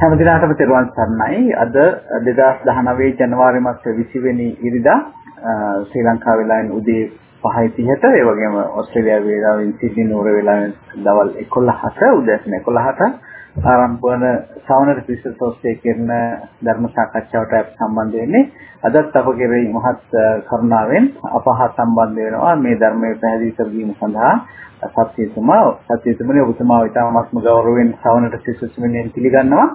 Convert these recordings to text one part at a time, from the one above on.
හැම දිනකටම තෙරුවන් සරණයි. අද 2019 ජනවාරි මාස 20 වෙනි ඉරිදා ශ්‍රී ලංකා වේලාවෙන් උදේ 5:30ට ඒ වගේම ඕස්ට්‍රේලියාව වේලාවෙන් සිඩ්නි නුවර වේලාවෙන් දවල් 11ට උදෑසන 11ට ආරම්භ වන සවනට පිස්සස් ඔස්සේ කරන ධර්ම සාකච්ඡාවට සම්බන්ධ වෙන්නේ අදත් අප කෙරෙහි මහත් කරුණාවෙන් අපහා සම්බන්ධ වෙනවා මේ ධර්මයේ පැහැදිලි කර දීම සඳහා සත්‍යතුමා සත්‍යතුමනි ඔබතුමා ඉතාමත්ම ගෞරවයෙන් සවනට සිසුසුමිනෙන් පිළිගන්නවා.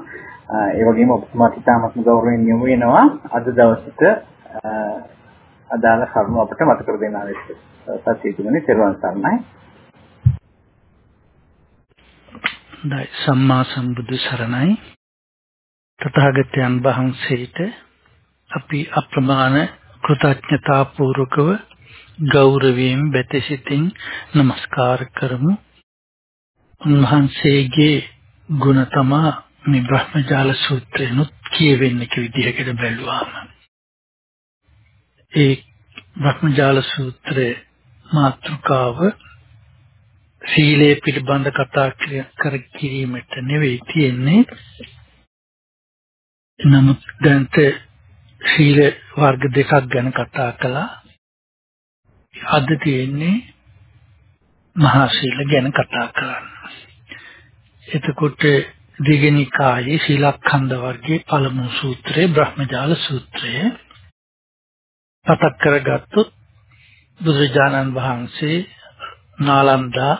ඒ වගේම ඔබතුමා ඉතාමත්ම ගෞරවයෙන් යොමු වෙනවා අද දවසට අදාළ කරුණු අපට මතක කර දෙන්න අවශ්‍යයි. සත්‍යතුමනි තෙරුවන් සරණයි. දයි සම්මා සම්බුදු සරණයි. තථාගතයන් වහන්සේට අපි අප්‍රමාණ කෘතඥතා පූර්වකව ගෞරවයෙන් බැතසිතින් নমස්කාර කරමු. උන්වහන්සේගේ ගුණ තමා මේ බ්‍රහ්මජාල සූත්‍රයනොත් කියවෙන්නේ කි විදිහකට බැලුවාම. ඒ බ්‍රහ්මජාල සූත්‍රයේ මාතෘකාව සීලය පිළිබඳ කතා කර කිරීමට නෙවෙයි තියෙන්නේ. නමුත් දැන්ට සීල වර්ග දෙකක් ගැන කතා කළා. අද තියෙන්නේ මහා සීල ගැන කතා කරන්න. එතකොට දීගනිකායේ සීලඛණ්ඩ වර්ගයේ පළමු සූත්‍රය බ්‍රහ්මජාල සූත්‍රය පතක් කරගත්තොත් බුදුරජාණන් වහන්සේ නාලන්දා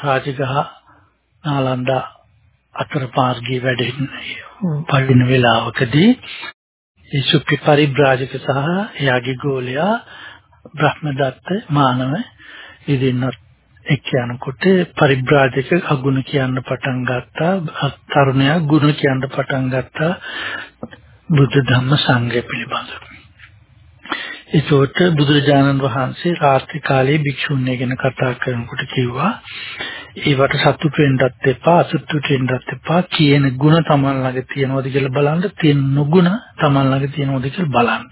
රාජගහ නාලන්දා අතර මාර්ගයේ වැඩෙන පඩින වේලාවකදී ඒ සුපි පරිබ්‍රාජක සහ එයාගේ ගෝලයා බ්‍රහ්මදත්ත මානව ඉදින්නත් එක් යනකොට පරිබ්‍රාජක අගුණ කියන්න පටන් ගත්තා තරුණයා ගුණ කියන්න පටන් ගත්තා බුද්ධ ධම්ම සංඝය පිළිබඳව. ඒකට බුදුරජාණන් වහන්සේ රාත්‍රී කාලයේ භික්ෂුන්ය ගැන කතා කරනකොට කිව්වා ඒවට සතුටු වෙන්නත් එපා අසතුටු වෙන්නත් එපා කියන ಗುಣ තමන් ළඟ තියෙනවද කියලා බලන්න තියෙන නුගුණ තමන් ළඟ තියෙනවද කියලා බලන්න.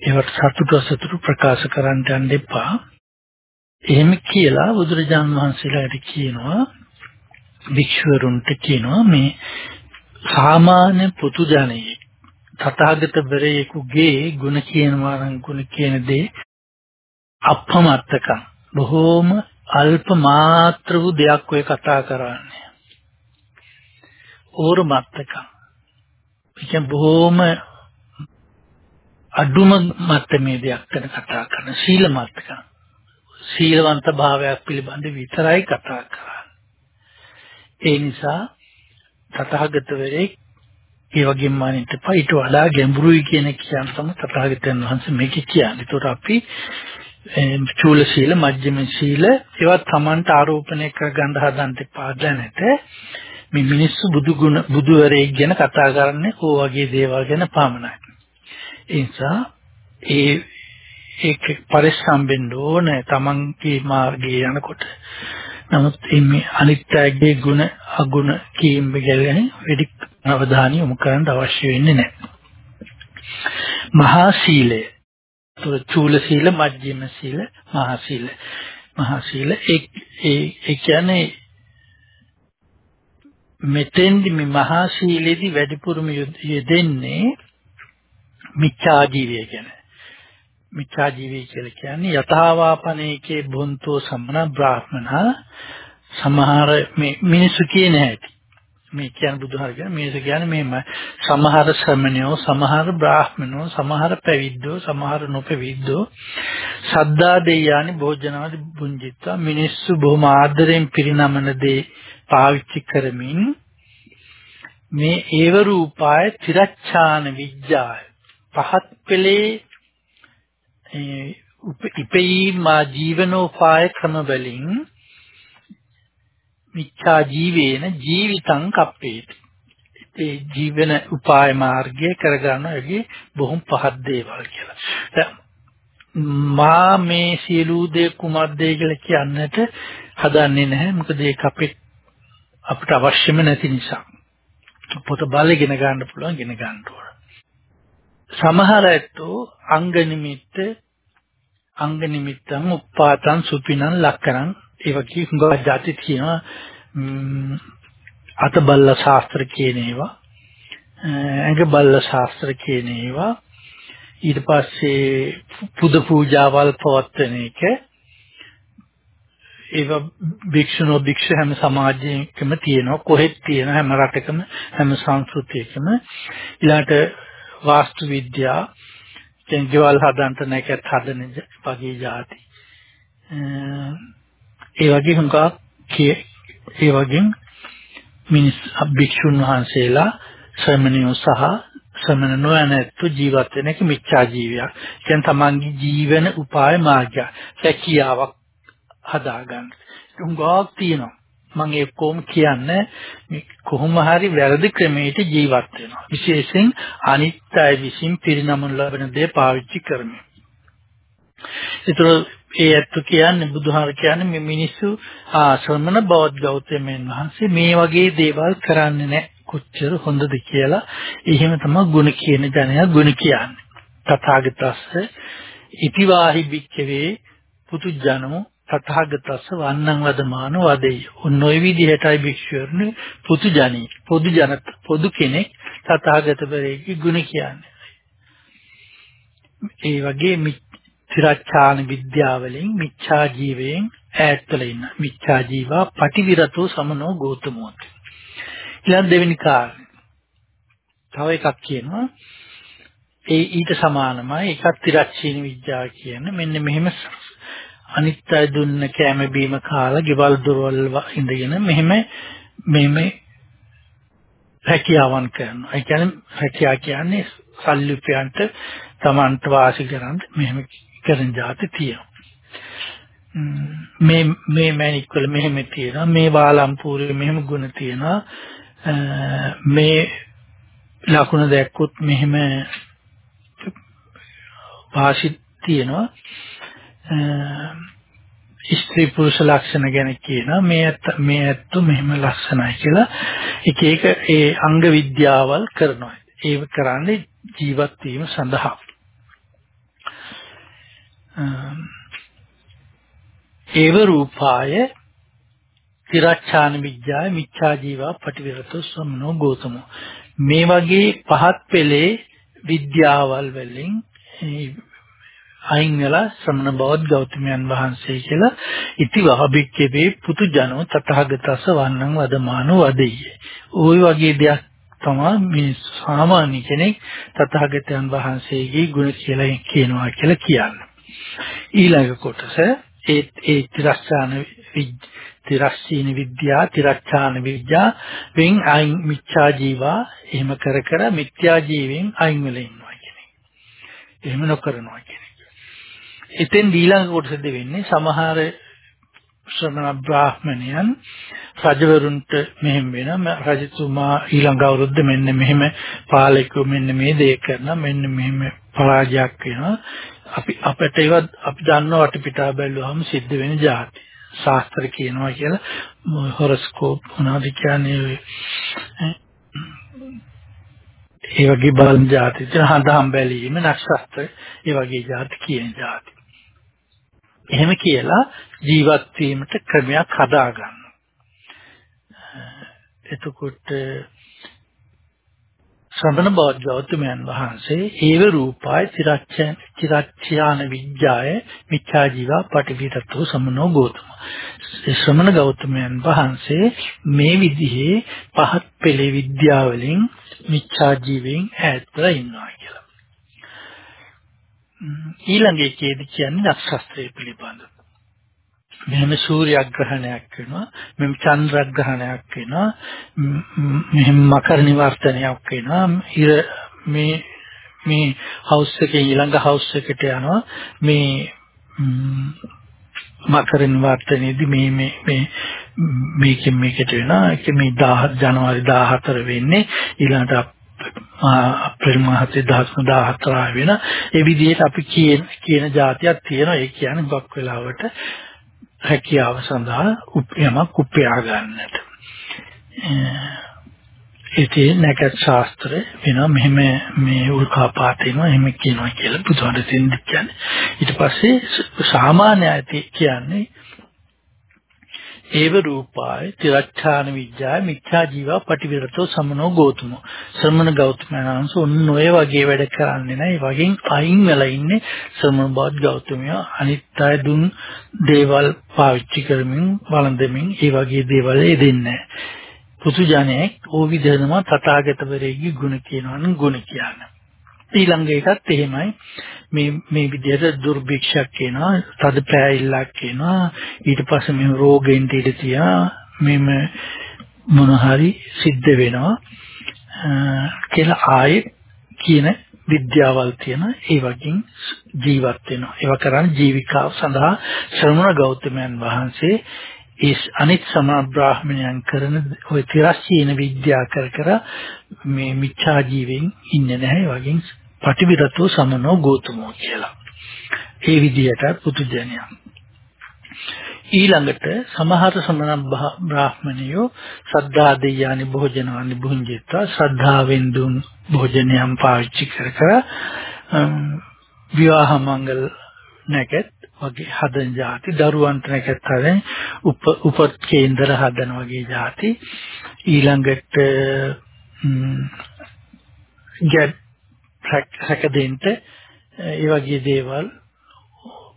ඒවට සතුට අසතුට ප්‍රකාශ කරන්න යන්න එපා. එහෙම කියලා බුදුරජාන් වහන්සේලාට කියනවා වික්ෂවරුන්ට කියනවා මේ සාමාන්‍ය පුතු ජනයේ තථාගත බරයෙකුගේ ගුණ කියනවා නම් ගුණ කියන දේ අපමත්තකම් බොහෝම අල්ප මාත්‍ර වූ දෙයක් ඔය කතා කරන්නේ. ඕර මත්තකම්. ඒ බොහෝම අඩුම මට්ටමේ දෙයක් ගැන කතා කරන සීල මට්ටක. සීලවන්ත භාවයක් පිළිබඳ විතරයි කතා කරන්නේ. ඒ නිසා තථාගතවරේ ඒ වගේම මානිට පයිට වඩා ගැඹුරුයි කියන කියන තමයි තථාගතයන් වහන්සේ මේක කියන්නේ. ඒතකොට අපි චූල සීල, මජ්ක්‍ධිම සීල ඒවත් Tamanට ආරෝපණය කරගන්න හදන්න එපා දැනට. මේ මිනිස්සු බුදු ගුණ බුදුවරයෙක් ගැන කතා කරන්නේ ඕ වගේ දේවල් ගැන පමණයි. ඒ නිසා ඒ ඒක පරිස්සම් වෙන්න ඕනේ තමන්ගේ මාර්ගයේ යනකොට. නමුත් මේ අනිත්‍යයේ ಗುಣ අගුණ කීම් ගැලගෙන වැඩි අවධානය යොමු කරන්න අවශ්‍ය වෙන්නේ නැහැ. මහා සීලය. තුර චූල සීල, මජ්ක්‍ධිම සීල, මහා සීල. මහා සීල ඒ ඒ කියන්නේ මෙතෙන්දි මේ මහා සීලෙදි වැඩිපුරම යෙදෙන්නේ මිච්ඡා ජීවය කියන්නේ. මිච්ඡා ජීවය කියලා කියන්නේ යථාවාපනේකේ බොන්තෝ සම්මන බ්‍රාහ්මනා සමහර මේ මිනිසු කියන හැටි. මේ කියන්නේ බුදුහාර කියන්නේ මිනිසු කියන්නේ මෙහෙම සමහර ශ්‍රමණයෝ සමහර බ්‍රාහ්මණයෝ සමහර පැවිද්දෝ සමහර නොපැවිද්දෝ සද්දා දෙයානි භෝජනාදි බුංජිත්වා මිනිස්සු බොහොම ආදරෙන් පිරිනමන දේ පාවිච්චි කරමින් මේ ඒව රූපාය තිරච්ඡාන විඥාය පහත් පෙළේ ඉපෙීම ජීවනෝපාය ක්‍රම වලින් මිච්ඡා ජීවේන ජීවිතං කප්පේති. ඒ ජීවන උපාය මාර්ගය කරගන්න යකි බොහොම පහත් දේවල් කියලා. මා මේ සියලු දේ කුමක්ද කියලා කියන්නට හදන්නේ නැහැ. මොකද ඒක අපේ අපිට අවශ්‍යම නැති නිසා. පොත බලගෙන ගන්න පුළුවන් ගෙන ගන්න ඕන. සමහර ඇත්තෝ අංග නිමිත්ත අංග නිමිත්තන් උප්පාතං සුපිනං ලක්කරං ඒ වගේ හුඟක් જાති තියෙනවා. අත බල්ල ශාස්ත්‍ර කියන ඒවා ඇඟ බල්ල ශාස්ත්‍ර කියන ඒවා. ඊට පස්සේ පුද පූජාවල් පවත්වන එක. ඒවා භික්ෂුණෝ භික්ෂු හැම සමාජයකම තියෙනවා. කොහෙත් තියෙන හැම රටකම හැම සංස්කෘතියකම. ඊළාට වාස්තු විද්‍යා. දැන් ගෙවල් හදන්න නැකත් හදන වගේ જાති. ඒ වගේ හුඟක් ඒ වගේ මිනිස් භික්ෂුන් වහන්සේලා ශ්‍රමණයෝ සහ ශ්‍රමණ නොවනතු ජීවත් වෙන එක මිච්ඡා ජීවියක්. දැන් තමන්ගේ ජීවන උපාය මාර්ගය. සැකියාවක් හදාගන්න. හුඟක් තියෙනවා. මම ඒ කොහොම කියන්නේ මේ කොහොම හරි වැරදි ක්‍රමයකට ජීවත් වෙනවා. විශේෂයෙන් අනිත්‍ය විසින් පිරිනමන ලබන දේ පාවිච්චි කරමින්. ඒතර ඒ ඇත්ත කියන්නේ බුදුහාර කියන්නේ මේ මිනිස්සු ආශ්‍රමන බෞද්ධ ගෞතමයන් වහන්සේ මේ වගේ දේවල් කරන්නේ නැහැ. කොච්චර හොඳද කියලා එහෙම තමයි ගුණ කියන ජනයා ගුණ කියන්නේ. තථාගතස්ස ඉතිවාහි භික්ඛවේ පුතුජනෝ තථාගතස්ස වන්නං වදමාන වදෙය. ඔන්න ඔය විදිහටයි භික්ෂුවරුනි පුතුජනී පොදු ජනත පොදු කෙනෙක් තථාගත පෙරේකි ගුණ කියන්නේ. ඒ වගේ තිරච්ඡාන විද්‍යාවලින් මිච්ඡා ජීවයෙන් ඈත්වල ඉන්න. මිච්ඡා ජීවා පටිවිරතෝ සමනෝ ගෝතමෝ. ඊළඟ දෙවෙනි කාරණය. තව එකක් කියනවා ඒ ඊට සමානමයි එකක් තිරච්ඡීන විද්‍යාව කියන්නේ මෙන්න මෙහෙම අනිත්‍ය දුන්න කැම බීම කාලා ගෙවල් දොරවල් ඉඳගෙන මෙහෙම මෙහෙම රැකියාවන් කරනවා. ඒ කියන්නේ රැකියාව කියන්නේ සල්ලුපයන්ට Tamanට වාසි කරන් මෙහෙම කරන જાති තියෙනවා. මේ මේ මැණික් වල මෙහෙම තියෙනවා මේ වාලම්පූරේ මෙහෙම ගුණ තියෙනවා. මේ ලකුණ දැක්කොත් මෙහෙම වාසි තියෙනවා. ස්ත්‍රී පුරුෂ ලක්ෂණ ගැන කියනවා. මේ ඇත්ත මේ ඇත්ත මෙහෙම ලක්ෂණයි කියලා. එක එක ඒ අංග විද්‍යාවල් කරනවා. ඒව කරන්නේ ජීවත් වීම සඳහා. ඒව රූපාය තිරච්ඡාන විද්‍යාව මිච්ඡා ජීවා පටිවිරතෝ සම්නෝ ගෝතමෝ මේ වගේ පහත් පෙළේ විද්‍යාවල් වලින් අයින් වෙලා ශ්‍රමණ බෞද්ධ ගෞතමයන් වහන්සේ කියලා ඉති වහබික්කේ පුතු ජනෝ තතහගතස වන්නං වදමානෝ වදෙය. ওই වගේ දෙයක් තමයි මේ සාමාන්‍ය කෙනෙක් තතහගතයන් වහන්සේගේ ගුණ කියලා කියනවා කියලා කියන්නේ. ඊළඟ කොටස ඒ ඒ තිරස්ථාන තිරස්සීන විද්‍යා තිරච්ඡාන විද්‍යා වෙන් අයින් මිච්ඡා ජීවා එහෙම කර කර මිත්‍යා ජීවෙන් අයින් වෙලා ඉන්නවා කියන එක. එහෙම නොකරනවා කියන එක. එතෙන් ඊළඟ කොටසද වෙන්නේ සමහර ශ්‍රමණ බ්‍රාහ්මණයන් රජවරුන්ට මෙහෙම වෙන රජතුමා ඊළඟ අවුරුද්ද මෙන්න මෙහෙම පාලකයෝ මෙන්න මේ දේ කරනවා මෙන්න මෙහෙම පරාජයක් වෙනවා අපි අපිට ඒවත් අපි දන්නවා වටපිටා බැලුවාම සිද්ධ වෙන જાති. ශාස්ත්‍ර කියනවා කියලා හොරොස්කෝප් මොනවද කියන්නේ ඒ වගේ බලන જાති තියෙන හඳහම් බැලීම නක්ෂත්‍ර ඒ වගේ જાති කියන જાති. එහෙම කියලා ජීවත් වීමට ක්‍රමයක් හදාගන්න. එතකොට ශ්‍රමණ බෞද්ධ ගෞතමයන් වහන්සේ ඒව රූපාය තිරච්ඡන තිරච්ඡාන විඥාය මිච්ඡා ජීවා පටිවිතතෝ සමනෝ ගෝතම ශ්‍රමණ ගෞතමයන් වහන්සේ මේ විදිහේ පහත් පෙළේ විද්‍යාවලින් මිච්ඡා ජීවෙන් ඈත්ලා ඉන්නවා කියලා. ඊළඟ එකේදී කියන්නේ නක්ෂත්‍රය පිළිබඳව. මෙහෙම සූර්යග්‍රහණයක් වෙනවා මෙහෙම චන්ද්‍රග්‍රහණයක් වෙනවා මෙහෙම මකර නිවර්තනයක් වෙනවා. ඉර මේ මේ හවුස් එකේ ඊළඟ හවුස් එකට යනවා. මේ මකර නිවර්තනයේදී මේ මේ මේ මේකෙන් මේකට වෙනවා. ඒක මේ 10 ජනවාරි 14 වෙන්නේ. ඊළඟට අප්‍රේල් මාසයේ 14 වෙන ඒ විදිහට අපි කියන කියන જાතියක් තියෙනවා. ඒ කියන්නේ බක් වෙලාවට හැකියාව සඳහා යමක් උපයා ගන්නට. ඒකේ නැකත් ශාස්ත්‍ර වෙනවා මෙහෙම මේ උල්කාපාත වෙනවා එහෙම කියනවා කියලා බුදුහාම කියන්නේ. ඊට පස්සේ සාමාන්‍ය ඇති කියන්නේ ඒව රූපාය තිරච්ඡාන විඥාය මිත්‍යා ජීවා පටිවිරතෝ සමනෝ ගෝතමෝ. ශ්‍රමණ ගෞතමයන්ස ඔන්න ඔය වගේ වැඩ කරන්නේ නැහැ. ඒ වගේ අයින් වෙලා ඉන්නේ ශ්‍රමණ බෞද්ධ ගෞතමයා. අනිත් අය දුන් දේවල් පාවිච්චි කරමින් වළඳමින් ඒ වගේ දේවල් දෙන්නේ පුතු ජනෙක් ඕ විදිහම තථාගතවරයෙක්ගේ ගුණ කියනවා නම් ගුණ කියන්නේ. ඊළඟ එකත් එහෙමයි. මේ මේ විදිහට දුර්භික්ෂක් කියනවා තද පෑයිල්ලක් කියනවා ඊට පස්සේ මේ රෝගෙන් ඉඳ තියා මෙම මොන හරි සිද්ධ වෙනවා. කියලා ආයේ කියන විද්‍යාවල් තියෙන ඒ වගේ ජීවත් වෙනවා. ඒව කරන්නේ ජීවිකාව සඳහා ශ්‍රමණ ගෞතමයන් වහන්සේ. ඒ අනිත් සමා බ්‍රාහ්මණයන් කරන ওই තිරස්සීන විද්‍යා කර කර මේ මිච්ඡා ජීවෙන් ඉන්නේ නැහැ. වගේ පටිවිරතෝ සමනෝ ගෝතමෝ කියලා. ඒ විදිහට පුදුජනයා. ඊළඟට සමහර සමන බ්‍රාහ්මණයෝ සද්ධා දෙයානි භෝජනානි භුංජිත්වා ශ්‍රද්ධාවෙන් දුන් භෝජනයන් පාවිච්චි කර කර විවාහ මංගල නැකත් වගේ හදන જાති දරුවන්ට නැකත් හදන උපත් කේන්දර හදන වගේ જાති ඊළඟට ගැට් රැක දෙන්න ඒ වගේ දේවල්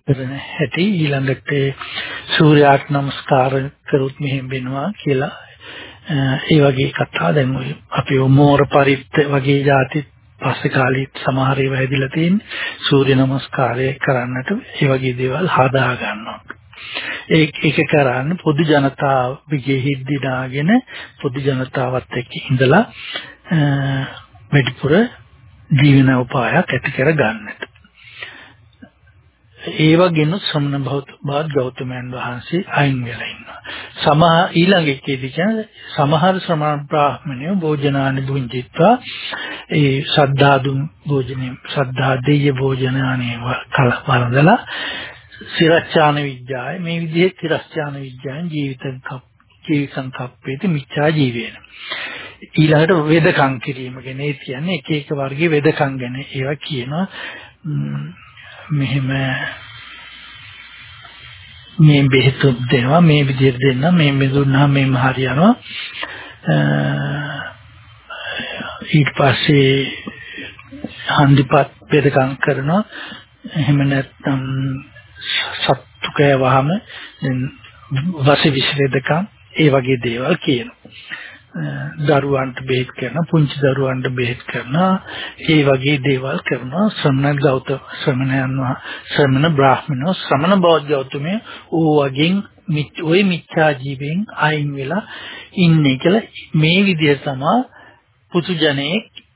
කරන හැටි ඊළඟට සූර්යාට නමස්කාර කරුත් මෙහෙම වෙනවා කියලා ඒ වගේ කතා දැන් ඔය අපි මෝර පරිත්ත වගේ જાති පස්සේ කාලෙත් සමහර ඒවා හැදිලා තියෙන්නේ සූර්ය නමස්කාරය කරන්නට ඒ වගේ දේවල් හදා ගන්නවා. ඒක ඒක කරන්නේ පොදු ජනතාවගේ හිද්දිනාගෙන පොදු ජනතාවත් එක්ක ඉඳලා වැඩිපුර ජීවන උපායක් ඇති කර ගන්නට. ඒ වගේම ශ්‍රමණ බෞද්ධ ගෞතමයන් වහන්සේ අයින් වෙලා ඉන්නවා. සමහ ඊළඟ එකේදී කියන්නේ සමහර ශ්‍රමණ බ්‍රාහ්මණයෝ භෝජනානි බුංජිත්වා ඒ ශ්‍රද්ධාදුන් භෝජනේ ශ්‍රද්ධා දෙය භෝජනානි කල වරදලා සිරච්ඡාන විද්‍යාව මේ විදිහේ තිරස්ඡාන විද්‍යාවෙන් ජීවිතං කප් ජීවිතං කප්පේති මිච්ඡා ජීවේන ඊළඟට වේදකම් කිරීම ගැන ඒ කියන්නේ එක එක වර්ගයේ වේදකම් ගැන ඒවා කියනවා. මෙහෙම මේ බෙහෙත් දෙනවා මේ විදිහට දෙන්න මේ මෙදුන්නා මේ හරියනවා ඊට පස්සේ හන්දිපත් වේදකම් කරනවා. එහෙම නැත්නම් සත්තු කෑවහම වස විස වේදකම් ඒ වගේ දේවල් කියනවා. දරුවන්ට බෙහෙත් කරන පුංචි දරුවන්ට බෙහෙත් කරන ඒ වගේ දේවල් කරනවා ශ්‍රමණ ගෞතම ශ්‍රමණයන් ශ්‍රමණ බ්‍රාහ්මණෝ ශ්‍රමණ බෞද්ධ ගෞතමයේ ඕ වගේ ওই මිත්‍යා ජීවෙන් අයින් වෙලා ඉන්නේ කියලා මේ විදිහ තමයි පුතුජනේ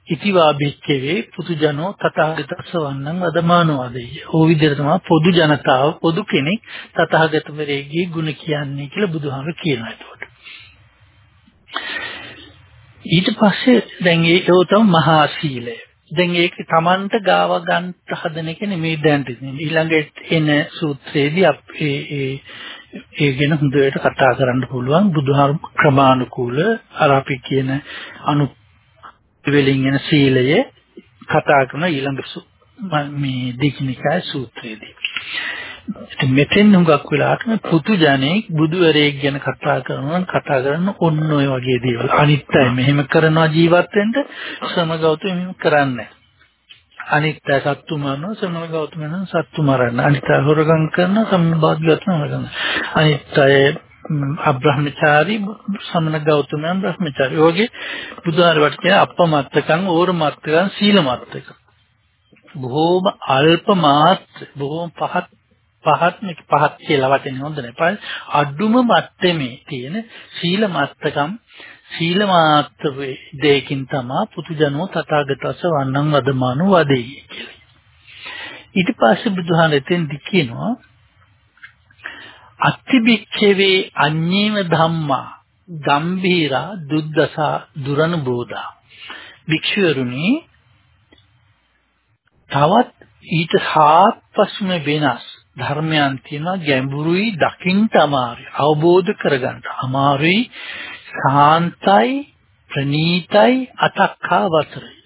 ඉතිවා බික්කවේ පුතුජනෝ තථාගතස්ස වන්නං අදමානෝ අදෙය. ඕ විදිහට තමයි පොදු ජනතාව පොදු කෙනෙක් තථාගතවරයෙක්ගේ ගුණ කියන්නේ කියලා බුදුහාමර කියනවා ඒකට. ඊට පස්සේ දැන් ඒක තමයි මහා සීලය. දැන් ඒක Tamanට ගාව ගන්න හදන එක නෙමෙයි දැන් තියෙන්නේ. ඊළඟට එන සූත්‍රයේදී අපි ඒ ඒ ගැන හොඳට කතා කරන්න පුළුවන් බුදුහාම ක්‍රමානුකූල අර අපි කියන අනු වලින් එන සීලය කතා කරන ඊළඟ මේ දීක්නිකාය සූත්‍රයේදී. ඉතින් මෙතෙන් හුඟක් වෙලාට මේ පුදුජනේ බුදුවරයෙක් ගැන කතා කරනවා කතා කරන ඔන්න ඔය වගේ දේවල්. අනිත් අය මෙහෙම කරනවා ජීවත් වෙන්න ශ්‍රම ගෞතම මෙහෙම කරන්නේ අනිත් අය සත්තු මරනවා ශ්‍රම ගෞතම නම් සත්තු මරන්න. අනිත් අය හොරගම් කරනවා ශ්‍රම බාධ්‍යවත්ම හොරගම්. අනිත් අය අබ්‍රහ්මචාරී සමන ගෞතමයන් බ්‍රහ්මචාරී. ඔයගේ බුදුහාරවට කියන අපමත්තකම් ඕරමත්තකම් සීලමත්තකම්. බොහෝම අල්ප මාත්‍ර බොහෝම පහත් පහත් මේක පහත් කියලා වචනේ හොඳ නැහැ. අඩුම මට්ටමේ තියෙන සීල මත්තකම් සීල මාත්‍ර දෙයකින් තමයි පුතුජනෝ තථාගතස්ස වන්නං වදමානු වදෙයි කියලා. ඊට පස්සේ බුදුහාමෙන් කියනවා අත්තිබික්ඛවේ අඤ්ඤේව ධම්මා ගම්භීරා දුද්දසා දුරනුබෝධා භික්ෂුවරුනි තවත් ඊට සාත්පස්ම වෙනස් ධර්මයන් තියෙනවා ගැඹුරුයි දකින්න අමාරුයි අවබෝධ කරගන්න අමාරුයි සාන්තයි ප්‍රනීතයි අතක්කා වතරයි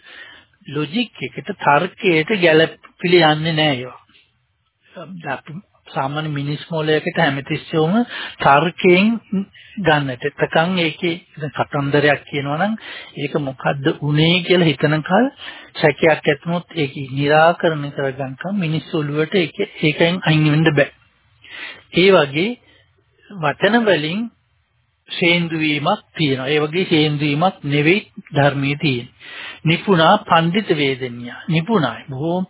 ලොජික් එකට තර්කයට ගැළපිලි යන්නේ නැහැ ඒවා. සාමාන්‍ය මිනිස් මොලයකට හැමතිස්සෙම තර්කයෙන් ගන්නට. එතකන් ඒකේ කතන්දරයක් කියනවා නම් ඒක මොකද්ද උනේ කියලා හිතනකල් සැකයක් ඇතුනොත් ඒක निराකරණය කරගන්නකම් මිනිස් ඔළුවට ඒක ඒකෙන් අයින් වෙන්න බෑ. ඒ වගේ වචන වලින් ශේන්දු වීමක් තියෙනවා. ඒ වගේ ශේන්දු වීමක් නෙවෙයි ධර්මයේ තියෙන්නේ. නිපුණා පඬිත වේදනිය. නිපුණයි. බොහෝම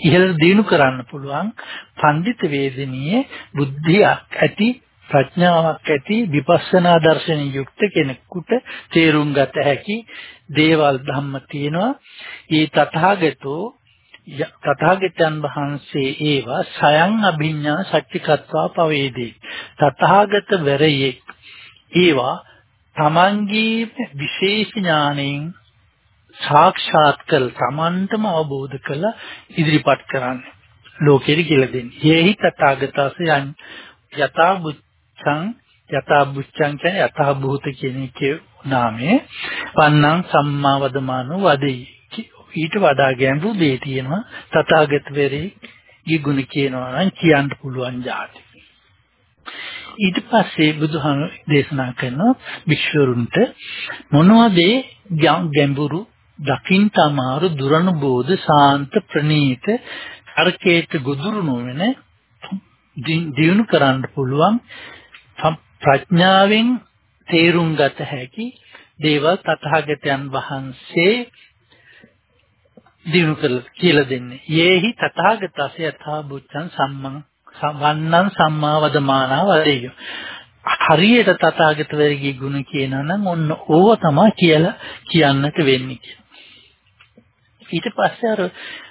ඉහළ දිනු කරන්න පුළුවන් පඬිත වේදනීය බුද්ධියක් ඇති ප්‍රඥාවක් ඇති විපස්සනා දර්ශන යුක්ත කෙනෙකුට තේරුම් ගත හැකි දේවල් ධම්ම තියෙනවා. ඒ තථාගතෝ තථාගතයන් වහන්සේ ඒවා සයන් අභිඥා සත්‍චිකත්වා පවේදී. තථාගත වරයේ ඒවා තමන්ගේ විශේෂ ඥාණයෙන් සාක්ෂාත් කළ සමන්තම අවබෝධ කළ ඉදිරිපත් කරන්නේ ලෝකෙට කියලා දෙන්නේ. යේහි තථාගතසයන් යථා බුච්ඡං යථා බුච්ඡං කියන්නේ යථා භූත කියන එකේ නාමය පන්නං සම්මා වදමානෝ වදෙයි. ඊට වඩා ගැඹුරු දේ තියෙනවා තථාගත වෙරේ ඊ ගුණ කියනවා නම් කියන්න පුළුවන් જાති. ඊට පස්සේ බුදුහාම දේශනා කරන වික්ෂුරුන්ට මොනවද ගැඹුරු දකින්ට අමාරු දුරනුබෝධ සාන්ත ප්‍රණීත අර්කේත ගුදුරු නොවන දියුණු කරන්න පුළුවන් ප්‍රඥාවෙන් තේරුම් ගත හැකි දේවල් තථාගතයන් වහන්සේ දිනු කියලා දෙන්නේ. යේහි තථාගතස යථා බුද්ධං සම්මං වන්නං සම්මාවදමානා වදේය. හරියට තථාගතවරගේ ගුණ කියනවා නම් ඔන්න ඕව තමයි කියලා කියන්නට වෙන්නේ කියලා. ඊට පස්සේ අර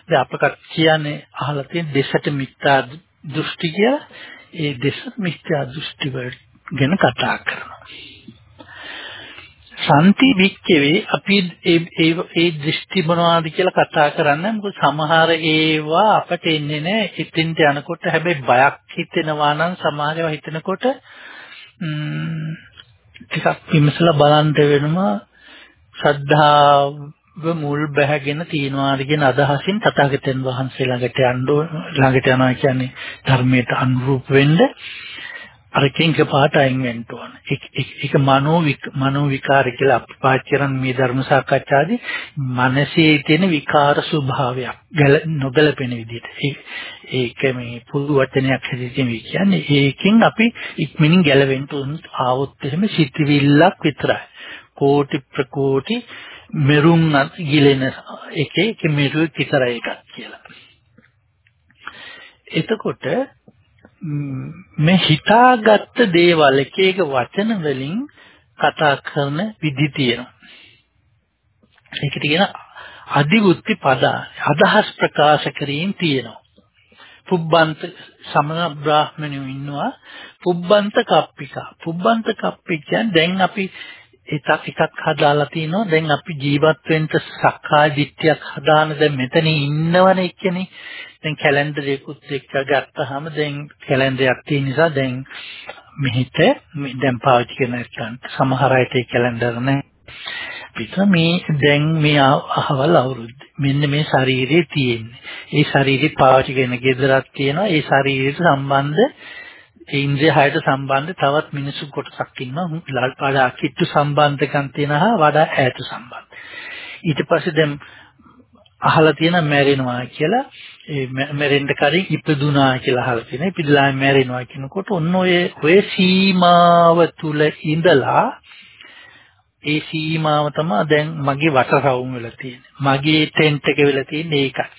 දැන් අපකට කියන්නේ අහලා තියෙන දෙසට මිත්‍යා දෘෂ්ටි කියලා ඒ දෙසට මිත්‍යා දෘෂ්ටි ගැන කතා කරනවා. සම්ති වික්කවේ අපි ඒ ඒ ඒ දෘෂ්ටි මොනවාද කියලා කතා කරන්නේ මොකද සමහර ඒවා අපට එන්නේ නැහැ හිතින්ට යනකොට හැබැයි බයක් හිතෙනවා නම් සමහර ඒවා හිතනකොට ටිකක් විමසලා බලන්න වෙනවා ශ්‍රද්ධාව මුල් බැහැගෙන තියනවාද කියන අදහසින් තථාගතයන් වහන්සේ ළඟට යන්න ළඟට යනවා කියන්නේ ධර්මයට අනුරූප වෙන්න අරකින් කපාට අයින් වෙන්න ඕන. ඒක මනෝ මනෝ විකාර කියලා අපි පාවිච්චි කරන මේ ධර්ම සාකච්ඡාදී මනසේ තියෙන විකාර ස්වභාවයක් නොගැලපෙන විදිහට. ඒක මේ පුදු වචනයක් හැටියට කියන්නේ ඒකෙන් අපි ඉක්මනින් ගැලවෙන්න ආවොත් එහෙම සිතිවිල්ලක් විතරයි. කෝටි ප්‍රකෝටි මෙරුම් ගිලෙන එකේ කෙමෙරුවෙක් විතරයි එකක් කියලා. එතකොට මේ හිතාගත්ත දේවල් එක එක වචන වලින් කතා කරන විදි තියෙනවා. ඒකට කියන අදිවුත්ති පද අදහස් ප්‍රකාශ කිරීම තියෙනවා. පුබ්බන්ත සමන බ්‍රාහ්මණයෝ ඉන්නවා පුබ්බන්ත කප්පිකා. පුබ්බන්ත කප්පික කියන්නේ දැන් අපි එකක් එකක් හදාලා තිනවා. දැන් අපි ජීවත් වෙන්න සක්කාය දිට්ඨියක් හදාන දැන් මෙතන ඉන්නවනේ එක්කනේ දැන් කැලෙන්ඩරයකුත් එක්ක ගත්තාම දැන් කැලෙන්ඩරයක් තියෙන නිසා දැන් මෙහිට දැන් පාවිච්චි කරන නැත්නම් සමහර අයට ඒ කැලෙන්ඩර් නැහැ පිට මේ දැන් මේ අහවල් අවුරුද්ද මෙන්න මේ ශරීරයේ තියෙන්නේ. ඒ ශරීරي පාවිච්චි කරන gedarak තියෙනවා. ඒ ශරීරයට සම්බන්ධ ඒ ඉන්ද්‍රිය හයට සම්බන්ධ තවත් මිනිසු කොටසක් ඉන්නවා වඩා කිට්ටු සම්බන්ධකම් තියෙනවා වඩා ඈත සම්බන්ධ ඊට පස්සේ දැන් අහලා තියෙන මැරෙනවා කියලා ඒ මැරෙන්න කලින් ඉපදුනා කියලා අහලා තියෙනවා. ඉපදලා මැරෙනවා කියනකොට ඔන්න ඔය ඔය සීමාව තුල ඉඳලා ඒ සීමාව තමයි දැන් මගේ වටරවුම් වෙලා තියෙන්නේ. මගේ ටෙන්ට් එක වෙලා තියෙන්නේ ඒකයි.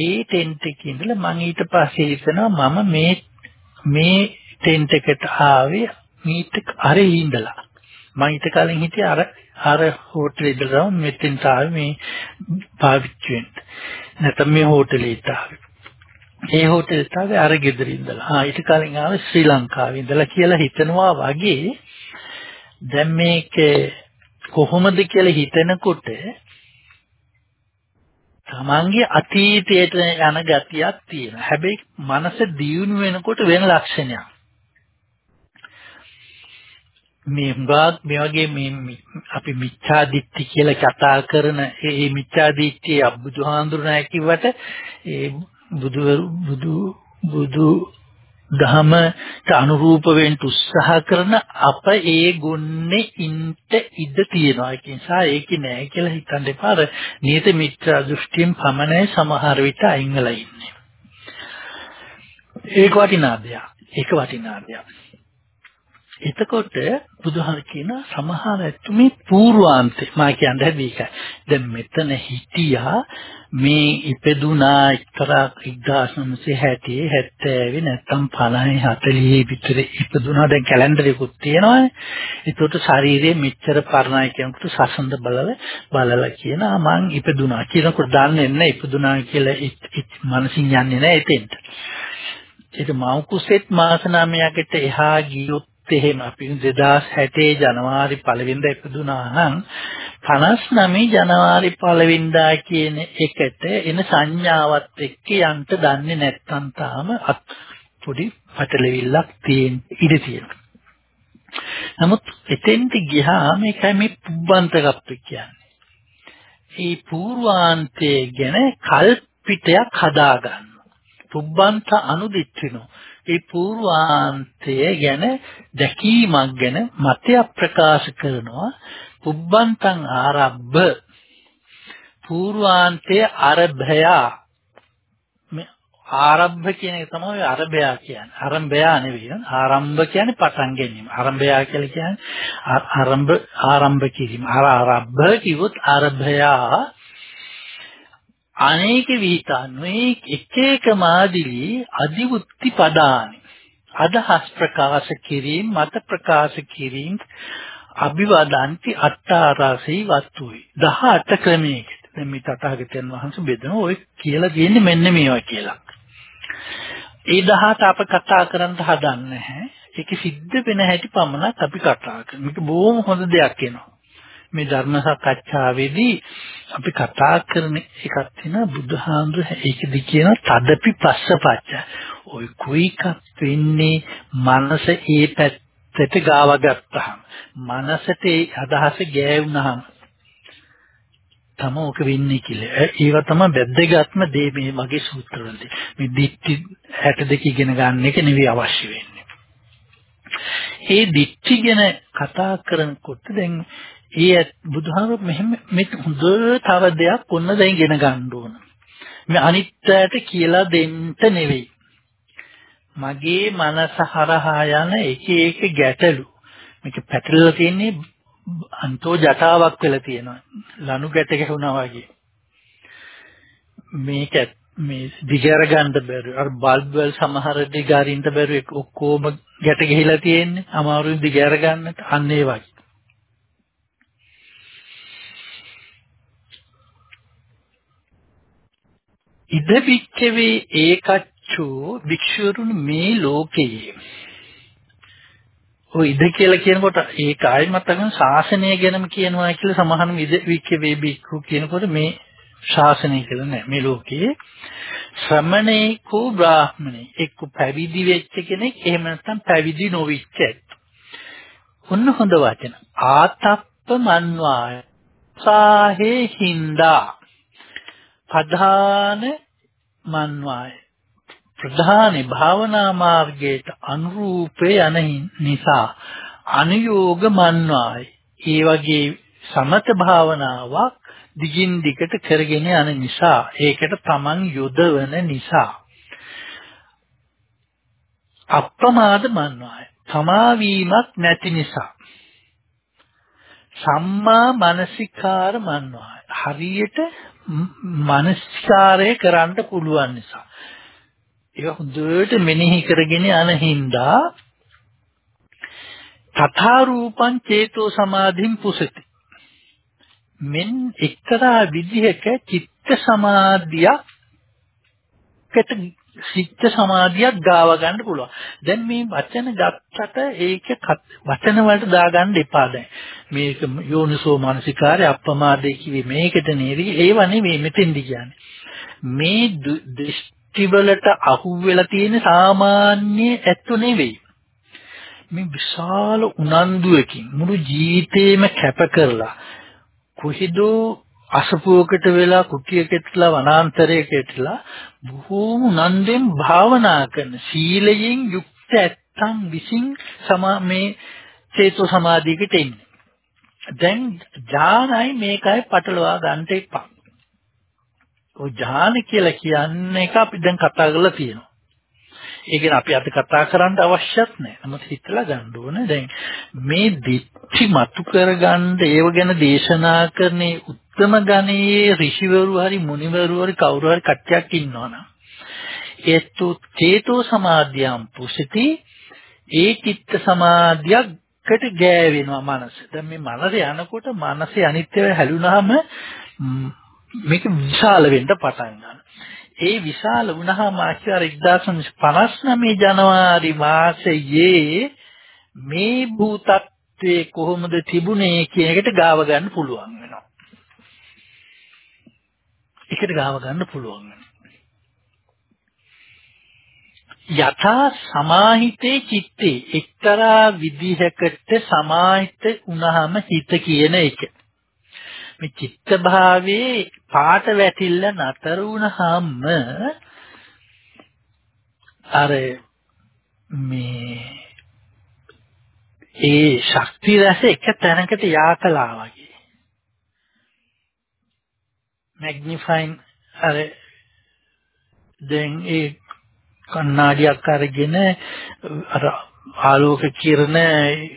ඒ ටෙන්ට් එකේ ඉඳලා මම ඊට පස්සේ හිතනවා මම මේ මේ ටෙන්ට් එකට ආවේ මීට අර ඉඳලා. මම ඊට කලින් හිටියේ අර අර හෝටලෙ ඉඳලා මෙතෙන්ට ආවේ මේ පාවිච්චි වෙන්න. නැත්නම් මේ හෝටලෙට ආවේ. ඒ හෝටලෙට ආවේ අර ගෙදර ඉඳලා. ආ ඊට කලින් ආවේ ශ්‍රී ලංකාවේ ඉඳලා කියලා හිතනවා වගේ දැන් මේක කොහොමද කියලා හිතනකොට තමන්ගේ අතීතයට යන ගතියක් තියෙනවා. හැබැයි මනස දියුණු වෙනකොට වෙන ලක්ෂණයක්. මේ හුඟක් මේ වගේ මේ අපි මිච්ඡා දිට්ඨි කියලා කතා කරන ඒ මිච්ඡා දිට්ඨිය අබ්බුදුහාඳුරනා කිව්වට ඒ බුදු බුදු බුදු ධමයට අනුරූප වෙන්න උත්සාහ කරන අප ඒ ගුන්නේ ඉන්ට ඉඩ තියෙනවා. ඒක නිසා ඒක නෑ කියලා හිතන්න එපා. අර නියත මිත්‍යා දෘෂ්ටියෙන් පමණයි සමහර විට අයින් වෙලා ඉන්නේ. ඒක වටිනා දෙයක් ඒක වටිනා දෙයක් එතකොට බුදුහාම කියන සමහර ඇත්තු මේ පූර්වාන්තේ. මා කියන්නේ මේකයි. දැන් මෙතන හිටියා මේ ඉපදුනා එක්තරා 1960 70 නැත්තම් 50 40 විතර ඉපදුනා දැන් කැලෙන්ඩරයකුත් තියෙනවානේ. ඒකට ශරීරයේ මෙච්චර පරණයි කියනකොට සසඳ බලල බලලා කියනවා මං ඉපදුනා කියනකොට දන්නේ නැහැ ඉපදුනා කියලා මනසින් යන්නේ නැහැ එතෙන්ට. ඒක මව් කුසෙත් මාස 9කට එහා ගියොත් එහෙම අපි 2060 ජනවාරි 1 වෙනිදා ඉපදුනා නම් 59 ජනවාරි 1 වෙනිදා කියන එකට එන සංඥාවත් එක්ක යන්න දන්නේ නැත්නම් තාම පොඩි පටලවිල්ලක් තියෙන ඉඩ තියෙනවා. නමුත් එතෙන්ට ගියාම ඒකයි මේ පුබ්බන්තකප්ප කියන්නේ. මේ පූර්වාන්තයේ ගැන කල්පිතයක් හදාගන්න. පුබ්බන්ත අනුදිච්චිනෝ ඒ පූර්වාන්තය ගැන දැකීමක් ගැන මතයක් ප්‍රකාශ කරනවා පුබ්බන්තං ආරබ්බ පූර්වාන්තය අරභය. මේ ආරම්භ කියන එක තමයි අරභයා කියන්නේ. ආරම්භයා නෙවෙයි. ආරම්භ කියන්නේ පටන් ගැනීම. ආරම්භයා කියලා කියන්නේ ආරම්භ ආරම්භ කිරීම. ආරම්භ කිව්වොත් අරභයා. අනේක විහිතන්නේ එක එක මාදිලි අදිවුත්ති පදානි. අදහස් ප්‍රකාශ කිරීම මත ප්‍රකාශ කිරීම අභිවදන්ති අට්ඨාරසී වස්තුයි 18 ක්‍රමයකට දැන් මේ තථාගතයන් වහන්සේ බෙදන ඔය කියලා තියෙන්නේ මෙන්න මේවා කියලා. ඒ 18 අප කතා කරන්න හදන්නේ නැහැ. ඒක සිද්ධ වෙන හැටි පමණක් අපි කතා කරනවා. මේක බොහොම හොඳ දෙයක් වෙනවා. මේ ධර්ම සාකච්ඡාවේදී අපි කතා කරන එකක් තියෙනවා බුදුහාමුදුර ඒකෙදි කියන තදපි පස්සපච්ච. ওই කුයිකක් වෙන්නේ මනස ඒ පැත්තට ගාව ගත්තාම මනසට ඒ අදහස ගෑවුනහම තම ඕක වෙන්නේ කියලා. ඒව තමයි වැද්දගත්ම දේ මේ මගේ සූත්‍රවලදී. මේ දිට්ඨි 62 ඉගෙන ගන්න එක නෙවෙයි අවශ්‍ය වෙන්නේ. ඒ දිට්ඨි ගැන කතා කරනකොට දැන් ඒ බුදුහාමුදුරු මෙහෙම මේ හොඳ තව දෙයක් ඔන්න දැන් ඉගෙන ගන්න ඕන. මේ අනිත්‍යයට කියලා දෙන්න නෙවෙයි. මගේ මනස හරහා යන එක එක ගැටලු මේක පැටලලා තියෙන්නේ අන්තෝ ජටාවක් වෙලා තියෙනවා. ලනු ගැට ගැහුණා වගේ. මේක මේ දිගර ගන්න බැරුව අර බල්බ් වල සමහර දිගාරින්ට බැරුව ඔක්කොම ගැට ගිහිලා තියෙන්නේ අමාරුයි දිගර ගන්නට අන්න ඒ වගේ ඉද වික්කවේ ඒකච්චෝ භික්ෂුවරුන් මේ ලෝකයේ. ඔය ඉද කියලා කියනකොට ඒ කායි මතකන් ශාසනය ගැනම කියනවා කියලා සමහරම ඉද වික්කවේ භික්ඛු කියනකොට මේ ශාසනය කියලා නෑ. මේ ලෝකයේ ශ්‍රමණේකෝ බ්‍රාහ්මණේ. එක්ක පැවිදි වෙච්ච කෙනෙක් එහෙම නැත්නම් පැවිදි නොවිච්ච ඔන්න හොඳ වචන. ආතප්ප මන්වාය සාහේ හින්දා. ප්‍රධාන මන්වාය. ප්‍රධාන භාවනා මාර්ගයට අනුරූපේ යන නිසා අනුയോഗ මන්වාය. ඒ වගේ සමත භාවනාවක් දිගින් දිගට කරගෙන යන නිසා ඒකට තමන් යොදවන නිසා අප්‍රමාද මන්වාය. තමා වීමක් නැති නිසා සම්මා මානසිකාර මන්වාය. හරියට මනස්කාරය කරන්න පුළුවන් නිසා. ඒක හොඳට මෙනෙහි කරගෙන යන හින්දා තථා රූපං චේතෝ සමාධින් පුසති මෙන් එක්තරා විදිහක චිත්ත සමාධියකට චිත්ත සමාධියක් ගාව ගන්න පුළුවන්. දැන් මේ වචන ගත්තට ඒක වචන වලට දාගන්න එපා දැන්. මේක යෝනිසෝ මානසිකාරය අප්‍රමාදේ කිවි මේකට නේද? ඒව නෙමෙයි මෙතෙන්දි කියන්නේ. මේ දෘෂ්ටි වලට අහු වෙලා තියෙන සාමාන්‍ය ඇත්තු නෙවෙයි. මේ විශාල උනන්දුවකින් මුළු ජීවිතේම කැප කරලා කොහිදෝ අසපුවකට වෙලා කුටියකටලා වනාන්තරයකටලා බොහෝම උනන්දුවෙන් භාවනා කරන සීලයෙන් යුක්ත ඇත්තන් විසින් සමා මේ චේතෝ සමාධියකට එන්නේ. දැන් ඥානයි මේකයි පටලවා ගන්න එපා. ඔය ඥාන කියලා කියන්නේ එක අපි දැන් කතා කරලා තියෙනවා. ඒ කියන්නේ අපි අද කතා කරන්න අවශ්‍යත් නැහැ. නමුත් හිතලා ගන්න ඕනේ දැන් මේ දිච්චි මතු කරගන්න ඒව ගැන දේශනා කරන්නේ උත්තම ගණයේ ඍෂිවරු හරි මුනිවරු හරි කවුරු හරි කට්ටියක් ඉන්නවනම් ඒත්තු චේතෝ සමාධියම් පුසිති ඒ චිත්ත සමාධියකට ගෑවෙනවා මනස. දැන් මේ මනස යනකොට මනසේ අනිත්‍යව හැලුනහම මේක විශාල වෙන්න පටන් ගන්නවා. ඒ විශාල වුණාම ආචාර 1959 ජනවාරි මාසයේ මේ භූතත්වයේ කොහොමද තිබුණේ කියන එකට ගාව ගන්න පුළුවන් වෙනවා. එකට ගාව ගන්න පුළුවන් යථා සමාහිතේ චිත්තේ එක්තරා විදිහකට සමාහිත වුණාම හිත කියන එක. මේ චිත්ත භාවයේ පාට වැටිල්ල නතර වුණාම අර මේ ඒ ශක්ති රස එක තැනකට යාකලා වගේ. මැග්නිෆයින් අර දැන් ඒ කණ්ණාඩියක් අරගෙන අර ආලෝක කිරණ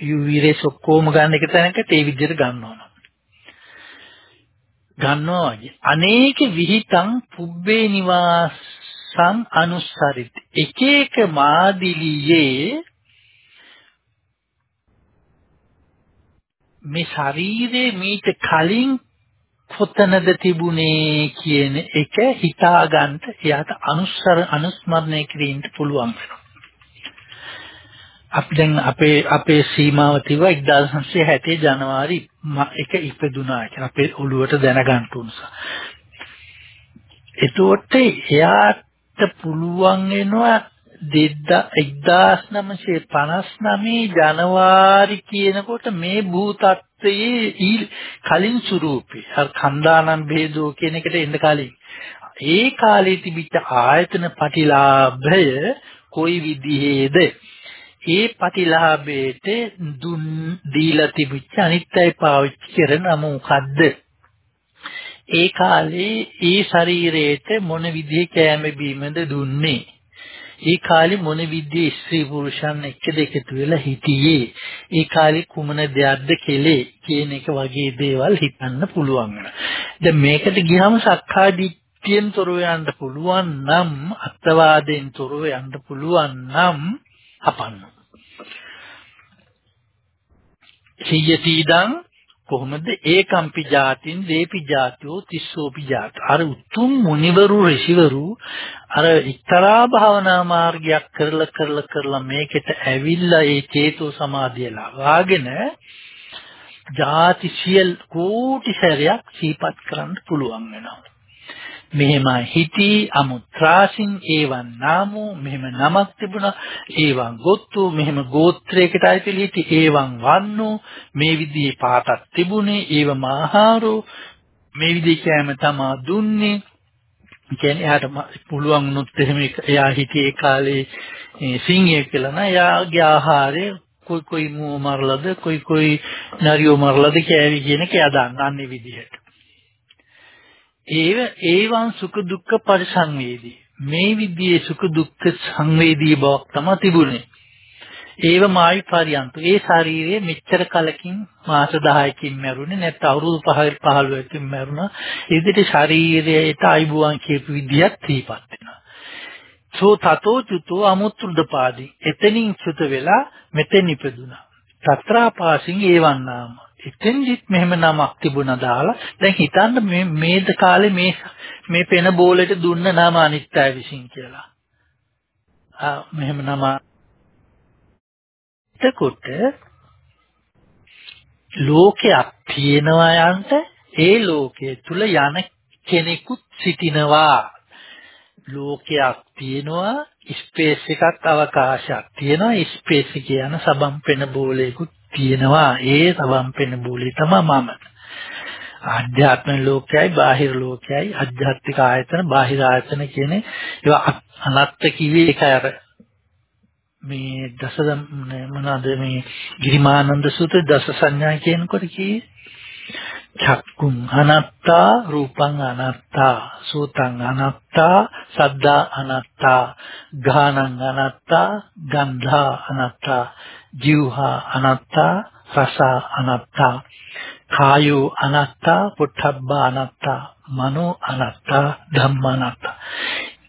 UV rays ඔක්කොම ගන්න එක තැනකට ඒ විදිහට ගන්නවා. ගන්නවා වගේ අනේක විහිතං පුබ්බේ නිවාසං අනුස්සරිත එක එක මාදිලියේ මේ ශරීරයේ මීට කලින් කොතනද තිබුණේ කියන එක හිතා ගන්න එයාට අනුස්සර අනුස්මරණය කිරීමට පුළුවන් වෙනවා. අපි දැන් අපේ අපේ සීමාව තිබ්බා 1960 ජනවාරි 1 ඉපදුනා කියලා අපේ ඔළුවට දැනගන්න උනසා. එතකොට එයාට පුළුවන් වෙනවා 1959 ජනවාරි කියනකොට මේ භූතත්වයේ කලින් ස්වරූපේ අර කන්දානන් ભેදෝ කියන එකට එන්න කලින් ඒ කාලේ තිබිච්ච ආයතන ප්‍රතිලාභය කොයි විදිහේද ඒ ප්‍රතිලාභයට දුන් දීලා තිබිච්ච අනිත්‍යයි පාවිච්චි කරන මොකද්ද? ඒ කාලේ ඒ ශරීරයට මොන විදිහේ කෑම බීමද දුන්නේ? ඒ කාලේ මොන විදිහේ ස්ත්‍රී පුරුෂයන් එක්කද එකතු වෙලා හිටියේ? ඒ කාලේ කුමන දෙයක්ද කෙලේ කියන එක වගේ දේවල් හිතන්න පුළුවන් දැන් මේකට ගියම සක්කාය දිට්ඨියෙන් තොරව යන්න පුළුවන් නම් අත්වාදයෙන් තොරව යන්න පුළුවන් නම් අපන්න. සියතිදං කොහොමද ඒකම්පි ජාතින් දීපි ජාතියෝ තිස්සෝපි ජාත. අර උතුම් මුනිවරු ඍෂිවරු අර එක්තරා භාවනා මාර්ගයක් කරලා කරලා කරලා මේකට ඇවිල්ලා ඒ චේතෝ සමාධිය ලබාගෙන ජාති සියල් කෝටි සැරයක් සීපත් කරන්න පුළුවන් වෙනවා. මෙහෙම හිටි අමුත්‍රාසින් ඒවන් නාමෝ මෙහෙම නමක් තිබුණා ඒවන් ගොත්තු මෙහෙම ගෝත්‍රයකට අයිති හිටි ඒවන් වන්නෝ මේ විදිහේ පාටක් තිබුණේ ඒව මාහාරෝ. මේ විදිහේ කෑම තමා දුන්නේ. කියන්නේ එයාට පුළුවන් වුණොත් එහෙම එයා හිටියේ කාලේ සිංහය කියලා නෑ. එයාගේ ආහාරය කොයි කොයි මෝ මරලද කොයි කොයි නරියෝ මරලද කෑවි කියන එක එයා දන්නන්නේ විදිහට. ඒව ඒවන් සුඛ දුක්ඛ පරිසංවේදී. මේ විදිහේ සුඛ දුක්ඛ සංවේදී බවක් තමයි තිබුණේ. ඒව මායි පරියන්ත. ඒ ශරීරයේ මෙච්චර කලකින් මාස 10කින් මැරුණේ නැත්නම් අවුරුදු 5 15කින් මැරුණා. ඒ විදිහට ශරීරයට අයිබුවන් කියපු විදිහක් තීපත් වෙනවා. සෝ තතෝ චුතෝ අමුත්‍රුදපාදී එතනින් චුත වෙලා මෙතෙන් ඉපදුනා තත්‍රාපාසින් ඒවන්නාම. එතෙන්දිත් මෙහෙම නමක් තිබුණා දාලා දැන් හිතන්න මේ මේද කාලේ මේ මේ පෙන බෝලෙට දුන්න නම අනිත්‍යය විසින් කියලා. ආ මෙහෙම නම. එතකොට ලෝකයක් තියෙනවා යන්ට ඒ ලෝකයේ තුල යන කෙනෙකුත් සිටිනවා. ලෝකයක් තියෙනවා ස්පේස් එකක් අවකාශයක් තියෙනවා. ස්පේස් කියන සබම් පෙන බෝලයකුත් තියෙනවා. ඒ සබම් පෙන බෝලේ තමයි මම. ආධ්‍යාත්ම ලෝකයයි බාහිර ලෝකයයි අධ්‍යාත්මික ආයතන බාහිර ආයතන කියන ඒවා අනත්ත කිවි එකයි අර මේ දස මොනවාද මේ ගිරිමානන්ද සූත්‍ර දස සංඥා කියනකොට කියේ? චක්කුං අනත්තා රූපං අනත්තා සෝතං අනත්තා සද්දා අනත්තා ගානං අනත්තා ගන්ධා අනත්තා ජීවහා අනත්තා රස අනත්තා කායෝ අනත්තා පුට්ඨබ්බා අනත්තා මනෝ අනත්තා ධම්ම අනත්තා.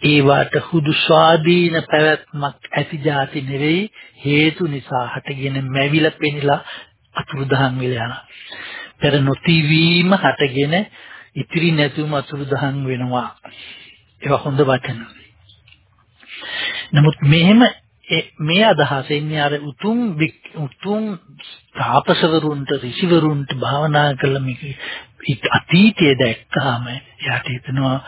ඒවට හුදු ස්වාධීන පැවැත්මක් ඇති જાති නෙවෙයි හේතු නිසා හටගෙන මැවිලා පෙනිලා අතුරුදහන් වෙලා යනවා. පෙර නොතිවීම හටගෙන ඉතිරි නැතුවම අතුරුදහන් වෙනවා. ඒවා හොඳ වචන. නමුත් මෙහෙම මේ අදහස එන්නේ අර උතුම් උතුම් තාපසවරුන්ට ඍෂිවරුන්ට භාවනා කළ මේක අතීතයේ දැක්කාම යාට හිතෙනවා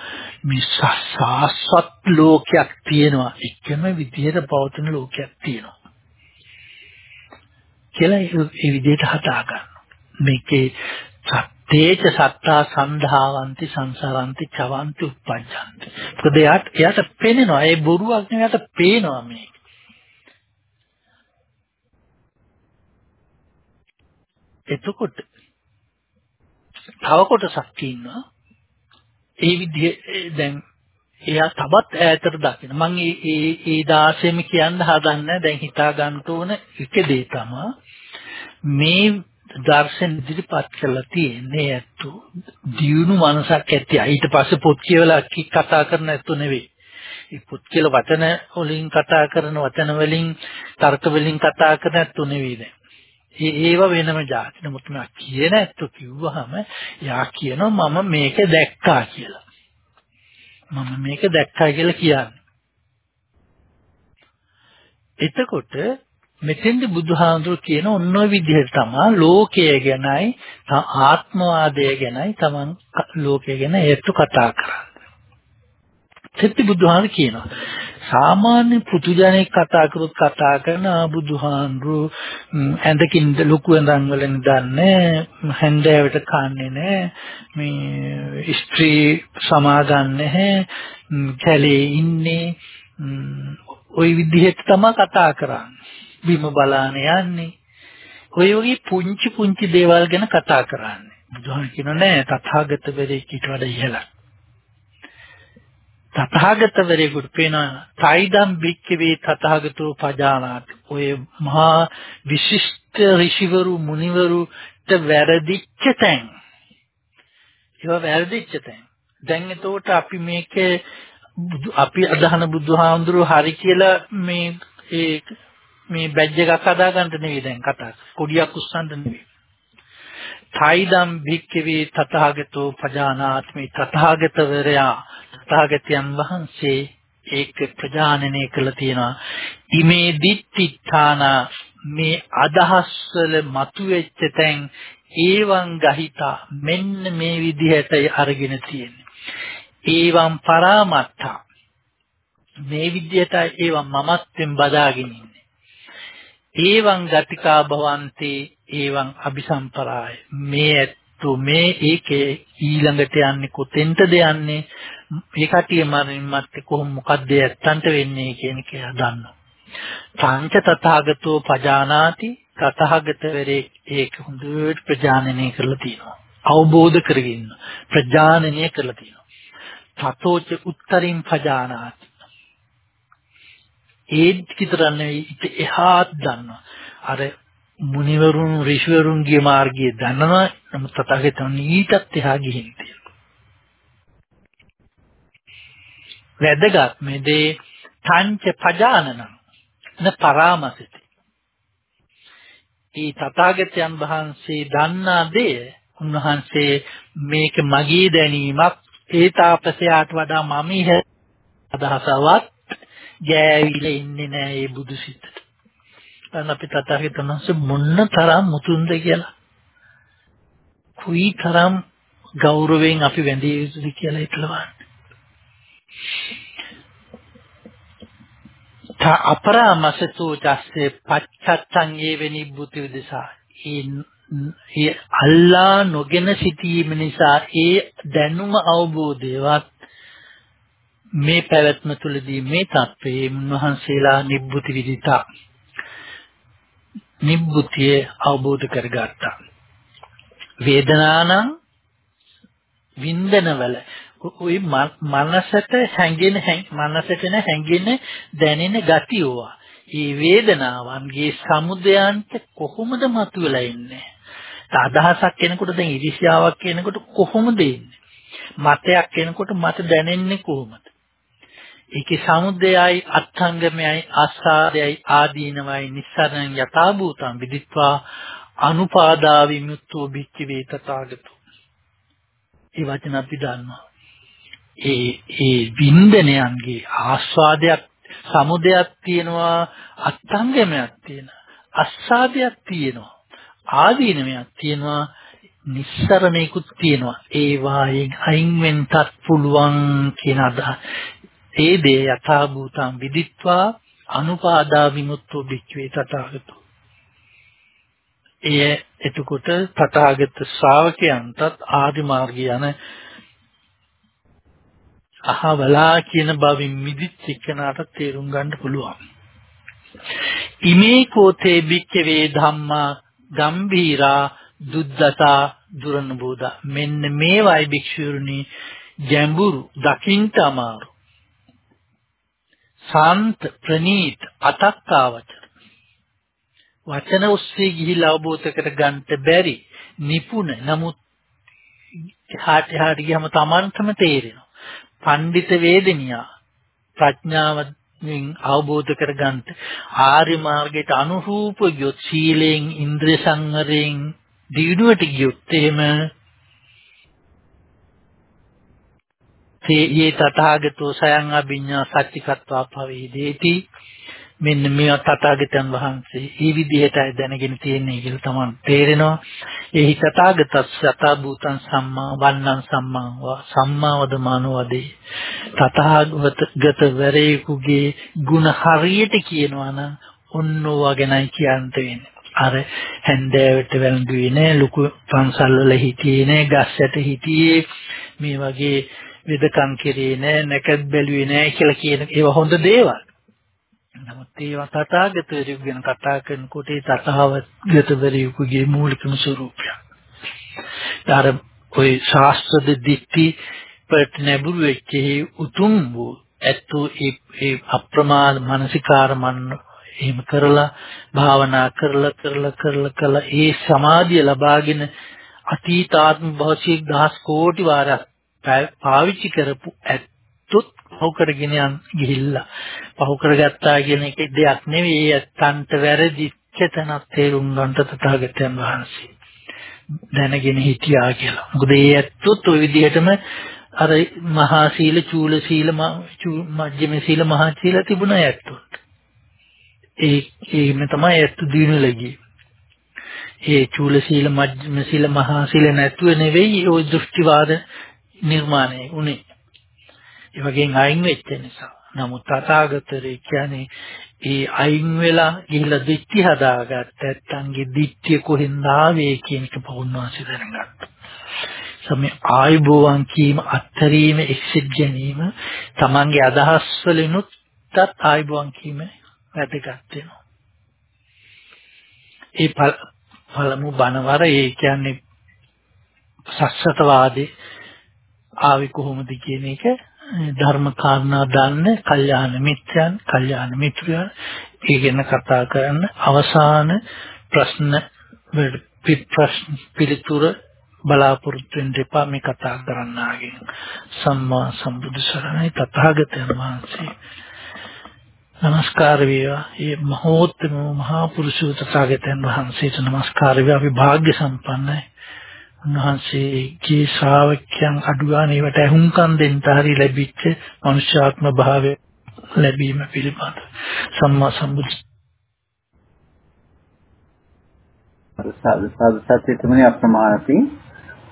මේ සාස්වත් ලෝකයක් තියෙනවා එකම විදිහට පවතින ලෝකයක් තියෙනවා කියලා ඒ විදිහට හදා ගන්න. මේකේ සත්තේච සත්තා සන්ධාවන්ති සංසාරන්ති චවන්ති උප්පජ්ජන්ති. මොකද එයාට එයාට පේනවා ඒ බොරුවක් නෙවෙයි එයාට පේනවා මේක. එතකොට තව කොටසක් ඉන්නවා ඒ විදිහ දැන් එයා තවත් ඈතට දකින මම ඒ ඒ ඒ 16ම කියන්න හදන්නේ දැන් හිතා ගන්න ඕන එක දේ තමයි මේ දර්ශන ඉදිරිපත් කරලා තියෙන්නේ ඇත්තු දියුණු මනසක් ඇති. ඊට පස්සේ පොත් කියවලා කතා කරන ඇත්තු නෙවෙයි. ඒ පොත් කියලා වචන වලින් කතා කරන වචන වලින් තර්ක වලින් කතා කරන ඇත්තු නෙවෙයි දැන්. ඒ ඒව වෙනම જાති. නමුත් මම කියන ඇත්තු කිව්වහම යා කියනවා මම මේක දැක්කා කියලා. මම මේක දැක්කා කියලා කියන්නේ. එතකොට මෙතෙන්ද බුදුහාමුදුරු කියන ඔන්න ඔය විදිහට තමයි ලෝකය ගැනයි ආත්මවාදය ගැනයි තමන් ලෝකය ගැන ඒත්තු කතා කරන්නේ. සත්‍ය බුදුහාමුදුරු කියනවා. සාමාන්‍ය පුදුජනෙක් කතා කරොත් කතා කරන බුදුහාමුදුරු ඇඳකින් ලොකු ඇඳන් වල නිදන්නේ හැන්දෑවට කන්නේ නැහැ මේ ස්ත්‍රී සමාදන් නැහැ කැලේ ඉන්නේ. ওই විදිහට තමයි කතා කරන්නේ. බිම බලාන යන්නේ. ඔය වගේ පුංචි පුංචි දේවල් ගැන කතා කරන්නේ. බුදුහාම කියනවා නෑ තථාගත වෙරේ ඊට වඩා ඉහළයි. තථාගතවරයෙකුට පේන තයිදම් බික්කවේ තථාගතෝ පජානාති. ඔය මහා විශිෂ්ට ඍෂිවරු මුනිවරුට වැරදිච්ච තැන්. ඒවා වැරදිච්ච තැන්. දැන් එතකොට අපි මේකේ අපි අදහන බුදුහාමුදුරුවෝ හරි කියලා මේ ඒ මේ බැජ් එකක් හදාගන්න නෙවෙයි දැන් කතා. කොඩියක් උස්සන්න නෙවෙයි. තයිදම් භික්කවේ තථාගතෝ පජානාත්මි තථාගතවරයා තථාගතයන් වහන්සේ ඒක ප්‍රජානනය කළ තියෙනවා. ඉමේ දිට්ඨාන මේ අදහස් වල මතුවෙච්ච තැන් ඒවං ගහිතා මෙන්න මේ විදිහට අරගෙන තියෙන්නේ. ඒවං පරාමත්තා මේ විදිහට ඒවං මමත්වෙන් බදාගෙන ඒවං ගතිකා භවන්ති ඒවං අபிසම්පරාය. මේ ඇත්තු මේ ඒකේ ඊළඟට යන්නේ කොතෙන්ටද යන්නේ? මේ කටිය මරින් මත්තේ කොහොම මොකද්ද ඇත්තන්ට වෙන්නේ කියන එක දන්නවා. පංච තථාගතෝ පජානාති තථාගත වෙරේ ඒක හොඳට ප්‍රජානනය කරලා තියෙනවා. අවබෝධ කරගෙන ප්‍රජානනය කරලා තියෙනවා. තතෝච උත්තරින් පජානාති. ඒ විතර නෙවෙයි එහාත් දන්නවා. අර මුනිවරුන් ඍෂිවරුන්ගේ මාර්ගයේ දන්නවා. නමුත් තථාගතයන් ඊටත් එහා ගිහින් තියෙනවා. වැදගත් මේ දේ තංච පජානන න පරාමසිත. ඒ තථාගතයන් වහන්සේ දන්නා දේ උන්වහන්සේ මේක මගේ දැනීමක් ඒ තාපසයාට වඩා මම ඉහ අදහසවත් ගෑවිලා ඉන්නේ නෑ මේ බුදු සිතට. දැන් අපි තථාගතයන් වහන්සේ මොන්න තරම් මුතුන්ද කියලා. කුයි තරම් ගෞරවයෙන් අපි වැඳිය යුතුද කියලා හිතලවන්න. තා අපරාමසතු චස්සේ පච්චත්තං ඒව නිබ්බුති විදසා ඒ අල්ලා නොගෙන සිටීම නිසා ඒ දැනුම අවබෝධයවත් මේ පැවැත්ම තුළදී මේ தત્ත්වයේ මුන්වහන්සේලා නිබ්බුති විදිතා. නිබ්බුතිය අවබෝධ කරගත්තා. වේදනානම් වින්දනවල. ওই මනසට හැංගෙන මනසට හැංගෙන දැනෙන ගතියෝවා මේ වේදනාවන්ගේ සමුදයන්ට කොහොමද මතුවලා ඉන්නේ? අදහසක් කෙනකොට දැන් ඉරිසියාවක් කෙනකොට කොහොමද ඉන්නේ? මතයක් කෙනකොට මත දැනෙන්නේ කොහොමද? ඒකේ සමුදයයි අත්ංගමයයි ආස්වාදයයි ආදීනවයි නිස්සරණ යථාභූතං විදිත්වා අනුපාදා විමුක්තෝ භික්ඛවේ තථාගතෝ ඒ වචන අපි දන්නවා ඒ ඒ වින්දනයන්ගේ ආස්වාදයක් සමුදයක් තියෙනවා අත්ංගමයක් තියෙනවා අස්සාදයක් තියෙනවා ආදීනමයක් තියෙනවා නිස්සරණයකුත් තියෙනවා ඒ වායෙන් අයින් වෙන්නත් පුළුවන් කියන අදහස ඒ දේ යථා භූතං විදිත්වා අනුපාදා විමුක්තෝ භික්ඛවේ තථාගතෝ. එය එතකොට තථාගත ශ්‍රාවකයන්ටත් ආදි මාර්ගය යන අහවලා කියන බවින් මිදිච්ච එකනට තේරුම් ගන්න පුළුවන්. ඉමේ කෝතේ භික්ඛවේ ධම්මා ගම්භීරා දුද්දතා දුරනුබෝධ. මෙන්න මේවයි භික්ෂුරුනි ගැඹුරු දකින්ට අමාරු. ශාන්ත ප්‍රනීත අතක්කාවචර වචන ඔස්සේ ගිහිලා අවබෝධ කර ගන්නට බැරි නිපුණ. නමුත් හාට හාට ගියම Tamanටම තේරෙනවා. පඬිත වේදනියා ප්‍රඥාවෙන් අවබෝධ කර ගන්නට ආර්ය මාර්ගයට අනුරූප යොත් සීලෙන් ඉන්ද්‍රිය සංවරයෙන් දිනුවට ගියොත් එහෙම තේ යේ තථාගතෝ සයං අභිඤ්ඤා සච්චිකත්වා පවේදේති මෙන්න මේ තථාගතයන් වහන්සේ මේ විදිහටයි දැනගෙන තියෙන්නේ කියලා තමයි තේරෙනවා. එහි තථාගතස් යථා භූතං සම්මා වන්නං සම්මා සම්මා වදමානෝ වදේ. තථාගත වරේකුගේ ಗುಣ හරියට කියනවා නම් ඔන්නෝවා ගැනයි කියන්න වෙන්නේ. අර හැන්දෑවට වැළඳුවේ නෑ ලොකු පන්සල් වල හිටියේ නෑ ගස් යට හිටියේ මේ වගේ වෙදකම් කෙරේ නෑ නැකත් බැලුවේ නෑ කියලා කියන ඒවා හොඳ දේවල්. නමුත් ඒවා තථාගතවරු ගැන කතා කරනකොට ඒ තථාගතවරුගේ මූලිකම ස්වરૂපය. ඊට ඔය ශාස්ත්‍රද දිට්ඨි පට නැඹුරු වෙච්ච උතුම් වූ ඇත්තෝ ඒ ඒ අප්‍රමාද මානසිකාර මන්න එහෙම කරලා භාවනා කරලා කරලා කරලා කළා ඒ සමාධිය ලබාගෙන අතීතාත්ම භෞතික දහස් කෝටි වාරයක් පාවිච්චි කරපු ඇත්තොත් පහු කරගෙන යන් ගිහිල්ලා පහු කරගත්තා කියන එක දෙයක් නෙවෙයි ඒ ඇත්තන්ට වැරදිච්ච තැනක් තේරුම් ගන්නට තථාගතයන් වහන්සේ දැනගෙන හිටියා කියලා. මොකද ඒ ඇත්තොත් ওই විදිහටම අර මහා සීල චූල සීල මජ්ක්‍ධිම සීල මහා සීල තිබුණ ඇත්තොත්. ඒ ඒම තමයි ඇත්ත දිනුලා ගියේ. ඒ චූල සීල මජ්ක්‍ධිම සීල මහා සීල නැතුව නෙවෙයි ওই දෘෂ්ටිවාද නිර්මාණය උනේ. ඒ වගේම අයින් වෙච්ච නිසා. නමුත් තථාගතරේ කියන්නේ ඒ අයින් වෙලා ගිහිලා දිට්ඨි හදාගත්ත ඇත්තන්ගේ දිට්ඨිය කොහෙන්ද ආවේ කියන එක පවුන්වාසි දැනගත්තා. සමේ ආයුබෝවන් කීම අත්තරීම එක්සිට ගැනීම තමන්ගේ අදහස් වලිනුත් තත් ආයුබෝවන් කීම වැදගත් වෙනවා. ඒ පළමු බණවර ඒ කියන්නේ සස්සතවාදී ආවේ කොහොමද කියන එක ධර්ම කාරණා දන්න කල්යාණ මිත්‍රයන් කල්යාණ මිත්‍රයන් ඒ ගැන කතා කරන්න අවසාන ප්‍රශ්න ප්‍රශ්න පිළිතුර බලාපොරොත්තු වෙන්න එපා මේ කතා කරන්න ආගෙන සම්මා සම්බුදු සරණයි තථාගතයන් වහන්සේ නමස්කාර වේවා. මේ මහෝත්තම මහා පුරුෂෝ තථාගතයන් වහන්සේට නමස්කාර වේවා. අපි වාග්ය සම්පන්නයි. උන්වහන්සේගේ ශ්‍රාවකයන් අඩුගානේ ඒවට ඇහුම්කන් දෙන්න හරි ලැබිච්ච මනුෂ්‍යාත්ම භාවය ලැබීම පිළිබඳ සම්මා සම්බුද්ධ. සාදු සාදු සත්‍යතුමනි අප්‍රමාණති.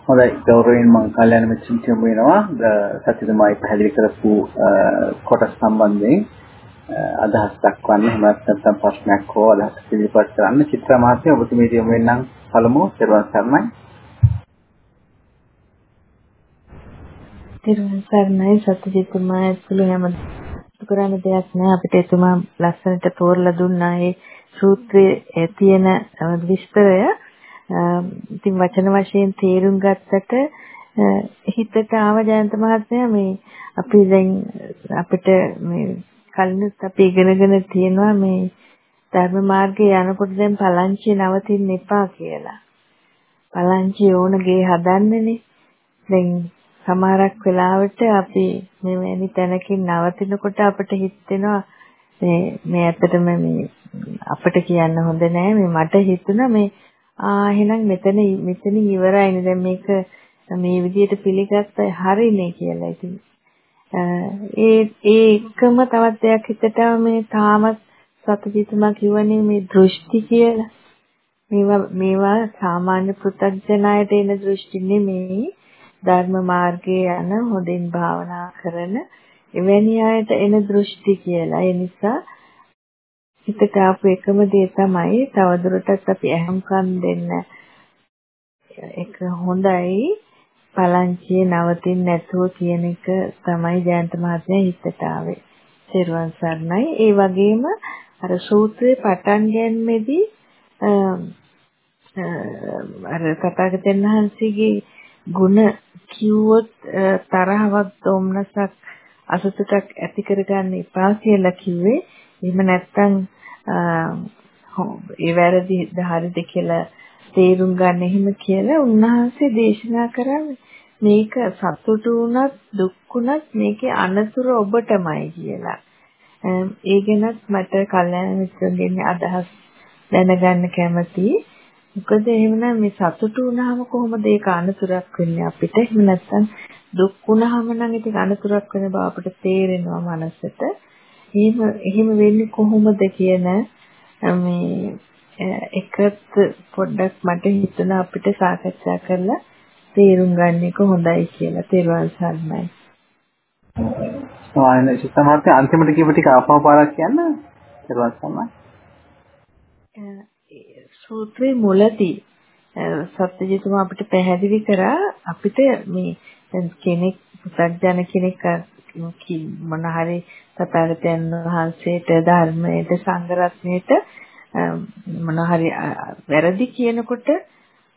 හොඳයි ගෞරවයෙන් මම කල්යනා මිත්‍රින් කියමු වෙනවා. සත්‍යතුමයි පැහැදිලි කරපු කොටස් සම්බන්ධයෙන් අදහස් දක්වන්න එහෙම නැත්නම් ප්‍රශ්නයක් හෝ අදහස් ඉදිරිපත් කරන්න. චිත්‍ර මහත්මිය ඔබතුමී යොමු වෙනනම්. පළමුව සර්වන් සර්ණයි. තිරුවන් සරණයි සත්‍යජිතුමා ඇතුළු හැම කරන්න දෙයක් නෑ අපිට එතුමා ලස්සනට තෝරලා දුන්නා ඒ සූත්‍රයේ තියෙන විස්තරය ඉතින් වචන වශයෙන් තේරුම් ගත්තට හිතට ආව ජයන්ත මහත්මයා මේ අපි දැන් අපිට මේ කලිනුත් අපි ඉගෙනගෙන තියෙනවා මේ ධර්ම මාර්ගයේ යනකොට දැන් පලංචිය නවතින්න එපා කියලා. පලංචිය ඕන ගේ හදන්නනේ. දැන් සමහරක් වෙලාවට අපි මෙවැනි තැනකින් නවතිනකොට අපිට හිතෙනවා මේ මේ ඇත්තටම මේ අපිට කියන්න හොඳ නෑ මේ මට හිතුණා මේ ආ එහෙනම් මෙතන මෙතනින් ඉවරයිනේ දැන් මේක මේ විදිහට පිළිගත්ත හරිනේ කියලා. ඉතින් ඒ ඒ එකම තවත් දෙයක් හිතට මේ තාමත් සතුටිතුමා කියවනේ මේ දෘෂ්ටි කියලා. මේවා මේවා සාමාන්‍ය පෘථග්ජනයට එන දෘෂ්ටි නෙමෙයි ධර්ම මාර්ගයේ යන හොඳින් භාවනා කරන එවැනි අයට එන දෘෂ්ටි කියලා. ඒ නිසා හිතට ආපු එකම දේ තමයි තවදුරටත් අපි අහම්කම් දෙන්න එක හොඳයි පලංචියේ නවතින්න නැතුව කියන එක තමයි ජයන්ත මහත්මයා හිතට ආවේ. සිරුවන් සර්ණයි. ඒ වගේම අර සූත්‍රයේ පටන් ගැනීමේදී අර තථාගතයන් වහන්සේගේ ಗುಣ කිව්වොත් තරහවක් දොම්නසක් අසතුටක් ඇති කරගන්න එපා කියලා කිව්වේ. එහෙම නැත්නම් ඒ වැරදිද හරිද කියලා තේරුම් ගන්න එහෙම කියලා උන්වහන්සේ දේශනා කරන්නේ මේක සතුටු වුණත් දුක් වුණත් මේකේ අනතුරු ඔබටමයි කියලා. ඒ ගැනත් මට කල්යනා මිත්‍රගෙන් අදහස් දැනගන්න කැමතියි. මොකද එහෙමනම් මේ සතුටු වුණාම කොහොමද ඒක අනතුරක් වෙන්නේ අපිට? එහෙම නැත්නම් දුක් වුණාම නම් ඒක අනතුරක් වෙන බව අපිට තේරෙනවා මනසට. එහෙම එහෙම වෙන්නේ කොහොමද කියන මේ එකත් පොඩ්ඩක් මට හිතුණා අපිට සාකච්ඡා කරලා තේරුම් ගන්න එක හොඳයි කියලා තේරුවන් සරණයි. සමාන සිතමාර්ථය අන්තිමට කියපු ටික ආපහු පාරක් කියන්න තේරුවන් සරණයි. සූත්‍රයේ මුලදී සත්‍යජිතුමා අපිට පැහැදිලි කරා අපිට මේ කෙනෙක් පුතග්ජන කෙනෙක් මොන හරි තථාගතයන් වහන්සේට ධර්මයට සංඝ රත්නයට මොන හරි වැරදි කියනකොට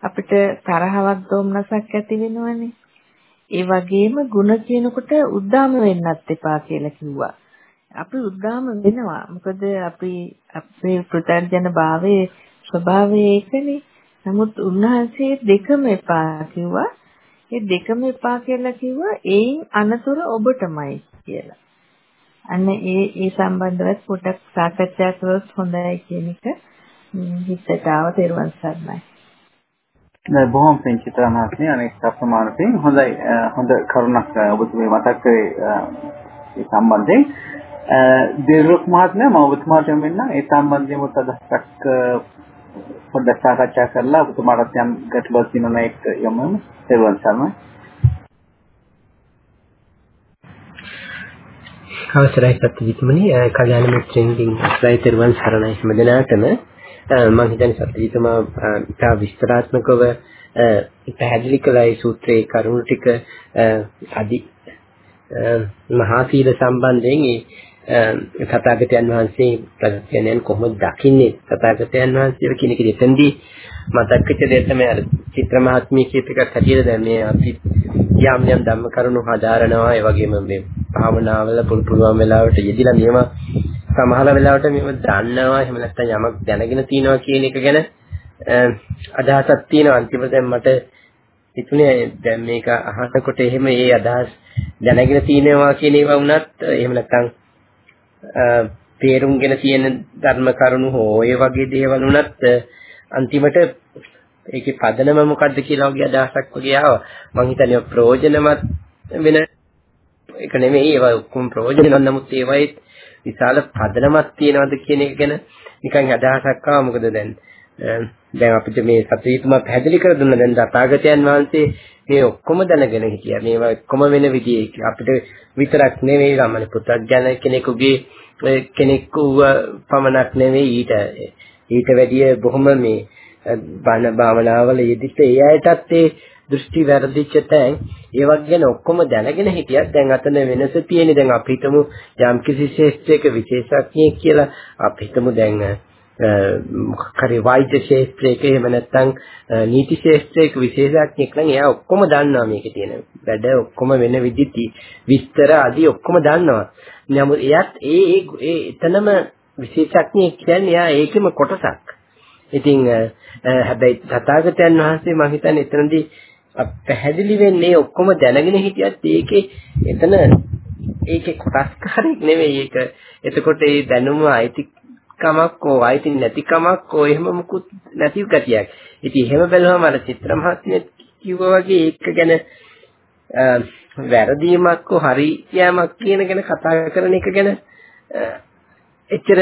අපිට තරහවක් දොම්නසක් ඇති වෙනවනේ. ඒ වගේම ಗುಣ කියනකොට උද්දාම වෙන්නත් එපා කියලා කිව්වා. අපි උද්දාම වෙනවා. මොකද අපි අපේ ප්‍රත්‍යඥ භාවයේ ස්වභාවය ඒකනේ. නමුත් උන්වහන්සේ දෙකම එපා කිව්වා. ඒ දෙකම එපා කියලා කිව්වා ඒයින් අනතුර ඔබටමයි කියලා. අන්න ඒ ඒ සම්බන්ධවත් පොඩක් සාකච්ඡා කරොත් හොඳයි කියන එක හිතට ආව තෙරුවන් සරණයි. දැන් බොහොම පිං චිත්‍රාමාත්මය අනෙක් අප්‍රමාණයෙන් හොඳයි හොඳ කරුණක් ඔබතුමී මතක් කරේ ඒ සම්බන්ධයෙන් දේරුක් මහත්මයා මම ඔබතුමාට මෙන්න ඒ සම්බන්ධයෙන් උත් අදහසක් පොඩ්ඩක් සාකච්ඡා කරලා ඔබතුමාට යම් ගැටලුවක් තියෙනවා ඒක යමු සර්වන් සර්ම අවසරයි සත්‍යජිත්මනි. කල්‍යාණ මිත්‍රෙන්ගෙන් අවසරයි තෙරුවන් සරණයි. හැමදෙනාටම මම හිතන්නේ සත්‍යජිතමා ඉතා විස්තරාත්මකව පැහැදිලි කළා ඒ සූත්‍රයේ කරුණු ටික අදි මහා සීල සම්බන්ධයෙන්. ඒ තථාගතයන් වහන්සේ ප්‍රඥයන් කොහොමද දකින්නේ? තථාගතයන් වහන්සේ කියන එක දෙතෙන්දී මතක් වෙච්ච දේ තමයි අර චිත්‍ර මහත්මිය කියප එකක් හැටියට දැන් මේ අපි යම් යම් ධම්ම කරුණු හදාරනවා. ඒ වගේම මේ භාවනාවල පුළු පුළුවන් වෙලාවට යෙදිලා මේවා සමහර වෙලාවට මේව දන්නවා. එහෙම නැත්නම් යමක් දැනගෙන තියනවා කියන එක ගැන අදහසක් තියෙනවා. අන්තිමට දැන් මට හිතුනේ දැන් මේක අහනකොට එහෙම ඒ අදහස් දැනගෙන තියනවා කියන ඒවා වුණත් එහෙම නැත්නම් තේරුම්ගෙන තියෙන ධර්ම කරුණු හෝ ඒ වගේ දේවල් වුණත් අන්තිමට ඒකේ පදනම මොකද්ද කියලා වගේ අදහසක් වගේ ආවා. මම හිතන්නේ ප්‍රයෝජනවත් වෙන එක නෙමෙයි ඒවා ඔක්කොම ප්‍රයෝජනවත් නමුත් ඒවයි විශාල පදනමක් තියෙනවද කියන එක ගැන නිකන් අදහසක් ආවා. මොකද දැන් දැන් අපිට මේ සත්‍යීතුමා පැහැදිලි කර දුන්න. දැන් තථාගතයන් වහන්සේ මේ ඔක්කොම දැනගෙන හිටියා. මේවා ඔක්කොම වෙන විදිහේ අපිට විතරක් නෙවෙයි ගමන පුතග්ජන කෙනෙකුගේ කෙනෙකු පමණක් නෙවෙයි ඊට ඊට වැඩිය බොහොම මේ බණ භාවනාවල යෙදිච්ච ඒ අයටත් ඒ දෘෂ්ටි වැරදිච්ච තැන් ඒවක් ගැන ඔක්කොම දැනගෙන හිටියත් දැන් අතන වෙනස තියෙන්නේ. දැන් අපි හිතමු යම්කිසි ශේෂ්ත්‍රයක විශේෂඥයෙක් කියලා. අපි හිතමු දැන් කරේ වෛද්‍ය ශාස්ත්‍රයක එහෙම නැත්නම් නීති ශාස්ත්‍රයක විශේෂඥයෙක් නම් එයා ඔක්කොම දන්නවා මේකේ තියෙන වැඩ ඔක්කොම වෙන විදිහටි විස්තර ආදී ඔක්කොම දන්නවා. නමුත් එයාත් ඒ ඒ එතනම විශේෂඥයෙක් කියන්නේ එයා ඒකෙම කොටසක්. ඉතින් හැබැයි තථාගතයන් වහන්සේ මම හිතන්නේ එතනදී පැහැදිලි වෙන්නේ ඔක්කොම දැනගෙන හිටියත් ඒකේ එතන ඒකේ කොටස්කාරයක් නෙවෙයි ඒක. එතකොට ඒ දැනුම අයිති කමක් ඕ අයිති නැති කමක් ඕ එහෙම මුකුත් නැති ගතියක්. ඉතින් එහෙම බැලුවම අර චිත්‍ර මහත්මිය කිව්වා වගේ ඒක ගැන වැරදීමක් හෝ හරි යෑමක් කියන ගැන කතා කරන එක ගැන එච්චර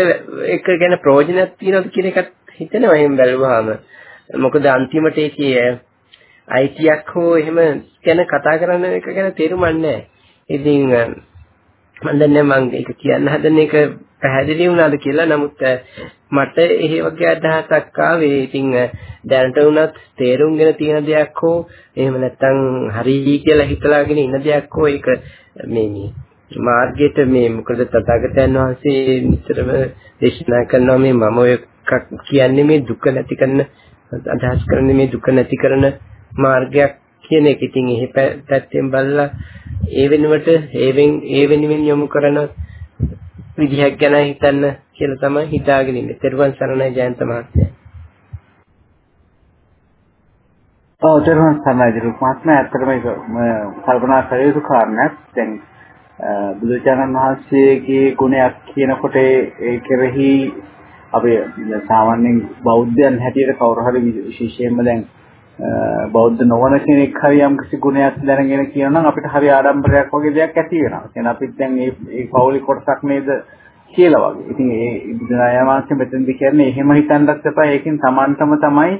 එක ගැන ප්‍රයෝජනයක් තියනවද කියන එකත් හිතෙනවා එහෙම බැලුවාම. මොකද අන්තිමට ඒකේ අයිතියක් හෝ එහෙම ගැන කතා කරන එක ගැන තේරුමක් නැහැ. ඉතින් මම දන්නේ මම ඒක කියන්න හදන එක පැහැදිලි වුණාද කියලා නමුත් මට එහෙ වගේ අදහසක් ආවේ ඉතින් දැනට වුණත් තේරුම්ගෙන තියෙන දෙයක් හෝ එහෙම නැත්නම් හරි කියලා හිතලාගෙන ඉන්න දෙයක් හෝ ඒක මේ මේ මාර්ගයට මේ මොකද තථාගතයන් වහන්සේ නිතරම දේශනා කරනවා මේ මම ඔය කියන්නේ මේ දුක නැති කරන අදහස් කරන්නේ මේ දුක නැති කරන මාර්ගයක් කියන එක. ඉතින් එහි පැත්තෙන් බලලා ඒ වෙනුවට ඒවෙන් ඒ වෙනුවෙන් යොමු කරන විදිහක් ගැන හිතන්න කියලා තමයි හිතාගෙන ඉන්නේ. තෙරුවන් සරණයි ජයන්ත මහත්තයා. ඔව් තෙරුවන් සරණයි දිරුක් මහත්මයා. ඇත්තටම ඒක කල්පනා කළ යුතු කාරණයක්. දැන් බුදුචානන් වහන්සේගේ ගුණයක් කියනකොට ඒ කෙරෙහි අපි සාමාන්‍යයෙන් බෞද්ධයන් හැටියට කවුරු හරි විශේෂයෙන්ම දැන් බෞද්ධ නොවන කෙනෙක් හරි යම් කිසි ගුණයක් දැනගෙන කියනවා නම් අපිට හරි ආඩම්බරයක් වගේ දෙයක් ඇති වෙනවා. එහෙනම් අපිත් දැන් මේ මේ පෞලි කොටසක් නේද කියලා වගේ. ඉතින් ඒ බුදුනායමාංශ මෙතනදි කියන්නේ එහෙම හිතන්නත් එපා. ඒකෙන් Tamanටම තමයි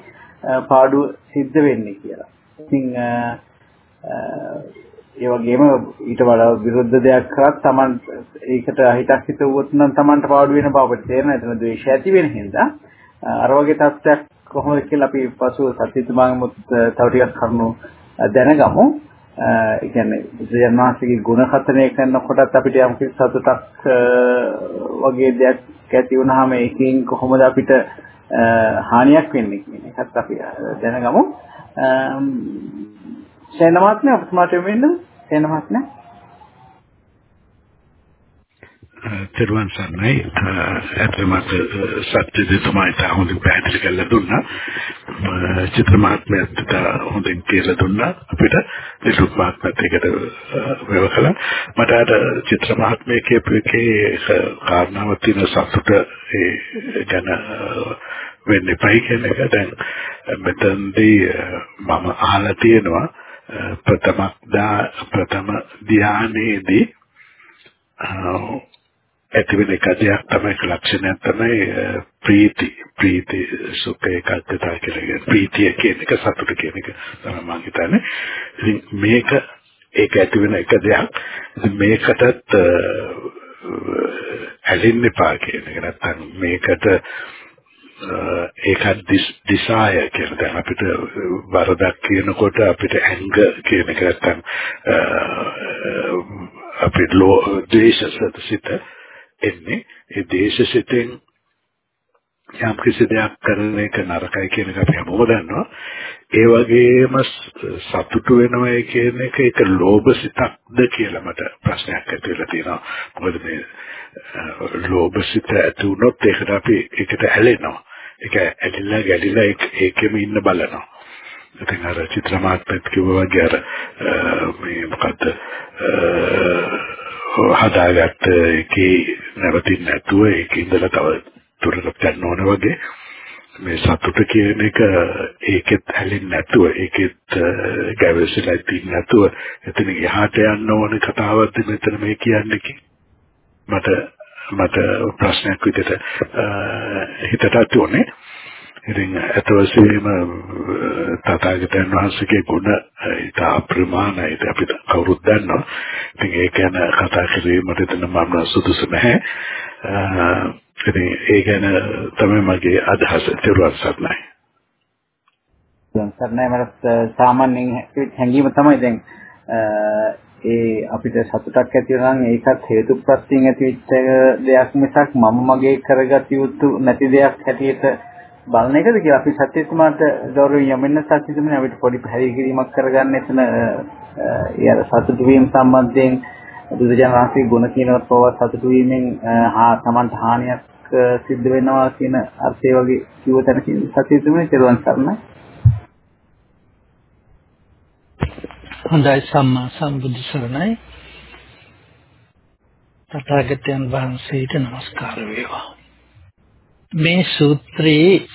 පාඩුව සිද්ධ වෙන්නේ කියලා. ඉතින් ඒ වගේම ඊට වඩා විරුද්ධ දෙයක් කරත් Taman ඒකට හිතක් හිතුවොත් නම් Tamanට පාඩු වෙන බව අපිට තේරෙනවා. එතන ද්වේෂය ඇති වෙන හින්දා අර වගේ තත්ත්වයක් කොහොමද කියලා අපි පසුව සත්‍යතුමාගෙමුත් තව ටිකක් කරුණු දැනගමු. ඒ කියන්නේ බුදුන් වහන්සේගේ ගුණ කතනය කරනකොටත් අපිට යම් කිසි සතුටක් වගේ දෙයක් ඇති වුනහම ඒකෙන් කොහොමද අපිට හානියක් වෙන්නේ කියන එකත් අපි දැනගමු. සේනමාත්මය අපිට මාට වෙන්න සේනමාත්මය තෙරුවන් සරණයි. අතමත් සත්‍ය දෙතුමා ඉතා හොඳින් පැහැදිලි කරලා දුන්නා. චිත්‍ර මහත්මයාත් ඉතා හොඳින් කියලා දුන්නා. අපිට දිලුක් මහත්මයාත් ඒකට වැව කළා. මට අර චිත්‍ර මහත්මයා කියපු එකේ කාරණාවක් තියෙන සතුට ඒ ගැන වෙන්නේ පයි කියන එක. දැන් මෙතනදී මම අහලා තියෙනවා ප්‍රථම ප්‍රථම ධානයේදී ඇති වෙන එක දෙයක් තමයි ලක්ෂණයක් තමයි ප්‍රීති. ප්‍රීති සුඛ ඒකත්වතා කියලා ප්‍රීතිය කියන එක සතුට කියන එක තමයි මම හිතන්නේ. ඉතින් මේක ඒක ඇති වෙන එක දෙයක්. මේකටත් ඇලෙන්න එපා කියන එක. නැත්තම් මේකට ඒකත් දිසාය කියන දැන් අපිට වරදක් කියනකොට අපිට ඇංග කියන එක නැත්තම් අපේ ලෝ ද්වේෂ සිත එන්නේ ඒ දේශසිතෙන් යම් කිසි දෙයක් කරන එක නරකයි කියන එක අපි හැමෝම දන්නවා. ඒ වගේම සතුටු වෙනවා කියන එක ඒක ලෝභ සිතක්ද කියලා මට ප්‍රශ්නයක් ඇති වෙලා තියෙනවා. මොකද මේ ලෝභ සිත ඇති වුණොත් ඒකට අපි ඒකට ඇලෙනවා. ඒක ඇලිලා ගැලිලා ඒකෙම ඉන්න බලනවා. ඉතින් අර චිත්‍රමාත්මත් කිව්වා වගේ අර මේ මොකද්ද හදාගත්ත එකේ නැවතින් නැතුව ඒක ඉඳලා තව දුරකට යන්න ඕන වගේ. මේ සතුට කියන එක ඒකෙත් හැලෙන්නේ නැතුව ඒකෙත් ගැවසිලා තින්නේ නැතුව එතන එහාට යන්න ඕන කතාවක්ද මෙතන මේ කියන්නේ මට මට ප්‍රශ්නයක් විදිහට හිතට ඇතුනේ ඉතින් අත වශයෙන්ම තථාගතයන් වහන්සේගේ ගුණ ඊට අප්‍රමාණයි අපිට කවුරුත් දන්නවා. ඉතින් ඒක ගැන කතා කිරීමට එතන මම සුදුසු නැහැ. ඉතින් ඒ ගැන තමයි මගේ අදහස තිරුවන් සරණයි. තිරුවන් සරණයි මට සාමාන්‍යයෙන් හැඟීම තමයි දැන් ඒ අපිට සතුටක් ඇති වෙනවා නම් ඒකත් හේතුප්‍රත්‍යයෙන් ඇතිවෙච්ච දෙයක් මිසක් මම මගේ කරගත යුතු නැති දෙයක් හැටියට බලන එකද කියලා? අපි සත්‍යතුමාට ගෞරවයෙන් යමෙන්න සත්‍යතුමනි අපිට පොඩි පැහැදිලි කිරීමක් කරගන්න එතන ඒ අර සතුටු වීම සම්බන්ධයෙන් බුදුජානක වහන්සේ ගුණ කියනවත් පවා සතුටු වීමෙන් හා Tamanට හානියක් සිද්ධ වෙනවා කියන අර්ථය වගේ කිව්ව තැනකින් සත්‍යතුමනි තෙරුවන් සරණයි. හොඳයි සම්මා සම්බුදු සරණයි. තථාගතයන් වහන්සේට নমස්කාර වේවා. මේ සූත්‍රයේ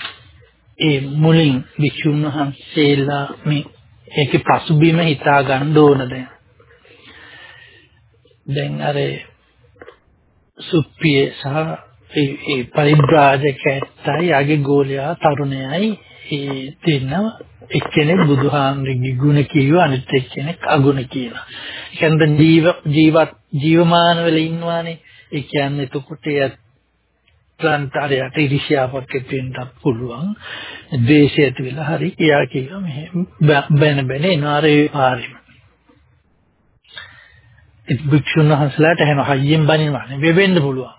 ඒ මුලින් වික්ෂුන් වහන්සේලා මේ ඒකේ පසුබිම හිතා ගන්න ඕන දැන්. දැන් අර සුප්පිය සහ ඒ පරිබ්‍රාජකයයි යගේ ගෝලයා තරුණයයි ඒ දෙන්න එක්කෙනෙක් බුදුහාමරගේ ගුණ කියව අනිත් එක්කෙනෙක් අගුණ කියලා. ඒ කියන්නේ ජීව ජීවත් ජීවමාන වෙලා ඉන්නවානේ. ඒ කියන්නේ එතකොට ත්‍රාන්තරයට ඉරිසියාවක් ඇති වෙන්නත් පුළුවන්. ද්වේෂය ඇති වෙලා හරි කියා කියලා මෙහෙම බැන බැන එනාරේ පාරෙම. ඒ භික්ෂුන් වහන්සේලාට එහෙම හයියෙන් බනිනවා නෙවෙයි වෙන්න පුළුවන්.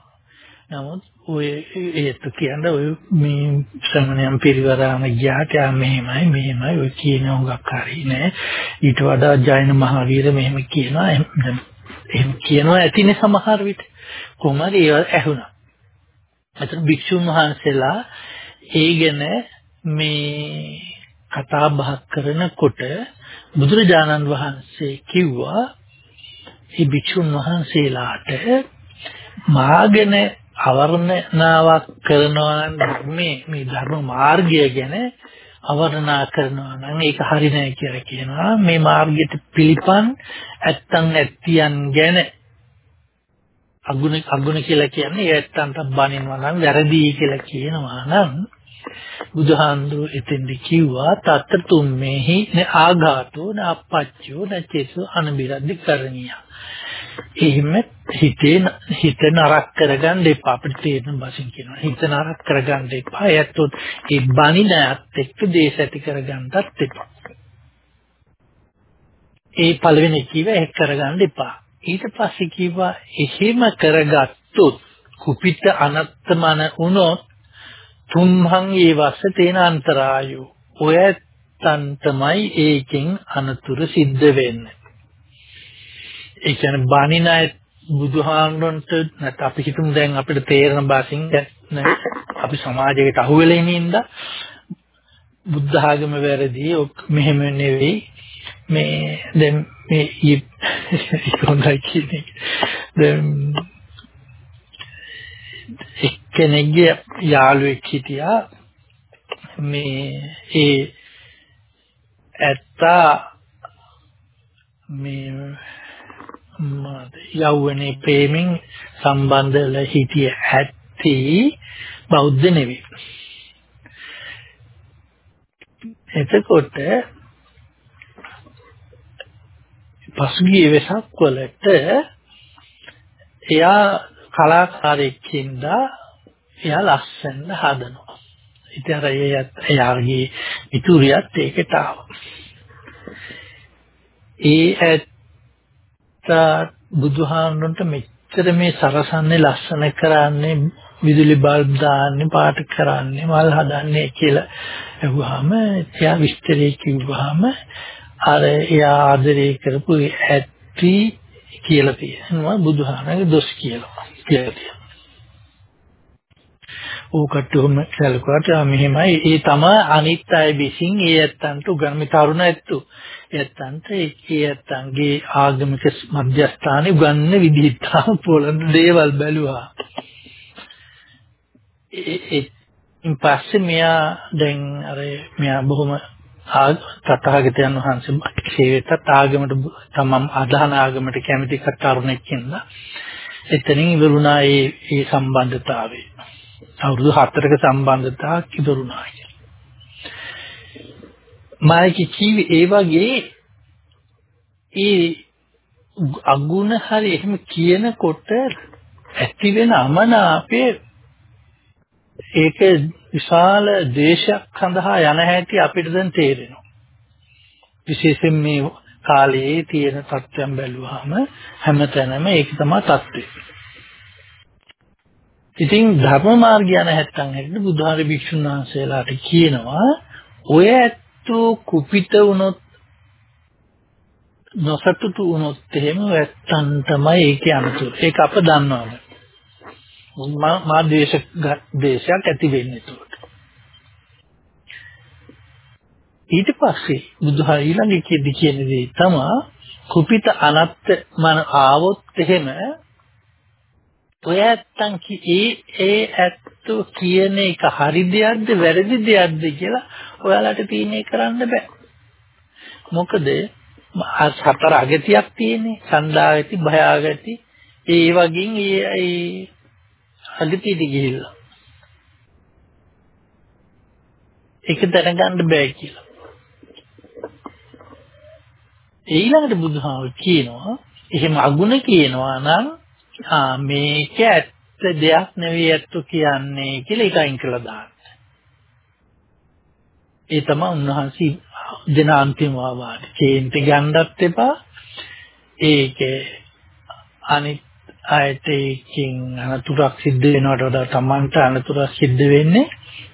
නමුත් ඔය ඒත් කියන්නේ ඔය මේ ශ්‍රමණයන් පිරිවරාම ගියාට යා මෙහෙමයි මෙහෙමයි ඔය කියන උගක් හරි නෑ ඊට වඩා ජෛන මහවීර මෙහෙම කියනවා එහෙම කියනවා ඇතිනේ සමහර විට කොහමද ඒ ඇහුණා අතන භික්ෂුන් වහන්සේලා ඒ ගැන මේ කතා බහ කරනකොට බුදුරජාණන් වහන්සේ කිව්වා මේ භික්ෂුන් වහන්සේලාට මාගෙන අවර්ණනාවක් කරනවා නම් ධර්මයේ මේ ධර්ම මාර්ගය ගැන අවර්ණනා කරනවා නම් ඒක හරි නෑ කියලා කියනවා. මේ මාර්ගයට පිළිපන් ඇත්තන් ඇත්තියන් ගැන අගුණ අගුණ කියලා කියන්නේ ඒ ඇත්තන්ට බනිනවා නම් වැරදි කියලා කියනවා නම් බුදුහාඳු එතෙන්ද කිව්වා තත්ත තුම්මේහි න ආඝාතෝ න අපච්චෝ න චේසෝ අනබිරද්දි කරණිය. එහෙම හිතේ හිත නරක කරගන්න එපා අපිට තේරෙන බසින් කියනවා. හිත නරක කරගන්න එපා. ඒත් ඒ බනිනයත් එක්ක දේශ ඇති කරගන්නත් එපා. ඒ පළවෙනි කිව්ව ඒක කරගන්න එපා. ඊට පස්සේ කිව්වා එහෙම කරගත්තොත් කුපිත අනත්තමන වුණොත් තුම්හං ඒ වස්ස තේන අන්තරායෝ. ඔය තන්තමයි ඒකෙන් අනතුරු සිද්ධ වෙන්නේ. ඒ කියන්නේ බණිනය බුදුහාමුදුරන්ට නැත් අපි හිතමු දැන් අපිට තේරෙන භාෂෙන් අපි සමාජයකට අහු වෙලා ඉනින්ද බුද්ධ ආගම වැරදි මෙහෙම නෙවෙයි. මේ දැන් මේ හොඳයි කියන්නේ දැන් එක්කෙනෙක්ගේ යාළුවෙක් හිටියා මේ ඒ ඇත්තා මේ යෞවනේ ප්‍රේමෙන් සම්බන්ධ වෙලා හිටිය ඇත්ති බෞද්ධ නෙවෙයි. එතකොට පසුගිය වෙසක් වලට එයා කලාකාරයෙක්ින්ද එයා ලස්සන හදනවා. ඉතින් අර එයාගේ ඉතුරියත් ඒකට ආවා. ඒ ඇත්ත බුදුහාමුදුරන්ට මෙච්චර මේ සරසන්නේ ලස්සන කරන්නේ විදුලි බල්බ් දාන්නේ පාට කරන්නේ මල් හදන්නේ කියලා අහුවාම එයා විස්තරේ කිව්වහම අර එයා ආදරේ කරපු ඇත්ටි කියලා තියෙනවා බුදුහාමගේ දොස් කියලා කියලා තියෙනවා. ඕකට උම සැලකුවාට මෙහෙමයි ඒ තමයි අනිත් අය විසින් ඒ ඇත්තන්ට උගන්මි තරුණ ඇත්තු. ඇත්තන්ට ඒ ඇත්තන්ගේ ආගමික මධ්‍යස්ථානේ උගන්න විදිහට පොළොන් දේවල් බැලුවා. ඒ පස්සේ මෙයා දැන් අර මෙයා බොහොම තථාගතයන් වහන්සේ සේවයට ආගමට තමම් අදහන ආගමට කැමති කතරුණෙක් ඉඳලා එතනින් ඉවරුණා ඒ ඒ සම්බන්ධතාවය. අවුරුදු 4ක සම්බන්ධතාවක් ඉවරුණා කියලා. මායික කිව්වේ ඒ වගේ ඒ අගුණ හරි එහෙම කියනකොට ඇති වෙන අමනාපේ ඒක විශාල දේශයක් සඳහා යන හැටි අපිට දැන් තේරෙනවා. විශේෂයෙන් මේ කාලයේ තියෙන තත්ත්වයන් බැලුවාම හැමතැනම ඒක තමයි තත්ත්වය. ඉතින් ධර්ම මාර්ගය යන හැත්තන් හැටියට බුදුහාර භික්ෂුන් වහන්සේලාට කියනවා ඔය ඇත්තෝ කුපිත වුණොත් නොසතුටු වුණොත් එහෙම වැත්තන් තමයි ඒකේ අනතුරු. ඒක අප දන්නවනේ. මා මා දේශ දේශයක් ඇති වෙන්නේ ඒකට. ඊට පස්සේ බුදුහාර ඊළඟ කියන දේ තමයි කුපිත අනත්ත මන ආවොත් එහෙම ඔය ඇත්තන් ඒ ඒ ඇත්ත කියන එක හරි දෙයක්ද වැරදි දෙයක්ද කියලා ඔයාලට තීරණය කරන්න බෑ. මොකද හතර අගතියක් තියෙන්නේ. ඡන්දාගති, භයාගති, ඒ වගේන් ඒ අගතියට ගිහිල්ලා. ඒක දැනගන්න බෑ කියලා. ඊළඟට බුදුහාම කියනවා එහෙම අගුණ කියනවා නම් ආ මේක ඇත්ත දෙයක් නෙවෙයි ඇත්තු කියන්නේ කියලා ඒක අයින් කළා දාන්න. ඒ තමයි උන්වහන්සේ දෙන අන්තිම වාවාද. කේන්ති ගන්නත් එපා. ඒකේ අනිත් ආයත එකකින් අනතුරක් සිද්ධ වෙනවට වඩා Tamanට අනතුරක් සිද්ධ වෙන්නේ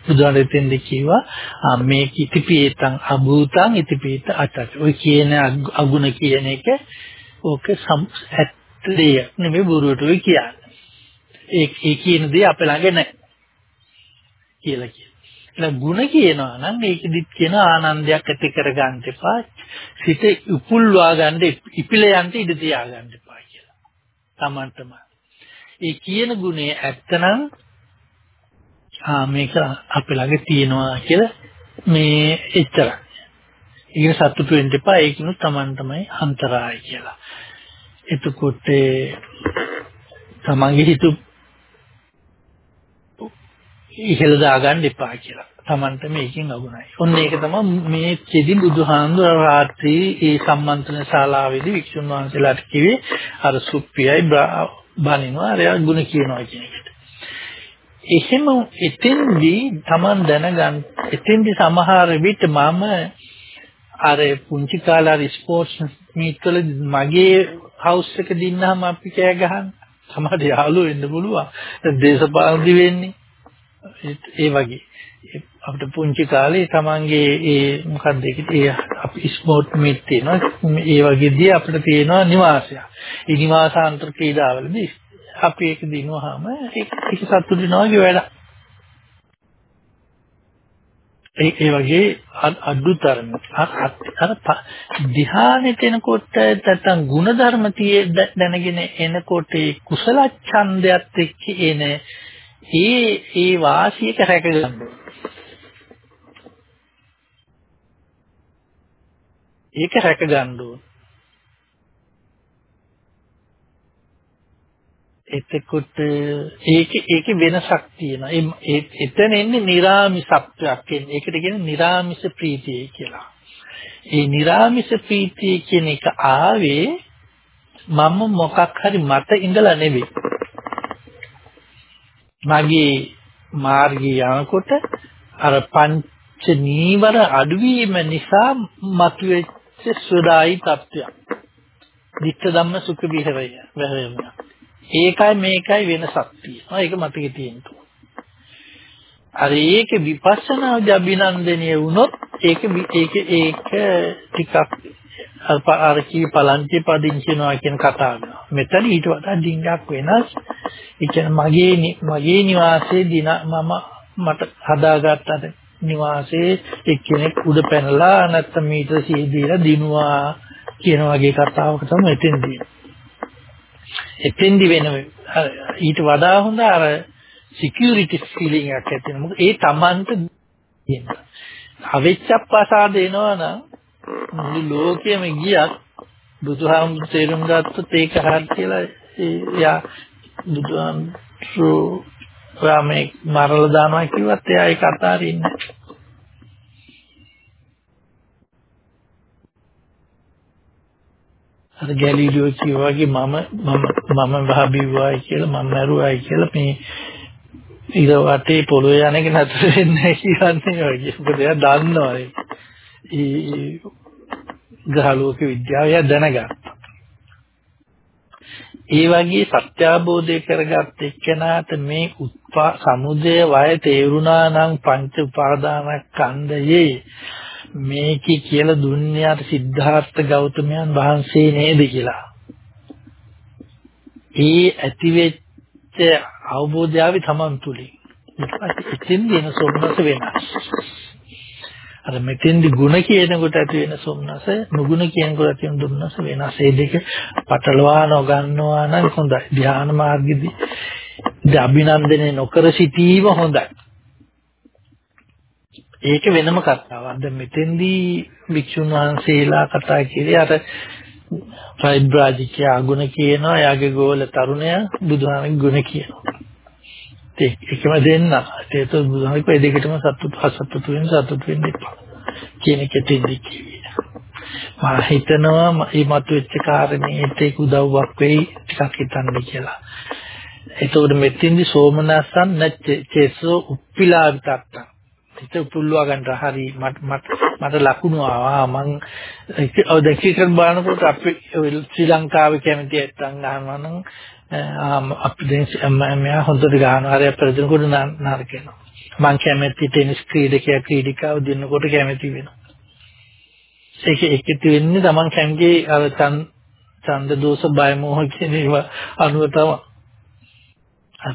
බුදුහාමෙන් කිව්වා මේ ඉතිපීතං අභූතං ඉතිපීත අතත් ඔය කියන අගුණ කියන එක ඕක ඇත්තලිය නෙමෙයි බොරුවට ඔය කියන්නේ ඒ ඒ කියන දේ අපේ ළඟ නැහැ කියලා කියන. එහෙනම් ಗುಣ කියනවා නම් ඒකෙදිත් කියන ආනන්දයක් ඇති කරගන්න එපා. සිත උපුල්වා ගන්න ඉපිල යන්න ඉඩ තියා ගන්න එපා කියලා. Tamanටම. ඒ කියන ගුණය ඇත්තනම් ආ මේක අපේ ළඟ තියෙනවා කියලා මේ එච්චරයි. ඒක සතුටු වෙන්න එපා ඒකිනුත් Taman තමයි අන්තරාය කියලා. එතකොට තමන්ගේ හිත ඉහළ දාගන්න එපා කියලා. Tamanට මේකෙන් අගුණයි. ඔන්න ඒක තමයි මේ චෙදි බුදුහාමුදුර රාත්‍රී ඒ සම්මන්ත්‍රණ ශාලාවේදී වික්ෂුන් වහන්සේලාට කිව්වේ අර සුප්පියයි බණිනවා අරයා ගුණ කියනවා කියන එකට. එහෙම එතෙන්දී Taman දැනගන්න එතෙන්දී සමහර විට මම අර පුංචි කාලේ අර ස්පෝර්ට්ස් මීට් වල මගේ හවුස් එක දින්නාම අපි කෑ ගහන සමහර යාළුවෝ වෙන්න පුළුවන් දේශපාලනදි වෙන්නේ ඒ වගේ අපිට පුංචි කාලේ තමන්ගේ ඒ මොකක්ද ඒකට ඒ අපි ස්පෝර්ට් මීට් තියෙනවා. ඒ වගේදී අපිට තියෙනවා නිවාසයක් ඒ නිවාසාන්තර ක්‍රීඩාවලදී අපි ඒක දිනුවාම ඒක ඒක සතුටු වෙනවා වගේ වැඩක්. ඒ ඒ වගේ අඩුතරම අර ධ්‍යානෙට එනකොට නැත්තම් ಗುಣධර්ම තියේ දැනගෙන එනකොට ඒ කුසල ඡන්දයත් එක්ක එන ඒ ඒ වාසියක රැකගන්න ඒක රැක ගන්න ඕන. එතකොට ඒක ඒක වෙනසක් තියෙනවා. එතන එන්නේ निराமிසත්වයක් එන්නේ. ඒකට කියන්නේ निराமிස ප්‍රීතිය කියලා. ඒ निराமிස ප්‍රීතිය කියන එක ආවේ මම මොකක් හරි මත ඉඳලා නෙවෙයි. මගේ මාර්ගය යනකොට අර පංච නීවර අඩුවීම නිසා මතුවෙච්ච සුදායි තත්ත්වයක්. ditta dhamma sukha viharaya වැවෙනවා. ඒකයි මේකයි වෙනසක් තියෙනවා. ඒක මතකේ තියෙන්න අර ඒක විපස්සනා අභිනන්දනීය වුණොත් ඒක ඒක ඒක ටිකක් අර කී පලංචි පදිංචිනවා කියන කතාව. මෙතන ඊට වඩා ඩිංගක් වෙනස්. ඒ කියන්නේ මගේ මගේ නිවාසයේ දින මම මට හදාගත්තට නිවාසයේ එක්කෙනෙක් උඩ පැනලා නැත්නම් මීටර 100 දීලා දිනුවා කියන වගේ කතාවක තමයි එතෙන්දී. එතෙන්දි වෙන ඊට වඩා හොඳ අර සිකියුරිටි ෆීලිං එකක් ඇති වෙනවා. මොකද ඒ Tamanට කියන. අවිච්ඡප්පසාද එනවනම් මුළු ලෝකෙම ගියත් බුදුහාමුදුරු තේරුම් ගත්තොත් ඒක හරිය කියලා එයා බුදුහාමුදුරු ඔයා මේ මරලා දානවා කිව්වත් එයා ඒක අතාරින්නේ අර ගැලීලියෝ කියවාගේ මම මම මම භාබිවායි කියලා මම මරුවායි කියලා මේ ඉර වටේ පොළොවේ යන එක නතර වෙන්නේ කියන්නේ වගේ. මොකද එයා දන්නවා ඒ ග්‍රහලෝක විද්‍යාව එයා දැනගන්න. ඒ වගේ සත්‍ය අවබෝධය කරගත් එක්කෙනාට මේ උත්පා සමුදය වය තේරුණා නම් පංච උපාදානස්කන්ධයේ මේකේ කියලා දුන්නාට සිද්ධාර්ථ ගෞතමයන් වහන්සේ නේද කියලා. ඒ ඇතිවෙච්ච අවබෝධයවි තමන් තුලින්. ඊට පස්සේ එතින් දෙන සොම්නස වෙනස්. අර මෙතෙන්දි ಗುಣ කියනකොට ඇති වෙන සොම්නස නුගුණ කියනකොට ඇති වෙන දුම්නස වෙනස්. ඒ දෙක පටලවා නොගන්නවා නම් හොඳයි. ධ්‍යාන මාර්ගෙදී අභිනන්දනය නොකර සිටීම හොඳයි. ඒක වෙනම කතාවක්. දැන් මෙතෙන්දී වික්ෂුන් වහන්සේලා කතා කරේ අර ෆයිබ්‍රාජිකයා අගුණ කියනවා එයාගේ ගෝල තරුණයා බුදුහාමගේ ගුණ කියනවා ඒකම දෙන්න. ඒත් බුදුහාමගේ පය දෙකටම සතුට හසතුට වෙන සතුට වෙන්න එපා. කියන එක තෙන්දි කිව්වේ මම හිතනවා මේ මතුවෙච්ච කාරණේට ඒක උදව්වක් වෙයි ටිකක් හිතන්න කියලා. එතකොට මෙතෙන්දි සෝමනස්සන් නැච්ච චේසෝ උප්පිලා විතක්කා. හිත පුල්ලවා ගන්න හරි මට මට මට ලකුණු ආවා. මං ඔය දැන් ක්‍රිකට් බලනකොට අපි ශ්‍රී ලංකාවේ කැමති නැත්තම් අහනවා නම් අපි දැන් මෙයා හොඳට ගහනවා හරි අපරදිනකොට නරක වෙනවා මං කැමති ටෙනිස් ක්‍රීඩකයා ක්‍රීඩිකාව දිනනකොට කැමති වෙනවා ඒක ඒකෙත් වෙන්නේ Taman කැමති අර ඡන්ද දෝෂ බය මොහ කියන ඒවා අනුව තමයි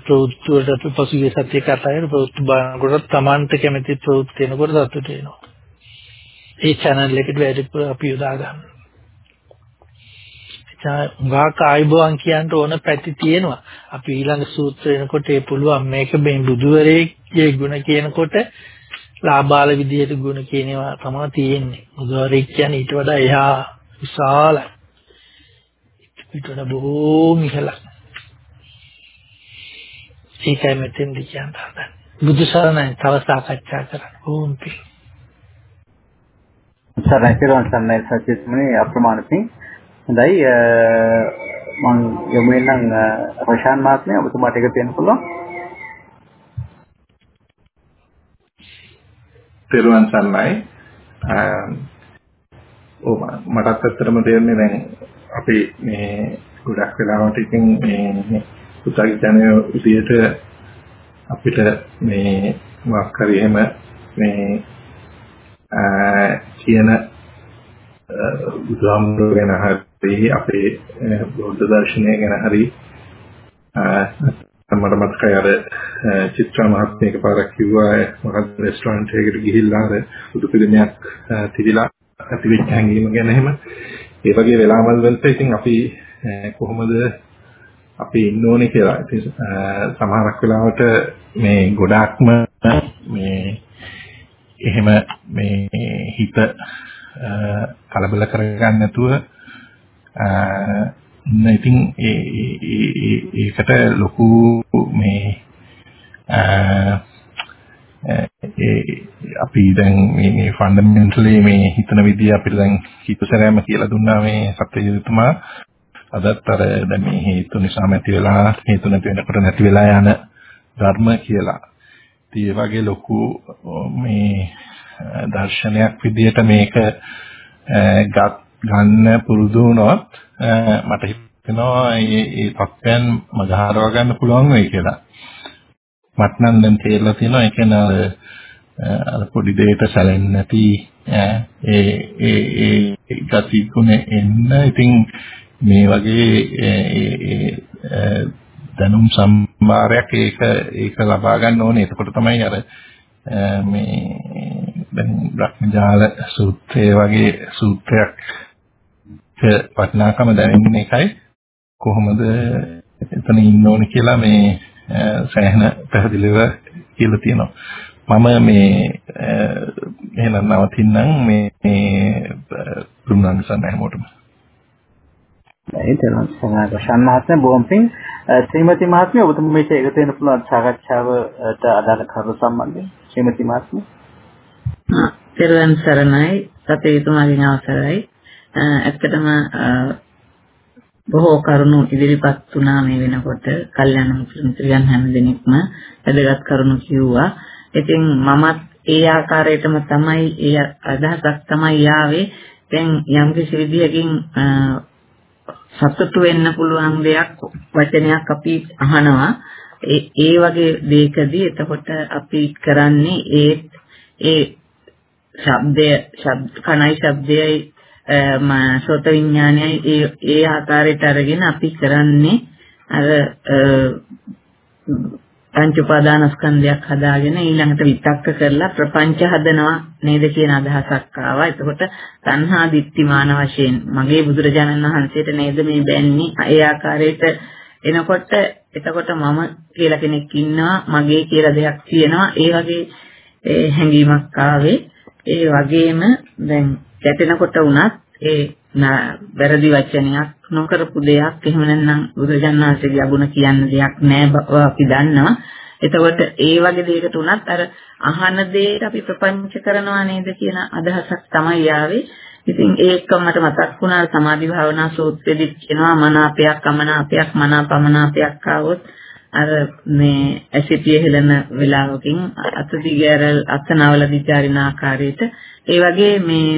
ප්‍රවෘත්ති වලට අපි පසුගිය සතියේ කතා කරලා ප්‍රවෘත්ති බලනකොට Tamanට කැමති ප්‍රවෘත්ති වෙනකොට සතුට වෙනවා. ඒ channel එකට වැඩිපුර අපි යොදා ගන්න. ගාක ආයිබෝන් කියන්න ඕන පැති තියෙනවා. අපි ඊළඟ සූත්‍ර වෙනකොට ඒ පුළුවන් මේක මේ බුදුවරේ ගුණ කියනකොට ලාභාල විදියට ගුණ කියනවා තමයි තියෙන්නේ. බුදුවරේ කියන්නේ ඊට වඩා එහා විශාලයි. ඊට වඩා බොහෝ ඉහළයි. ඒකයි මෙතෙන්දි කියන්න හදන්නේ. බුදු සරණයි තව සාකච්ඡා කරන්න ඕම්පි. සරණයි කියලා සරණයි සත්‍යස්මනේ අප්‍රමාණිතින්. හොඳයි මම යමු එන්නම් රොෂාන් මාත්මේ ඔබතුමාට එක තියෙන්න පුළුවන්. තෙරුවන් සරණයි. ඔව් මටත් ඇත්තටම තේරෙන්නේ දැන් අපි මේ ගොඩක් වෙලාවට ඉතින් මේ පුතග්ජනය විදියට අපිට මේ මොකක් හරි එහෙම මේ කියන බුදුහාමුදුරුවෝ ගැන හරි අපේ බෞද්ධ දර්ශනය ගැන හරි මට මතකයි අර චිත්‍රා මහත්මිය එකපාරක් කිව්වා මොකක්ද රෙස්ටෝරන්ට් එකකට ගිහිල්ලා අර බුදු පිළිමයක් තිබිලා ඇති වෙච්ච හැඟීම ගැන එහෙම ඒ වගේ වෙලාවල් වලට ඉතින් අපි කොහොමද අපි ඉන්න ඕනේ කියලා. ඉතින් සමහරක් වෙලාවට මේ ගොඩාක්ම මේ එහෙම මේ හිත කලබල කරගන්න නැතුව ඉන්න ඉතින් ඒකට ලොකු මේ ඒ අපි දැන් මේ ෆන්ඩමෙන්ටලි මේ හිතන විදිය අපිට දැන් හිතසරෑම කියලා දුන්නා මේ සත්‍යයතුමා අදත් අර දැන් මේ හේතු නිසා නැති වෙලා හේතු නැති වෙනකොට නැති වෙලා යන ධර්ම කියලා. ඉතින් ඒ වගේ ලොකු මේ දර්ශනයක් විදිහට මේක ගන්න පුරුදු වුණොත් මට හිතෙනවා මේ මේ තත්ත්වයන් මගහරව ගන්න පුළුවන් වෙයි කියලා. මට නම් දැන් තේරලා තියෙනවා ඒ කියන්නේ අර පොඩි දෙයකට සැලෙන්නේ නැති ඒ ඒ ඒ ගති ගුණ එන්න ඉතින් මේ වගේ දැනුම් සම්භාරයක් ඒක ඒක ලබා ගන්න ඕනේ. එතකොට තමයි අර මේ දැන් බ්‍රහ්මජාල සූත්‍රය වගේ සූත්‍රයක් වටිනාකම දැනෙන්නේ එකයි. කොහොමද එතන ඉන්න ඕනේ කියලා මේ සෑහෙන පැහැදිලිව කියලා තියෙනවා. මම මේ එහෙනම් නවතින්නම් මේ මේ දුන්නාන් සන්න හැමෝටම. රෂන් මහත්මයා බොහොම පිං ශ්‍රීමති මහත්මිය ඔබතුම මේක එකතු වෙන පුළුවන් සාකච්ඡාවට අදාළ කරුණු සම්බන්ධයෙන්. ශ්‍රීමති මහත්මිය. තෙරුවන් සරණයි. සතේතුමාගෙන් අවසරයි ඇත්තටම බොහෝ කරුණු ඉදිරිපත් වුණා මේ වෙනකොට කල්යනා මිත්‍රයන් හැම දෙනෙක්ම වැදගත් කරුණු කිව්වා. ඉතින් මමත් ඒ ආකාරයටම තමයි ඒ අදහසක් තමයි යාවේ. දැන් යම් කිසි විදියකින් සතුටු වෙන්න පුළුවන් දෙයක් වචනයක් අපි අහනවා. ඒ ඒ වගේ දෙයකදී එතකොට අපි කරන්නේ ඒ ඒ ශබ්දය ශබ්ද කණයි ශබ්දයයි සෝත විඥානයයි ඒ ඒ ආකාරයට අරගෙන අපි කරන්නේ අර පංච උපාදානස්කන්ධයක් හදාගෙන ඊළඟට විතක්ක කරලා ප්‍රපංච හදනවා නේද කියන අදහසක් ආවා. එතකොට තණ්හා දිට්ඨිමාන වශයෙන් මගේ බුදුරජාණන් වහන්සේට නේද මේ බැන්නේ ඒ ආකාරයට එනකොට එතකොට මම කියලා කෙනෙක් ඉන්නවා මගේ කියලා දෙයක් තියෙනවා ඒ වගේ හැඟීමක් ආවේ. ඒ වගේම දැන් ගැටෙනකොට වුණත් ඒ වැරදි වචනයක් නොකරපු දෙයක් එහෙම නැත්නම් බුදුජානනාංශගේ අගුණ කියන්න දෙයක් නැහැ බව අපි දන්නවා. එතකොට ඒ වගේ දෙයකට උනත් අර අහන දෙයට අපි ප්‍රපංච කරනවා නේද කියන අදහසක් තමයි ආවේ. ඉතින් ඒකම මට මතක් වුණා සමාධි භාවනා සූත්‍රයේදී කියනවා මනාපයක් අමනාපයක් මනාපමනාපයක් ආවොත් අර මේ ඇසිටිය හෙලන වෙලාවකින් අත දිගෑරල් අතනවල දිචාරින ආකාරයට ඒ වගේ මේ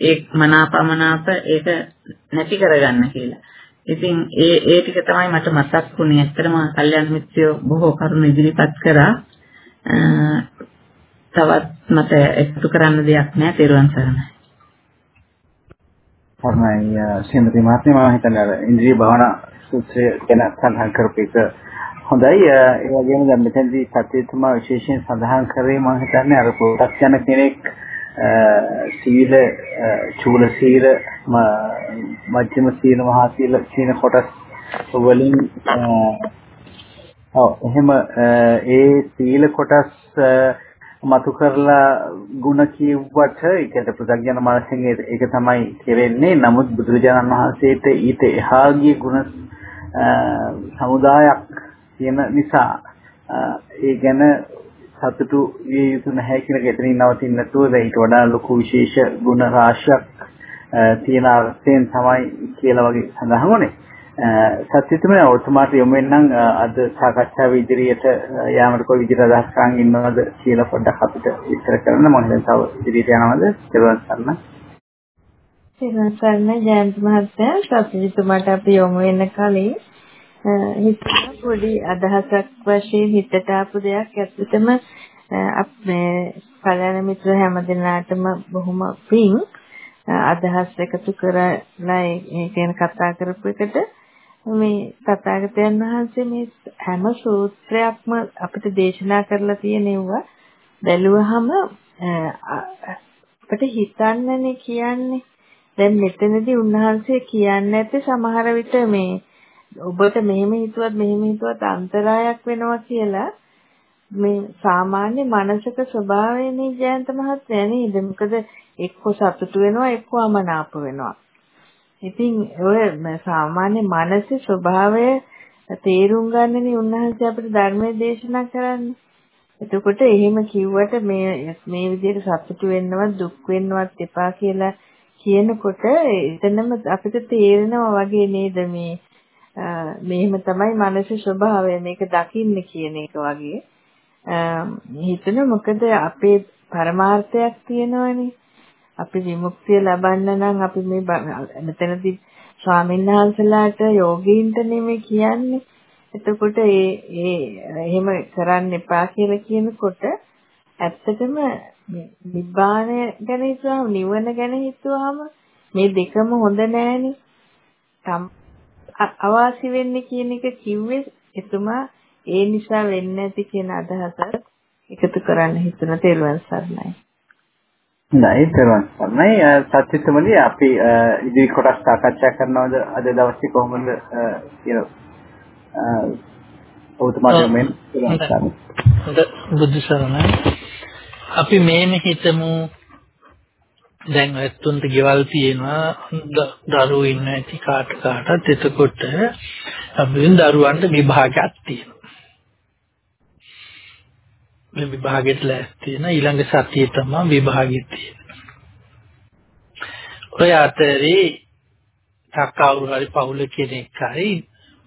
ඒ මනාපමනාප ඒක නැති කරගන්න කියලා. ඉතින් ඒ ඒ ටික තමයි මට මතක් වුණේ. ඇත්තටම කල්යනා මිත්‍රයෝ බොහෝ කරුණු ඉදිරිපත් කරා. තවත් මට එකතු කරන්න දෙයක් නැහැ. තෙරුවන් සරණයි. සරණයි ශ්‍රීමති මහත්මිය මම හිතන්නේ අර ඉන්ද්‍රිය භාවනා සූත්‍රය ගැන සඳහන් කරපු එක හොඳයි ඒ වගේම දැන් මෙතනදී සත්‍යතුමා විශේෂයෙන් සඳහන් කරේ මම හිතන්නේ අර පොතක් යන කෙනෙක් සීල චූල සීල මධ්‍යම සීල මහා සීල කියන කොටස් වලින් ඔව් එහෙම ඒ සීල කොටස් මතු කරලා ಗುಣ කියුවට ඒකට ප්‍රඥාන මානසිකයෙන් ඒක තමයි කෙරෙන්නේ නමුත් බුදුරජාණන් වහන්සේට ඊට එහා ගිය ಗುಣ සමුදායක් තියෙන නිසා ඒ ගැන සතුටු විය යුතු නැහැ කියන එක එතනින් නවතින්න නැතුව ඊට වඩා ලොකු විශේෂ ගුණ රාශියක් තියෙන අර්ථයෙන් තමයි කියලා වගේ සඳහන් වුණේ. සත්‍යතුමනේ ඔතමාට යොමු වෙනනම් අද සාකච්ඡාව ඉදිරියට යාමට කොයි විදිහට අදහස් කරන් ඉන්නවද කියලා පොඩ්ඩක් අපිට විස්තර කරන්න මම හිතන තව ඉදිරියට යනවද කියලා ගන්න. සරණ සරණ ජයන්ත මහත්තයා සත්‍යතුමාට අපි යොමු වෙන කලින් හිතන පොඩි අදහසක් වශයෙන් හිතට ආපු දෙයක් ඇත්තටම අපේ කල්‍යාණ මිත්‍ර හැමදෙනාටම බොහොම පිං අදහස් එකතු කරලා ඒ කියන කතා කරපු එකට මේ තථාගතයන් වහන්සේ මේ හැම සූත්‍රයක්ම අපිට දේශනා කරලා තියෙනවා. බැලුවහම අපිට හිතන්නනේ කියන්නේ. දැන් මෙතනදී උන්වහන්සේ කියන්නේ නැත්තේ සමහර විට මේ ඔබට මෙහෙම හිතුවත් මෙහෙම හිතුවත් අන්තරායක් වෙනවා කියලා මේ සාමාන්‍ය මානසික ස්වභාවයනේ ජයන්ත මහත්මයා නේද? මොකද එක්ක සතුටු වෙනවා එක්ක අමනාප වෙනවා. ඉතින් ඔය සාමාන්‍ය මානසික ස්වභාවය තේරුම් ගන්නනේ උන්වහන්සේ අපිට ධර්මයේ දේශනා කරන්නේ. එතකොට එහෙම කිව්වට මේ මේ විදිහට සතුටු වෙන්නවත් දුක් වෙන්නවත් එපා කියලා කියනකොට එතනම අපිට තේරෙනවා වගේ නේද මේ මේම තමයි මානසික ස්වභාවය මේක දකින්න කියන එක වගේ. හිතන මොකද අපේ පරමාර්ථයක් තියෙනවනේ. අපි විමුක්තිය ලබන්න නම් අපි මේ මෙතනදී ස්වාමීන් වහන්සේලාට යෝගීන්ට නෙමෙයි කියන්නේ. එතකොට ඒ ඒ එහෙම කරන්න එපා කියලා කියනකොට ඇත්තටම නිබ්බාණය ගැන හිතුවාම නිවන ගැන හිතුවාම මේ දෙකම හොඳ නෑනේ. අවාසි වෙන්නේ කියන එක කිව්වේ එතුමා ඒ නිසා වෙන්නේ නැති කියන අදහස එකතු කරන්න හිතුණ තෙරුවන් සරණයි. නයි තෙරුවන් සරණයි. සත්‍විතමලි අපි ඉදිරි කොටස් සාකච්ඡා කරනවද? අද දවසේ කොහොමද කියන ඔබතුමාට මෙන්? බුදු සරණයි. අපි මේම හිතමු දැන් ඇත්තුන්ට ගෙවල් තියෙනවා. දරුවෝ ඉන්න ඇති කාට කාටත් එතකොට අපින් දරුවන්ට විභාගයක් තියෙනවා. මේ විභාගෙට ලෑස්ති වෙන ඊළඟ සතියේ තමයි විභාගෙ තියෙන්නේ. ඔය අතරේ කවුරු හරි පවුල කෙනෙක් හරි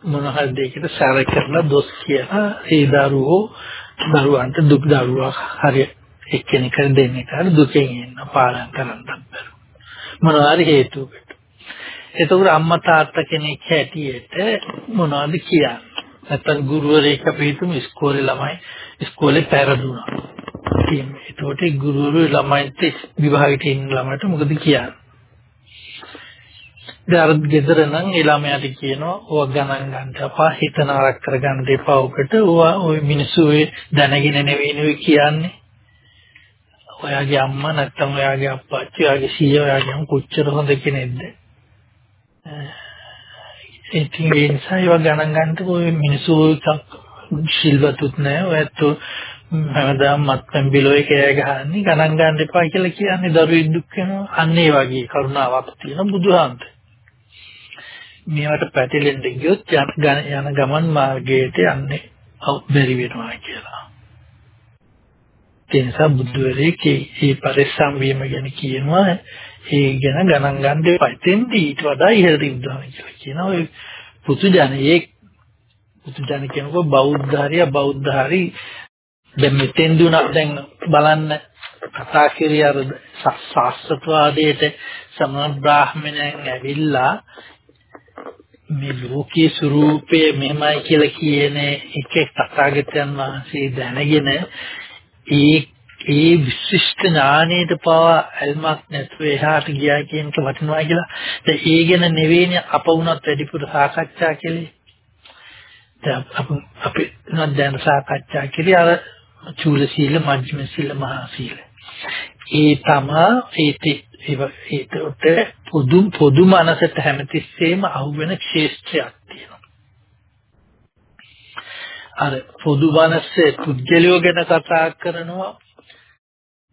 මොන හරි දෙයකට සැර කරලා දොස් කියලා ඒ දරුවෝ දරුවන්ට දුක් දරුවා හරි එක්කෙනෙක් හරි දෙන්නෙක් හරි දුකෙන් ඉන්න පාලන කරන්න බැහැ මොනවාරි හේතුවකට. එතකොට අම්මා තාත්තා කෙනෙක් හැටියට මොනවද කියන්නේ? නැත්නම් ගුරුවරයෙක් අපි හිතමු ඉස්කෝලේ ළමයි ඉස්කෝලේ පෙරදුනා. කියන්නේ එතකොට ගුරුවරු ළමයින්ට විභාගයට ඉන්න ළමයට මොකද කියන්නේ? දැන් ගෙදර නම් ඒ ළමයාට කියනවා ඔය ගණන් ගන්න අපා හිත නරක කරගන්න දෙපා උකට ඔය මිනිස්සු ඔය දැනගෙන නෙවෙයි නෙවෙයි කියන්නේ. ඔයාගේ අම්මා නැත්තම් ඔයාගේ අප්පච්චි ඔයාගේ සීයා ඔයාගේ කොච්චර හොඳ කෙනෙක්ද? ඉතින් ඒ නිසා ඒවා ගණන් ගන්නට ඔය මිනිස්සු සිල්වතුත් නැහැ ඔයත් හැමදාම මත්පැන් බිලෝ එකේ ගහන්නේ ගණන් ගන්න එපා කියලා කියන්නේ දරුවෙක් දුක් වෙනවා. අන්න ඒ වගේ කරුණාවක් තියෙන බුදුහාමුදුරුවෝ මේවට පැටලෙන්න ගියොත් යන ගමන් මාර්ගයට යන්නේ බැරි වෙනවා කියලා. ඒ නිසා බුදුරෙක් මේ පරිස්සම් වීම ගැන කියනවා ඒ ගැන ගණන් ගන්න දෙපා. එතෙන්දී ඊට වඩා ඉහළට ඉඳනවා කියලා කියනවා. ඔය පුතු ජනයේ පුතු ජන කියනකොට බෞද්ධ හරිය බෞද්ධ හරි දැන් මෙතෙන්දී උනා දැන් බලන්න කතා කිරිය අර ශාස්ත්‍රවාදයට සමන බ්‍රාහ්මණයන් ඇවිල්ලා මේ ලෝකයේ ස්වરૂපය මෙහෙමයි කියලා කියන එක තථාගතයන් වහන්සේ දැනගෙන ඒ ඒ විශිෂ්ට ඥානයට පවා අල්මක් නැතුව එහාට ගියා කියන එක වටිනවා කියලා. දැන් ඒ ගැන නෙවෙයිනේ අප වුණත් වැඩිපුර සාකච්ඡා කළේ. දැන් අපි අපි දැන් සාකච්ඡා කළේ අර චූල සීල, මජ්ක්‍ධිම සීල, මහා සීල. ඒ තමයි ඒ ඒකට පොදු පොදු මනසට හැමතිස්සෙම අහුවෙන ක්ෂේත්‍රයක් තියෙනවා. අර පොදු මනසේ පුද්ගලියෝ ගැන කතා කරනවා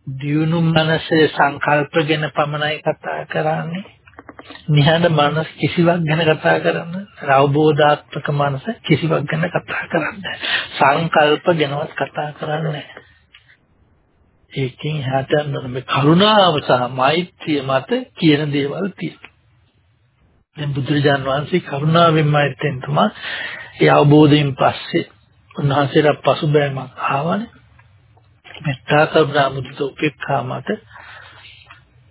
දියුණු මනසේ සංකල්ප ගැන පමණයි කතා කරන්නේ. නිහඬ මනස කිසිවක් ගැන කතා කරන්නේ අවබෝධාත්මක මනස කිසිවක් ගැන කතා කරන්නේ සංකල්ප ගැනවත් කතා කරන්නේ නැහැ. ඒකෙන් එහාට යන්න මේ කරුණාව සහ මෛත්‍රිය මත කියන දේවල් තියෙනවා. දැන් බුදුරජාන් වහන්සේ කරුණාවෙන් මෛත්‍රියෙන් තමයි ඒ අවබෝධයෙන් පස්සේ උන්වහන්සේට පසුබෑමක් ආවනේ. මෙත්තා කරුණා මුදිත උපේක්ඛා මත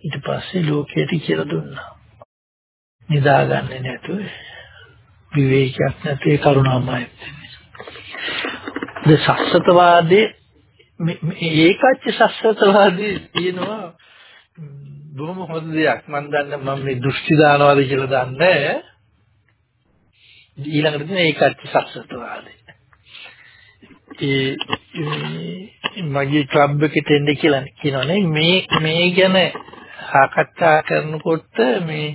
ඊට පස්සේ ලෝකයට කියලා දුන්නා. නිදාගන්නේ නැතුව විවේකයක් නැති කරුණා මෛත්‍රිය. ද සස්සතවාදී ඒකච්ච සස්සතවාදී කියනවා බොහොම හොඳ දෙයක් මම දන්නේ මම මේ දෘෂ්ටි දානවාද කියලා දන්නේ ඊළඟට තියෙන ඒකච්ච සස්සතවාදී ඒ මගේ ක්ලබ් එකට එන්න කියලා කියනවානේ මේ මේ ගැන සාකච්ඡා කරනකොට මේ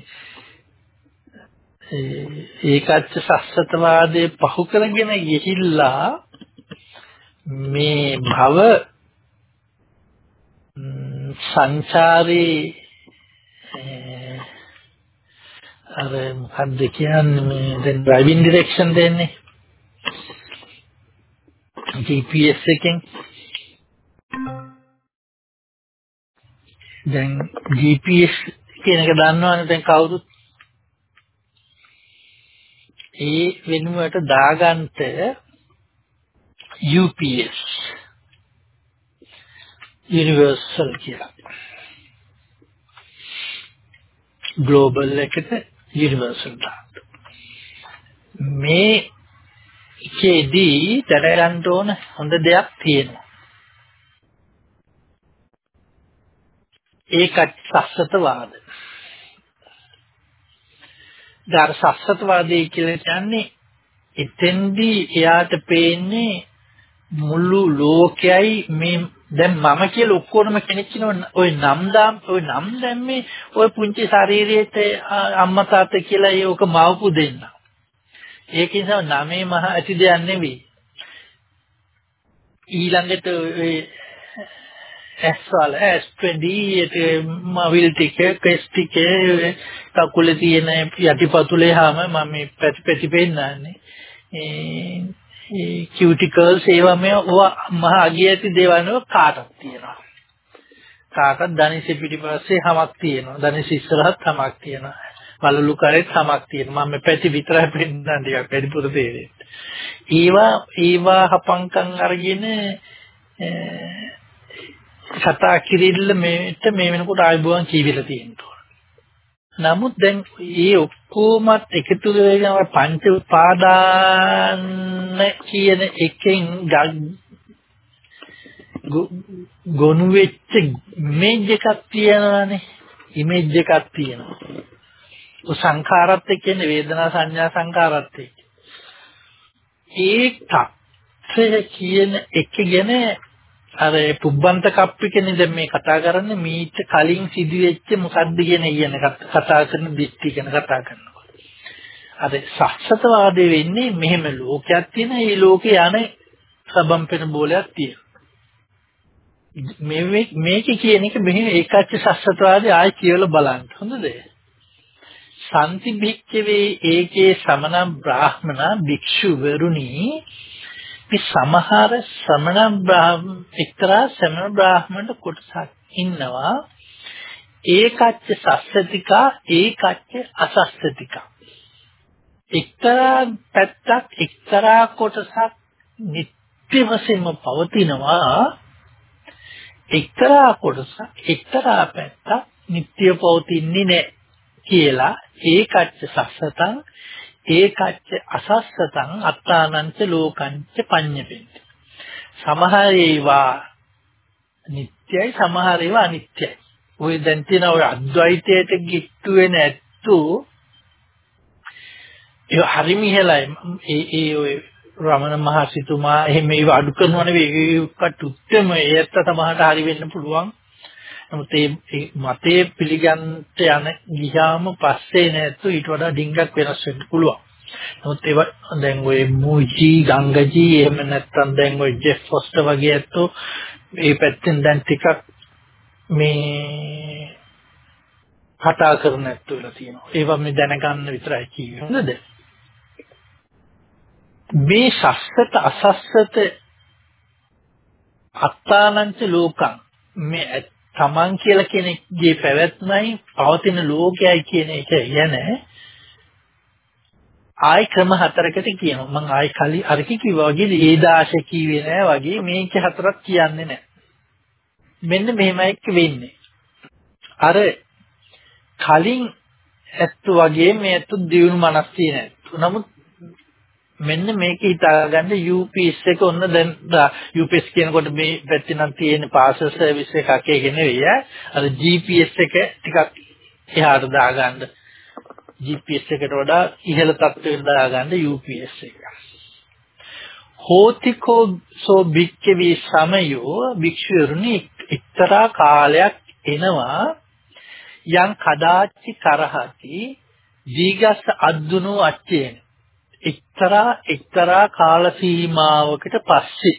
ඒකච්ච සස්සතවාදයේ පහු කරගෙන ගිහිල්ලා මේ භව සංචාරේ අර මොකද්ද කියන්නේ මේ දැන් ඩ්‍රයිවිං ඩිරෙක්ෂන් දෙන්නේ? GPS එකෙන් දැන් GPS කියන එක දන්නවනේ දැන් කවුරුත් ඒ වෙනුවට දාගන්න UPS යුනිවර්සල් කියලා. ග්ලෝබල් එකට යුනිවර්සල් දාන්න. මේ එකේදී දැනගන්න ඕන හොඳ දෙයක් තියෙනවා. ඒකත් සස්සතවාද. dar සස්සතවාදී කියලා කියන්නේ එතෙන්දී එයාට පේන්නේ මුළු ලෝකයයි මේ දැන් මම කියලා ඔක්කොම කෙනෙක් කියනවා ওই නම් දාම් ওই නම් දැම්මේ ওই පුංචි ශරීරයේට අම්මා තාත්තා කියලා ඒක මවපු දෙන්න. ඒක නිසා නමේ මහ ඇති දෙයක් නෙවෙයි. ඊළඟට ඔය ඇස්වල ඇස්පෙඩි මවිල් ටික කෙස් ටික කකුලේ තියෙන යටිපතුලේ හැම මම මේ පැති පැති පෙන්නන්නේ. ඒ කියුටිකල්ස් ඒවා මේ මහා අගිය ඇති දේවල් නෙවෙයි කාටක් තියෙනවා. කාටත් ධනිස පිටිපස්සේ හැමක් තියෙනවා. ධනිස ඉස්සරහත් හැමක් තියෙනවා. වලලු කරේත් සමක් තියෙනවා. මම මේ පැති විතරයි පෙන්නන්න ටිකක් වැඩිපුර තේරෙන්නේ. ඒවා ඒවා හපංකම් අරගෙන කතා කිරිල්ල මේට මේ වෙනකොට ආයුබෝවන් කීවිලා තියෙනවා. නමුත් දැන් මේ ඔක්කොමත් එකතු වෙලා පංච උපාදාන කියන එකෙන් ගොනු වෙච්ච ඉමේජ් එකක් තියෙනවානේ ඉමේජ් එකක් තියෙනවා ඔ සංඛාරත් එක්කනේ වේදනා සංඥා සංඛාරත් එක්ක ඒ තත්ත්වය කියන එක ගැන අර පුබ්බන්ත කප්පිකනේ දැන් මේ කතා කරන්නේ මීට කලින් සිදුවෙච්ච මොකද්ද කියන කියන කතා කරන දිස්ත්‍රි ගැන කතා කරනවා. අර සත්‍යතවාදයේ වෙන්නේ මෙහෙම ලෝකයක් තියෙන ඒ ලෝකේ යන්නේ සබම්පෙන බෝලයක් තියෙනවා. මේ මේක කියන එක මෙහෙම ඒකච්ච සස්සතවාදී ආයි කියලා බලන්න. හොඳද? සම්ති භික්ඛවේ ඒකේ සමන බ්‍රාහ්මණ භික්ෂුවරුනි මේ සමහර සමන බ්‍රාහ්ම එක්තරා සමන බ්‍රාහ්මණ කොටසක් ඉන්නවා. ඒකච්ච සස්සතිකා ඒකච්ච අසස්සතිකා. එක්තරා පැත්තක් එක්තරා කොටසක් නිත්‍ය වශයෙන්ම පවතිනවා. එක්තරා කොටසක් එක්තරා පැත්තක් නිත්‍ය පවතින්නේ නැහැ. කියලා ඒකච්ච සස්සතං ඒකච්ච අසස්සතං අත්තානංච ලෝකංච පඤ්ඤපෙන්ති. සමහර ඒවා නිට්ටයයි සමහර ඒවා අනිත්‍යයි. ඔය දැන් තියෙන ඔය අද්වෛතයට ගිට්ටු වෙන ඇත්තු ඒ හරිම ඉහළයි ඒ ඒ ඔය රමණ මහසිතුමා එහෙම ඒව අඩු කරනව නෙවෙයි ඒකට උත්තරම ඒත් තමහට හරි වෙන්න පුළුවන්. නමුත් ඒ මතේ පිළිගන්නට යන ගියාම පස්සේ නැත්තු ඊට වඩා ඩිංගක් වෙනස් වෙන්න පුළුවන්. නමුත් ඒව දැන් ඔය මූජි ගංගජි එහෙම නැත්නම් දැන් ඔය ජෙෆ් ෆොස්ටර් වගේ ඇත්තෝ මේ පැත්තෙන් දැන් ටිකක් මේ කතා කරන ඇත්තෝ වෙලා තියෙනවා. ඒවා මේ දැනගන්න විතරයි කියන්නේ. හොඳද මේ සස්සත අසස්සත අත්තානංච ලෝකං මේ තමන් කියලා කෙනෙක්ගේ පැවැත්මයි පවතින ලෝකයයි කියන එක යන ආයි ක්‍රම හතරකට කියනවා. මම ආයි කලි අරකි කිව්වා වගේ ඒ දාශ කිව්වේ නෑ වගේ මේක හතරක් කියන්නේ නෑ. මෙන්න මෙහෙමයි වෙන්නේ. අර කලින් ඇත්තු වගේ මේ ඇත්තු දියුණු මනස් තියෙන ඇත්තු. නමුත් මෙන්න මේක හිතාගන්න UPS එක ඔන්න දැන් UPS කියනකොට මේ පැත්තේ නම් තියෙන පාසල් සර්විස් එකක් ඒක නෙවෙයි අර GPS එක ටිකක් එහාට දාගන්න. GPS එකට වඩා ඉහළ තත්ත්වයකට දාගන්න UPS එක. හෝතිකෝ සෝ භික්කවි සමයෝ භික්ෂුවරුනි එක්තරා කාලයක් එනවා යම් කදාචි කරහති දීගස් අද්දුනෝ අච්චේන. එක්තරා එක්තරා කාල සීමාවකට පස්සේ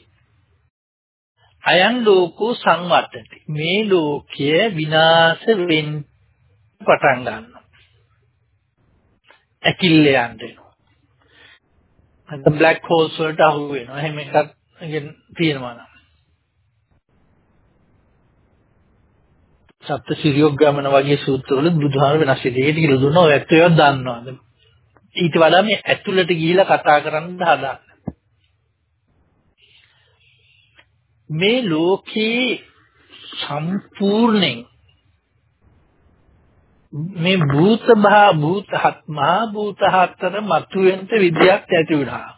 අයන් ලෝකෝ සංවර්ධති. මේ ලෝකය විනාශ වෙන්න පටන් ගන්නවා. ඇකිල්ල යන්න වෙනවා නැත්නම් බ්ලැක් හෝල්ස් වලට අහු වෙනවා. එහෙම එකක් තියෙනවා නම්. සත්‍ය සිරියොග් ගමන වගේ සූත්‍රවල බුදුහාම වෙනස් විදිහට කියලා දුන්නා. ඔය ඇත්ත ඒවා දන්නවා ඊට වඩා මේ ඇතුළට ගිහිලා කතා කරන්න හදන්න. මේ ලෝකේ සම්පූර්ණයෙන් මේ භූත භා භූත හත් මහා භූත හතර මතුවෙන්න විදියක් ඇති වුණා.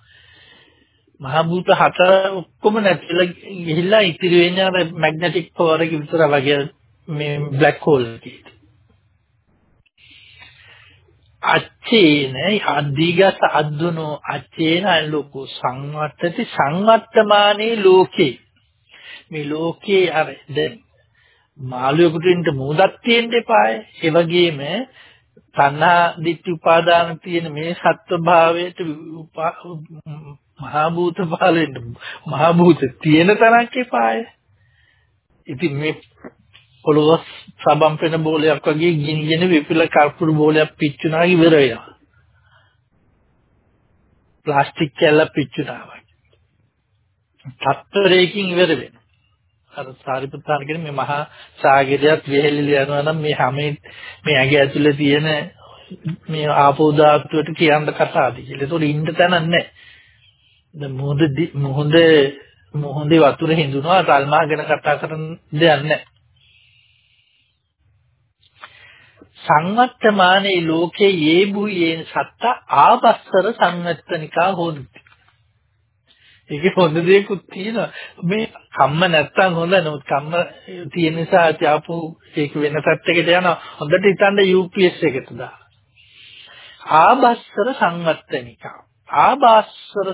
මහා භූත හතර ඔක්කොම නැතිලා ගිහිල්ලා ඉතිරි වෙන්නේ අර මැග්නටික් පවර් එක විතර වගේ මේ බ්ලැක් හෝල් එකේ. අච්චේන අද්දිගස අද්දුනෝ අච්චේන ලෝකෝ සංවත්තති සංවත්තමානේ ලෝකේ. මේ ලෝකේ අර දැන් මාළුවෙකුට ඉන්න මූදක් තියෙන්න එපාය. ඒ වගේම තණ්හා දිට්ඨි උපාදාන තියෙන මේ සත්ව භාවයට මහා භූත භාවයෙන් මහා භූත තියෙන තරක් එපාය. ඉතින් මේ පොළොව සබම් පෙන බෝලයක් වගේ ගිනිගෙන විපිල කර්පුර බෝලයක් පිච්චුනා ඉවර වෙනවා. ප්ලාස්ටික් කැල්ල පිච්චුනා වගේ. තත්ත්වරයකින් ඉවර වෙනවා. අර සාරිපුත්තාන කියන්නේ මේ මහා සාගරයක් වෙහෙලිල යනවා නම් මේ හැමේ මේ ඇඟ ඇතුලේ තියෙන මේ ආපෝ ධාතුවට කියන්න කතාවද කියලා. ඒතකොට ඉන්න තැන නැහැ. දැන් මොහොඳ මොහොඳ මොහොඳේ වතුර හිඳුනවා තල්මා ගැන කතා කරන්න දෙයක් නැහැ. සංවත්තමානේ ලෝකේ යේ බුයේන් සත්ත ආවස්සර සංවත්තනිකා හොන්ති. ඒකේ හොඳ දේකුත් තියෙනවා. මේ කම්ම නැත්තම් හොඳ නමුත් කම්ම තියෙන නිසා ආපු ඒක වෙන පැත්තකට යනවා. හොඳට හිතන්න UPS එකට දාලා. ආබස්සර සංවත්තනිකා. ආබස්සර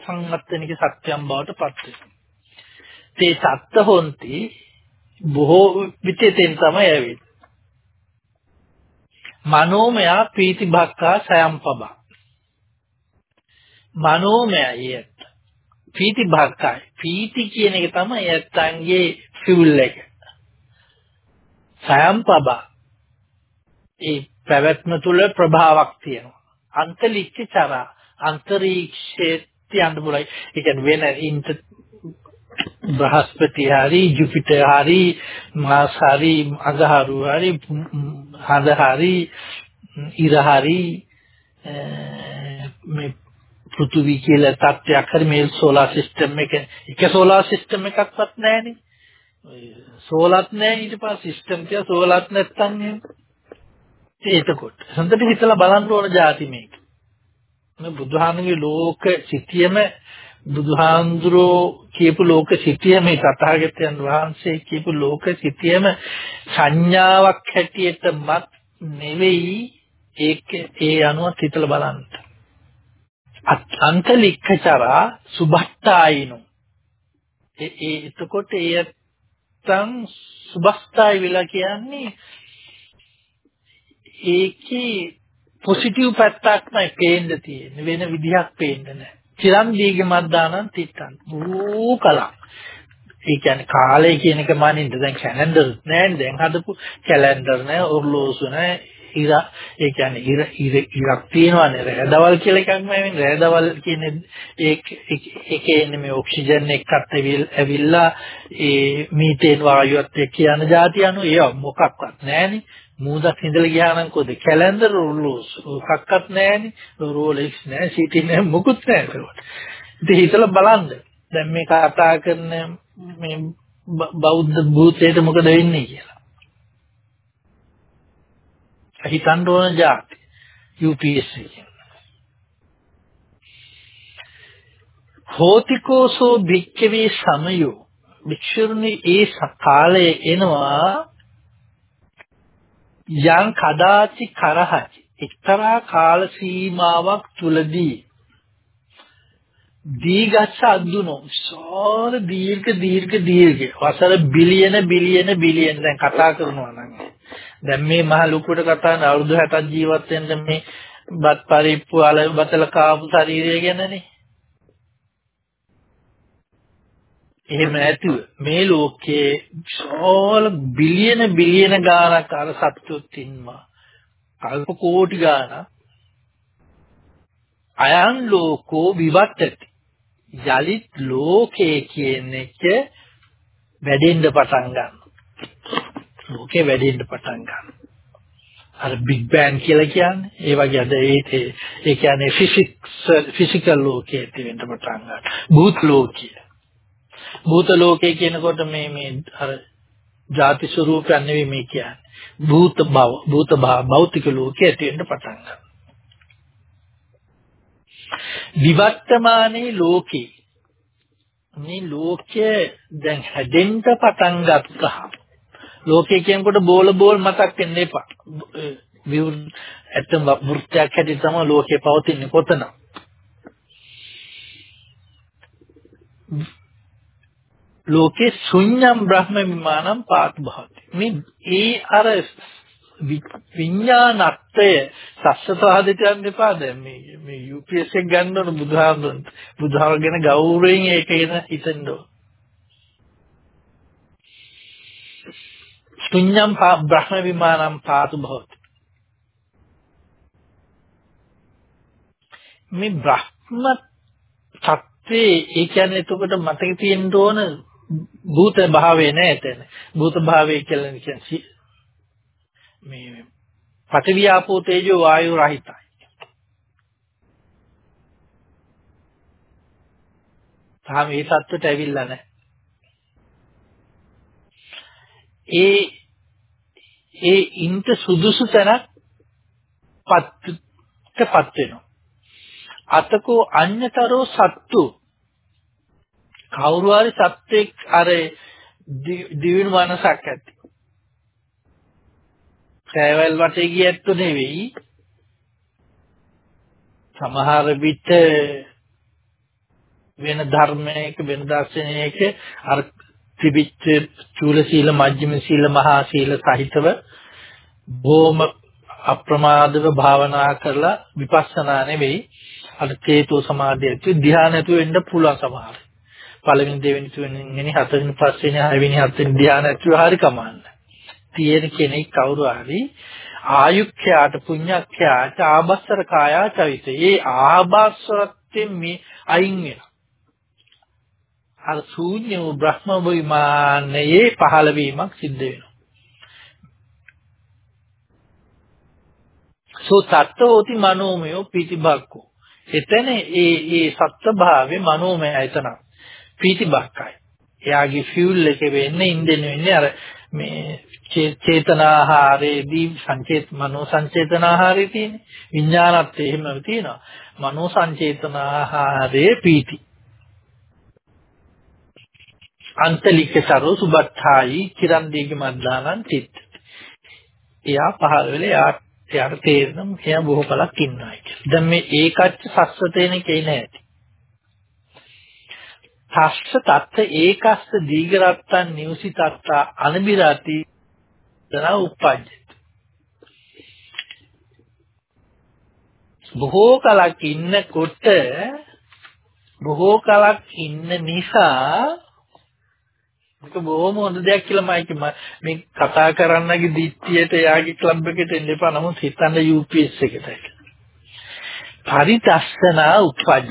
සංවත්තනික සත්‍යම් බවට පත් වෙනවා. තේ සත්ත හොන්ති බොහෝ විචේතෙන් තමයි ඇවිත්. මනෝමය පීති භක්කා සයම්පබා. මනෝමයයි පීති භක්කයි. පීති කියන එක තමයි ඇත්තන්ගේ ෆියුල් එක. සයම්පබා. ඒ පැවැත්ම තුල ප්‍රභාවක් තියෙනවා. අන්තලිච්ච චරා අන්තරීක්ෂයේ තියන්න පුළුවන්. ඒ කියන්නේ වෙන ඉන්ට බ්‍රහස්පති හරි ජුපිටර් හරි මාස් හරි අඟහරු හරි හඳ හරි ඉර හරි මේ පෘථිවි කියලා තත්ත්වයක් හරි මේ සෝලාර් සිස්ටම් එක එක සෝලාර් සිස්ටම් එකක්වත් නැහැනේ. සෝලත් නැහැ ඊට පස්සේ සිස්ටම් කියලා සෝලත් නැත්තම් එහෙම. එතකොට හොඳට හිතලා බලන්න ඕන જાති මේක. මේ බුදුහාමගේ ලෝක සිටියම බුදුහාඳුරෝ කියපු ලෝක සිටියම තථාගතයන් වහන්සේ කියපු ලෝක සිටියම සංඥාවක් හැටියටමත් නෙවෙයි ඒක ඒ අනුව හිතලා බලන්න. අන්තලික්ඛචරා සුභට්ටායිනෝ ඒ ඒ එතකොට ඒත්තන් සුභස්ථායි වෙලා කියන්නේ ඒකේ පොසිටිව් පැත්තක්මයි පේන්න තියෙන්නේ වෙන විදිහක් පේන්නේ නැහැ. චිරම් දීග මද්දානං තිත්තං. බොහෝ කලක්. ඒ කියන්නේ කාලය කියන එක මානින්ද දැන් කැලෙන්ඩර් නෑ දැන් හදපු කැලෙන්ඩර් නෑ. ඔර්ලෝසු නෑ. ඉර ඒ කියන්නේ ඉර ඉර ඉරක් තියෙනවානේ රැදවල් කියලා එකක් නෑ රැදවල් කියන්නේ ඒක ඒකේ එන්නේ මේ ඔක්සිජන් එකත් ඇවිල්ලා ඒ මීතේන් වායුවත් එක්ක යන જાති අනු ඒ මොකක්වත් නෑනේ මූදක් ඉඳලා ගියා නම් කොහෙද? කැලෙන්ඩර් රූල්ස් මොකක්වත් නෑනේ රෝලෙක්ස් නෑ සිටි නෑ මොකුත් නෑ ඒකට. ඉතින් හිතලා බලන්න. දැන් මේ කතා කරන මේ බෞද්ධ භූතයට මොකද වෙන්නේ කියලා. හිතන්න ඕන જાති. UPSC හෝතිකෝසෝ භික්කවේ සමයෝ. භික්ෂුරුනි ඒ කාලයේ එනවා යම් කදාචි කරහචි. එක්තරා කාල සීමාවක් තුලදී දීගස්ස අද්දුනෝ සෝර දීර්ඝ දීර්ඝ දීර්ඝ. වසර බිලියන බිලියන බිලියන. දැන් කතා කරනවා නම්. දැන් මේ මහ ලොකුට කතා කරන අවුරුදු 60ක් ජීවත් වෙන්න මේ බත් පරිප්පු අල බතල කාපු ශරීරය ගැනනේ. එහෙම නැතුව මේ ලෝකයේ සෝල බිලියන බිලියන ගාණක් අර සත්‍යොත් ඉන්නවා. කල්ප කෝටි ගාණක්. අයන් ලෝකෝ විවට්ටති. යලිත් ලෝකේ කියන එක වැඩෙන්න පටන් ගන්නවා. ලෝකේ වැඩෙන්න පටන් ගන්නවා. අර බිග් බෑන් කියලා කියන්නේ. ඒ වගේ අද ඒ ඒ කියන්නේ ෆිසික්ස් ෆිසිකල් ලෝකයේ තියෙන්න පටන් ගන්නවා. භූත ලෝකයේ. භූත ලෝකය කියනකොට මේ මේ අර ಜಾති ස්වરૂපයක් නෙවෙයි මේ කියන්නේ. භූත භව, භූත භව, භෞතික ලෝකයේ ඇති වෙන්න පටන් ගන්නවා. විවර්තමානයේ ලෝකේ මේ ලෝකය දැන් හැදෙන්න පටන් ගත්තා. ලෝකය කියනකොට බෝල බෝල් මතක් වෙන්න එපා. විවෘත ඇත්තම වෘත්තයක් හැටියට තමයි ලෝකය පවතින්නේ කොතන. ලෝකේ ශුන්‍යම් බ්‍රහ්ම විමානම් පාත් භවති මේ ඒ අර විඥානත්වය සස්සතහදට යන්න එපා. දැන් මේ මේ UPS එක ගන්න ඕන බුදුහාමුදුරන් බුදුහාමගෙන ගෞරවයෙන් ඒක ගැන හිතන්න ඕන. ශුන්‍යම් බ්‍රහ්ම විමානම් පාතු භවති මේ බ්‍රහ්ම සත්‍යේ ඒ කියන්නේ එතකොට මතක තියෙන්න ඕන භූත භාවය නෑ එතන. භූත භාවය කියලා කියන්නේ මේ පඨවි ආපෝ තේජෝ වායෝ රහිතයි. තාම මේ தත්ත්වයට ඇවිල්ලා නැහැ. ඒ ඒ ඉන්ට සුදුසු තැනක් පත්ටපත් වෙනවා. අතකෝ අඤ්‍යතරෝ සත්තු කවුරු හරි සත්‍යෙක් අර දිවිණු මනසක් ඇති. සෑවැල් වටේ ගියැත්තු නෙවෙයි. සමහර විට වෙන ධර්මයක වෙන දර්ශනයක අර ත්‍රිවිච්ඡ චූල සීල මජ්ක්‍ධිම සීල මහා සීල සහිතව බොහොම අප්‍රමාදව භාවනා කරලා විපස්සනා නෙවෙයි අර චේතෝ සමාධිය ඇති ධ්‍යාන ඇතුව වෙන්න පුළුවන් සමහර. පළවෙනි දෙවෙනි තුන්වෙනි හතරවෙනි පස්වෙනි හයවෙනි හත්වෙනි ධ්‍යාන ඇතුව හරි කමන්න. තියෙන කෙනෙක් කවුරු හරි ආයුක්ඛයාට පුඤ්ඤක්ඛයාට ආබස්සර කායා චවිත. ඒ ආබස්සරත්යෙන් මේ අයින් වෙනවා. අර ශූන්‍ය වූ බ්‍රහ්ම විමානයේ පහළ වීමක් සිද්ධ වෙනවා. සෝ සත්ත්වෝති මනෝමය පීතිබක්කෝ. එතන ඒ ඒ සත්ත්ව භාවයේ මනෝමය එතන පීතිබක්කයි. එයාගේ ෆියුල් එක වෙන්නේ ඉන්දෙන් වෙන්නේ අර මේ චේතනාහාරයේදී සංචේත මනෝ සංචේතනාහාරයේ තියෙන විඥානත් එහෙම තියෙනවා. මනෝ සංචේතනාහාරයේ පීති. අන්තලික සරෝ සුබත්ථායි කිරන් දීග මද්දානං චිත්ත. එයා පහළ වෙලා එයා එයාට තේරෙනවා එයා බොහෝ කලක් ඉන්නවා කියලා. දැන් මේ ඒකච්ච සස්සතේන කේ නැති. තස්ස තත්ත ඒකස්ස දීගරත්තන් නිවසි තත්ත අනබිරති දන උපජ්ජති. බොහෝ කලක් ඉන්නකොට බොහෝ කලක් ඉන්න නිසා ඒක බොහොම හොඳ දෙයක් කියලා මම මේ කතා කරන්නගේ දිට්ඨියට යාගේ ක්ලබ් එකට එන්න එපා නමුත් හිතන්න UPS එකට. පරිදස්සනා උපජ්ජ.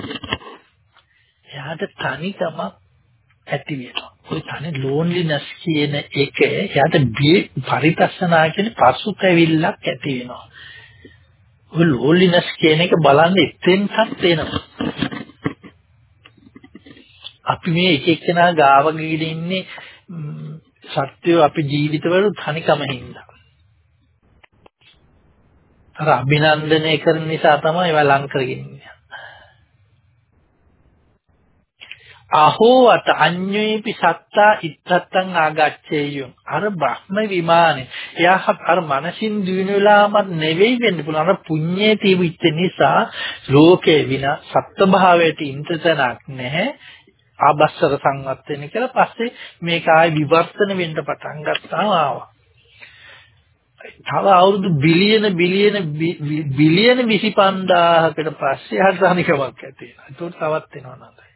එයාට තනිකම ඇති වෙනවා. ඔය තනි ලෝන්ලිනස් කියන එක එයාට පරිදස්සනා කියන පසුතැවිල්ලක් ඇති වෙනවා. ඔය ලෝන්ලිනස් කියන එක බලන්න එතෙන්ටත් එනවා. අපි මේ එක එක්කෙනා ගාව ගිහින් ඉන්නේ සත්‍යය අපි ජීවිතවල තනිකම හින්දා. අර අභිනන්දනය කරන නිසා තමයි ඒවා ලං කරගෙන ඉන්නේ. අහෝ අත අඤ්ඤේපි සත්තා ඉත්තත්තං ආගච්ඡේයුම් අර බ්‍රහ්ම විමානේ එයා අර මනසින් දිනු වෙලාමත් නෙවෙයි වෙන්න පුළුවන් අර පුඤ්ඤේ තීවිච්ච නිසා ලෝකේ විනා සත්ත්ව භාවයට ඉන්ටතනක් නැහැ ආබස්සර සංවත් වෙන කියලා පස්සේ මේක ආයි විවර්තන වෙන්න පටන් ගත්තාම ආවා. තව අවුරුදු බිලියන බිලියන බිලියන 25000කට පස්සේ හර්ධානිකමක් ඇති වෙනවා. ඒකට තවත් වෙනවා නේද?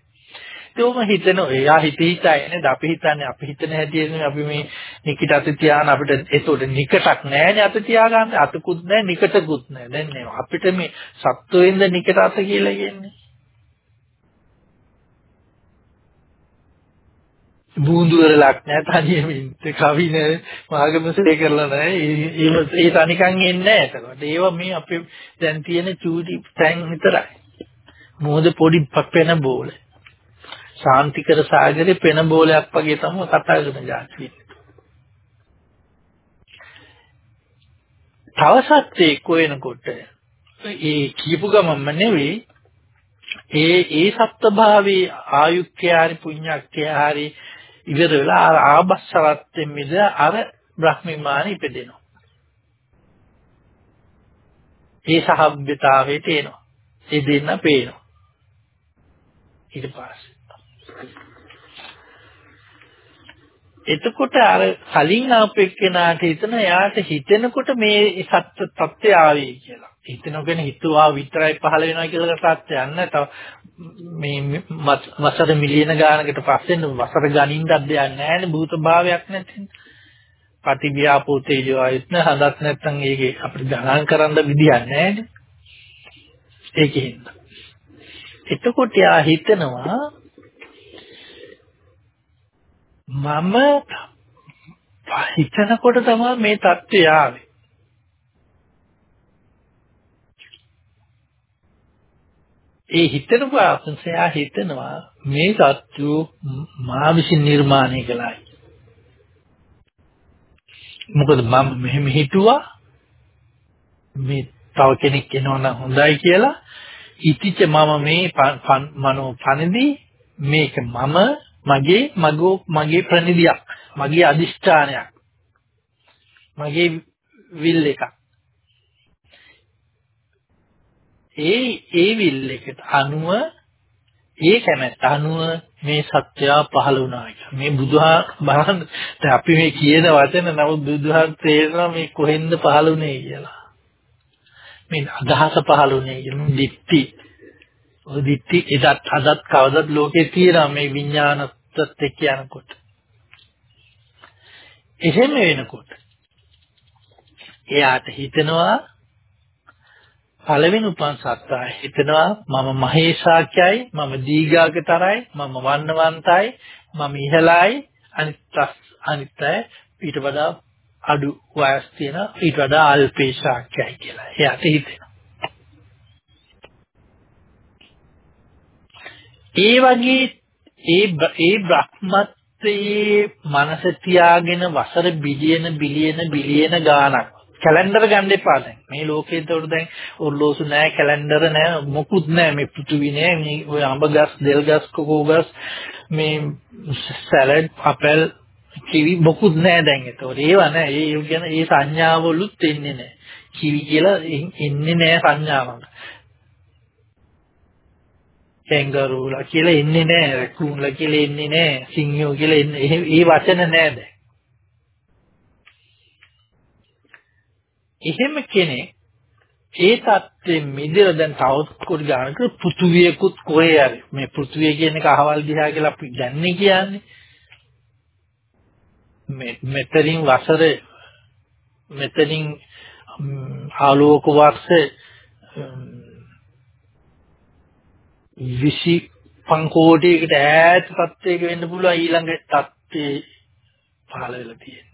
ඒකම හිතන එයා හිත හිතයි නේද? අපි හිතන්නේ අපි හිතන හැටියෙන් අපි මේ නිකිට අත තියාන අපිට ඒතකොට නිකටක් නැහැනේ අත තියාගන්න. අතකුත් නැහැ නිකටකුත් නැහැ දැන් නේ අපිට මේ සත්වෙන්ද නිකට අත කියලා කියන්නේ? බූඳු වලක් නැහැ තනියම ඉන්න කවි නැහැ මාගමසේ කරලා නැහැ ඒ ඒ තනිකන් එන්නේ නැහැ එතකොට. ඒව මේ අපේ දැන් තියෙන චූටි තැන් විතරයි. මොහොත පොඩි පප්පෙන බෝල. ශාන්තිකර සාගරේ පෙන බෝලයක් වගේ තමයි කතා කරන જાති තව සත්‍යයක් කොහෙනකොට ඒ කියපු ගමන්ම නෙවෙයි ඒ ඒ සත්ත්වභාවී ආයුක්ඛයාරි පුඤ්ඤක්ඛයාරි ඉවර වෙලා ආබස්සරත්යෙන් මිද අර බ්‍රහ්මිමාන ඉපදෙනවා. ඒ සහභ්‍යතාවයේ තේනවා. ඒ දෙන්න පේනවා. ඊට පස්සේ එතකොට අර කලින් ආපෙක්කනාට හිතන එයාට හිතෙනකොට මේ සත්‍ය තත්ත්වය ආවේ කියලා. හිතනගෙන හිතුවා විතරයි පහළ වෙනවා කියලා තත්ත්වයක් නැහැ. තව මේ වසර මිලියන ගානකට පස්සේ වසර ගණින්නක් දෙයක් නැහැනේ භූත භාවයක් නැතිනම්. පටිවියාපෝ තේජෝ ආයත්න හදත් නැත්නම් ඒකේ අපිට ගණන් කරන්න විදියක් නැහැනේ. ඒකෙන්. එතකොට යා හිතනවා මම හිතනකොට තමයි මේ தත්ත්වය ආවේ. ඒ හිතන පාසයා හිතනවා මේ தත්තු මා විසින් නිර්මාණය කළායි. මොකද මම මෙහෙම හිතුවා මේ තව කෙනෙක් එනවනම් හොඳයි කියලා හිතිච්ච මම මේ මනෝ පණදී මේක මම මගේ මගෝ මගේ ප්‍රනිධියක් මගේ අදිෂ්ඨානයක් මගේ විල් එකක් ඒ ඒ විල් එකට අනුව ඒ කැමැත්ත අනුව මේ සත්‍යය පහළ වුණා කියලා. මේ බුදුහා බලන්න දැන් අපි මේ කියන වචන නමුත් බුදුහා තේරෙනවා මේ කොහෙන්ද පහළ වුණේ කියලා. මේ අදහස පහළ වුණේ කියලා. දිට්ටි. ඔය දිට්ටි එදත් අදත් කවදත් ලෝකේ තියෙනවා මේ විඥානත් එක්ක යනකොට. එහෙම වෙනකොට එයාට හිතෙනවා පළවෙනි උපන් සත්තා හිතනවා මම මහේශාක්‍යයි මම දීඝාගතරයි මම වන්නවන්තයි මම ඉහළයි. අනිත් අනිත්ය ඊට වඩා අඩු වයස් තියෙන ඊට වඩා අල්පේශාක්‍යයි කියලා. එයාට හිතෙනවා. ඒ වගේ ඒ ඒ බ්‍රහ්මත්වයේ මනස තියාගෙන වසර බිලියන බිලියන බිලියන ගාණක් කැලෙන්ඩර් ගන්න එපා දැන්. මේ ලෝකේ ඒතකොට දැන් ඔර්ලෝසු නැහැ, කැලෙන්ඩර් නැහැ, මොකුත් නැහැ. මේ පෘථිවි නැහැ. මේ ඔය අඹ ගස්, දෙල් ගස්, කොකෝ ගස්, මේ සලාඩ්, අපල්, කිවි මොකුත් නැහැ දැන් ඒතකොට. ඒවා නැහැ. ඒ කියන ඒ සංඥාවලුත් එන්නේ නැහැ. කිවි කියලා එන්නේ නැහැ සංඥාවක්. කැංගරුලා කියලා එන්නේ නැහැ. රැකූන්ලා කියලා එන්නේ නැහැ. සිංහයෝ කියලා එන්නේ. ඒ වචන නැහැ දැන්. එහෙම කෙනෙක් ඒ தත්ත්වෙ මිදෙලා දැන් තවත් කොට ගන්නක පෘථුවියකුත් කොහේ හරි මේ පෘථුවිය කියන එක අහවල් දිහා කියලා අපි දැන්නේ කියන්නේ මේ මෙතරින් වසර මෙතරින් ආලෝක වර්ෂ 25 කෝටියකට ඈත තත්ත්වයක වෙන්න පුළුවන් ඊළඟ තත්ත්වේ පහළ වෙලා තියෙන්නේ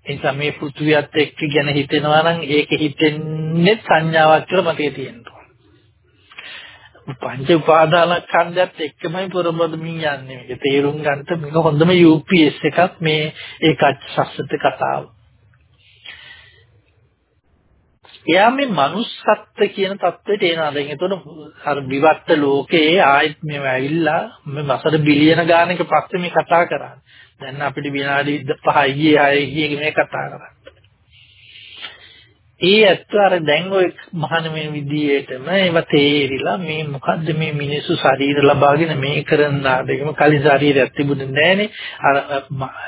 ඒ නිසා මේ පෘථුවියත් එක්ක ගැන හිතෙනවා නම් ඒක හිතෙන්නේ සංඥාවක් කියලා මතේ තියෙනවා. පංච උපාදාන ඛණ්ඩයත් එක්කමයි පොරබදමින් යන්නේ. මේක තේරුම් ගන්නට මේක හොඳම UPS එකක් මේ ඒක සස්සත කතාව. එයා මේ manussත්ත්ව කියන தത്വෙට එනවා. දැන් එතකොට අර විවත්ත ලෝකයේ ආයෙත් මේව ඇවිල්ලා මේ වසර බිලියන ගානක පස්සේ මේ කතා කරන්නේ. දැන් අපිට විනාඩි 5 ගියේ ආයෙ ගියේ මේ කතා කරන්නේ. ඒ ඇත්ත අර දැන් ඔය මහානමය විදියටම ඒවා තේරිලා මේ මොකද්ද මේ මිනිස්සු ශරීර ලබාගෙන මේ කරන ආදේකම කලින් ශරීරයක් තිබුණේ නැහනේ අර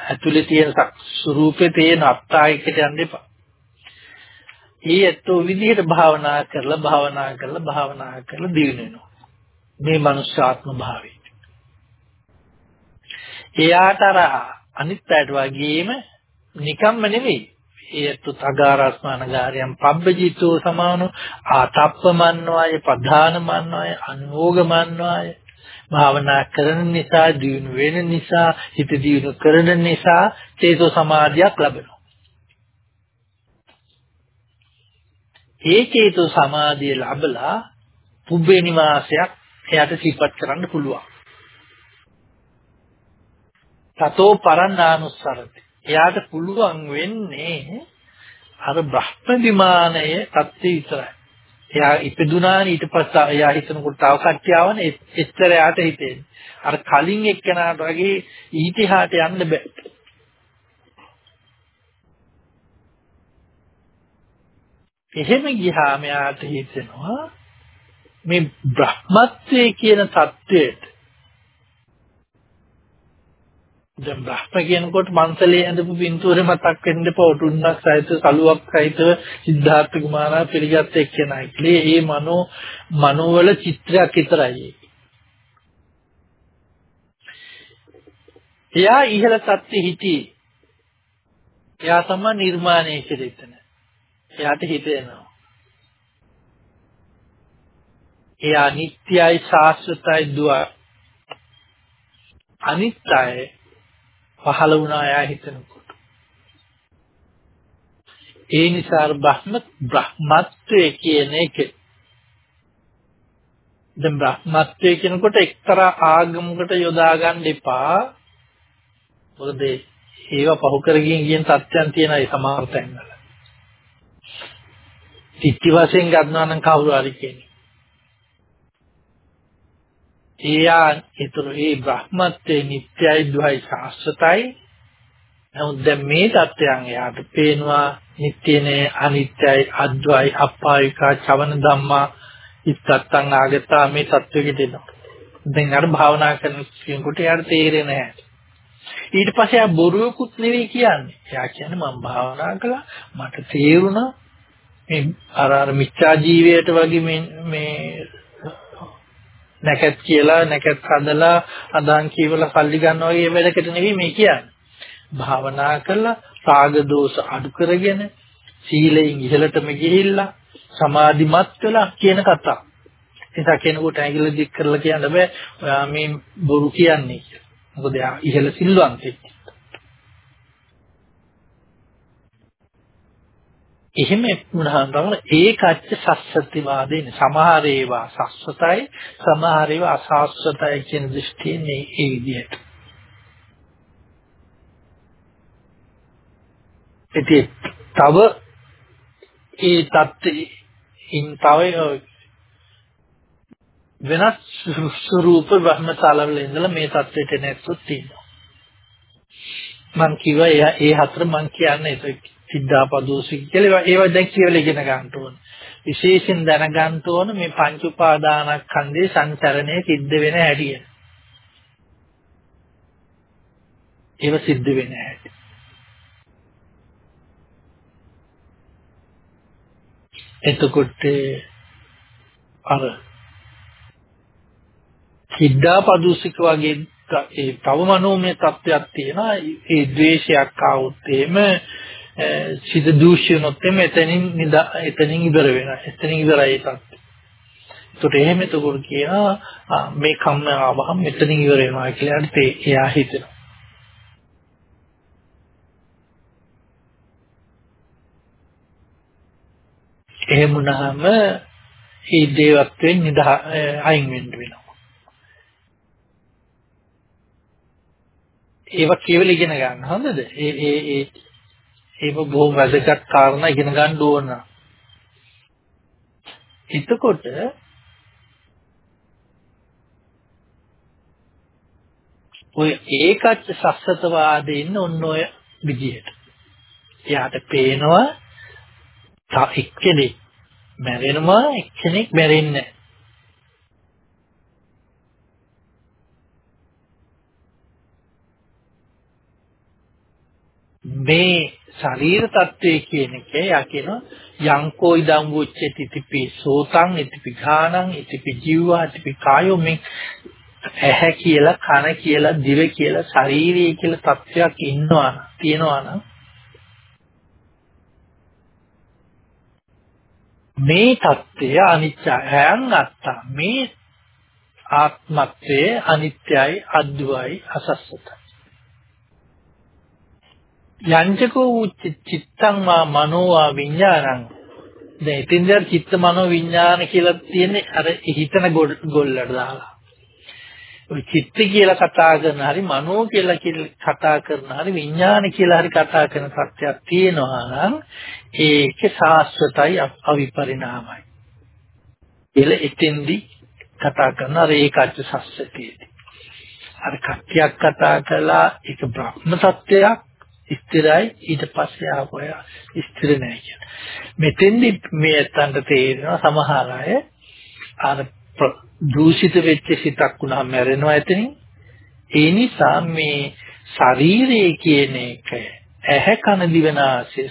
ඇතුලේ තියෙන ස්වરૂපේ තියෙන අත්ආයකට යන්න එපා ඒ ඇත්තෝ විදිහට භාවනා කරලා භාවනා කරලා භාවනා කරලා දිනු වෙනවා. මේ මනුෂ්‍යාත්ම භාවය. එයාට අර අනිත් පැයට වගේම නිකම්ම නෙවෙයි. ඒතු තගාරස්මානගාරයන් පබ්බජිතෝ සමානෝ ආතප්පමන්නවාය ප්‍රධානමන්නවාය අනුෝගමන්නවාය භාවනා කරන නිසා දියුණු වෙන නිසා හිත දියුණු කරන නිසා චේතෝ සමාධියක් ලැබෙනවා. ඒ චේතෝ සමාධිය ලැබලා පුබ්බේ නිවාසයක් එයාට සිපත් කරන්න පුළුවන්. තතෝ පරණානුස්සරති. එයාට පුළුවන් වෙන්නේ අර බ්‍රහ්ම විමානය தත්ති විතරයි. එයා ඉපදුනානේ ඊට පස්සේ එයා හිතනකොට තව කට්ටිය ආවනේ එච්චර යාට හිතෙන්නේ. අර කලින් එක්කෙනාට වගේ ඊටිහාට යන්න බෑ. එහෙම ගියාම යාට හිතෙනවා මේ බ්‍රහ්මත්වයේ කියන தത്വෙට දැන් බ්‍රහ්ම කියනකොට මන්සලේ ඇඳපු පින්තූරේ මතක් වෙන්න පොටුන්නක් සහිත සලුවක් සහිත සිද්ධාර්ථ කුමාරා පිළිගත් එක්කෙනා ඉතින් ඒ මනෝ මනෝවල චිත්‍රයක් විතරයි එයා ඉහළ තත්ති හිටි එයා තමයි නිර්මාණය කෙරෙන්නේ. එයාට හිතෙනවා. එයා නිට්ටයයි ශාස්ත්‍රතයි දුව අනිත්‍යයි පහළ වුණා එයා හිතනකොට. ඒ නිසා බ්‍රහ්ම බ්‍රහ්මත්වයේ කියන එක දැන් බ්‍රහ්මත්වයේ කියනකොට එක්තරා ආගමකට යොදා ගන්න එපා. මොකද ඒවා පහු කරගෙන කියන තත්ත්වයන් තියෙන ඒ සමහර තැන්වල. සිත්ති වශයෙන් ගන්නවා නම් කවුරු හරි කෙනෙක්. එයා ඒතර ඒ බ්‍රහ්මත්වයේ නිට්ටයයි දුහයි සාස්වතයි. නමුත් දැන් මේ தත්වයන් එයාට පේනවා නිට්ටයනේ අනිත්‍යයි අද්වයි අප්පායිකා චවන ධම්මා ඉත්තත්තං ආගතා මේ தත්වෙකට එනවා. දැන් අර භාවනා කරන කෙනෙකුට එයාට තේරෙන්නේ නැහැ. ඊට පස්සේ ආ බොරුවකුත් නෙවෙයි කියන්නේ. එයා කියන්නේ මම භාවනා කළා මට තේරුණා මේ අර අර මිච්ඡා ජීවයට වගේ මේ මේ නැකත් කියලා නැකත් හදලා අදාන් කියවලා සල්ලි ගන්නවා වගේ වැඩකට නෙවෙයි මේ කියන්නේ. භාවනා කළා රාග දෝෂ අඩු කරගෙන සීලයෙන් ඉහළටම ගිහිල්ලා සමාධිමත් වෙලා කියන කතාව. නිසා කෙනෙකුට ඇඟිල්ල දික් කරලා කියන්න බෑ ඔයා මේ බොරු කියන්නේ කියලා. මොකද එයා ඉහළ සිල්වන්තෙක්. එහෙම වුණාම තමයි ඒකච්ච සස්සති වාදේන සමහර ඒවා සස්සතයි සමහර ඒවා අසස්සතයි කියන දෘෂ්ටියෙන් මේ ඒ විදිහට. ඉතින් තව ඒ தත්ත්වයෙන් තව වෙනස් ස්වරූප බ්‍රහ්මශාලාවල ඉඳලා මේ தත්ත්වයට නැස්සොත් තියෙනවා. මං කිව්වා ඒ ඒ හතර මං කියන්නේ ඒක සිද්ධාපදෝසික කියලා ඒවා දැන් කියලා ඉගෙන ගන්න ඕන. විශේෂයෙන් දැනගන්න ඕන මේ පංච උපාදානස්කන්ධේ සංචරණය සිද්ධ වෙන හැටි. ඒව සිද්ධ වෙන හැටි. එතකොට අර සිද්ධාපදෝසික වගේ ඒ තව මනෝමය තත්ත්වයක් තියෙනවා ඒ ද්වේෂයක් ආවොත් එහෙම සිත දූෂ්‍යනොත් එමෙ එතනින් එතනින් ඉවර වෙනවා. එතනින් ඉවරයි ඒකත්. ඒකට එහෙම එතකොට කියනවා මේ කම්ම ආවහම මෙතනින් ඉවර වෙනවා කියලා හිතේ එයා හිතනවා. එහෙම වුණාම මේ දේවත්වයෙන් නිදා අයින් වෙන්න වෙනවා. ඒවා කියවල ඉගෙන ගන්න හොඳද? ඒ ඒ ඒ ඒක බොහොම වැදගත් කාරණා ඉගෙන ගන්න ඕන. එතකොට ඔය ඒකච්ච සස්සතවාදේ ඉන්න ඔන්න ඔය විදිහට. එයාට පේනවා තා එක්කෙනෙක් මැරෙනවා එක්කෙනෙක් මැරෙන්නේ නැහැ. මේ ශරීර తත්වයේ කියන එක යා කියනවා යංකෝ ඉදං වුච්චති තිපි සෝතං ඉතිපි ඝානං ඉතිපි ජීවා ඉතිපි කායෝ මේ ඇහැ කියලා කන කියලා දිව කියලා ශරීරය කියලා තත්වයක් ඉන්නවා තියෙනවා නම් මේ தත්ත්වය අනිත්‍යයන් අත්තා. මේ ආත්මත්වයේ අනිත්‍යයි අද්වයි අසස්සතයි. යංචකෝ චිත්තං මා මනෝවා විඥානං. දැන් ඉතින්දර චිත්ත මනෝ විඥාන කියලා තියෙන්නේ අර හිතන ගොල්ලට දාලා. ඔය චිත්ත කියලා කතා කරන හරි මනෝ කියලා කතා කරන හරි විඥාන කියලා හරි කතා කරන සත්‍යයක් තියෙනවා නම් ඒකේ සාස්වතයි අවිපරිණාමයි. කියලා එතෙන්දි කතා කරන අර ඒකච්ච සස්සතියේදී අර කට්ටියක් කතා කළා ඒක බ්‍රහ්ම සත්‍යයක් ස්ථිරයි ඊට පස්සේ ආපොය ස්ථිර නැහැ කියන. මෙතෙන්දි මේ අතන්ට තේරෙනවා සමහර අය අර දූෂිත වෙච්ච සිතක් වුණාම මැරෙනවා එතනින්. ඒ නිසා මේ ශරීරය කියන එක ඇහැ කන දිවනාසය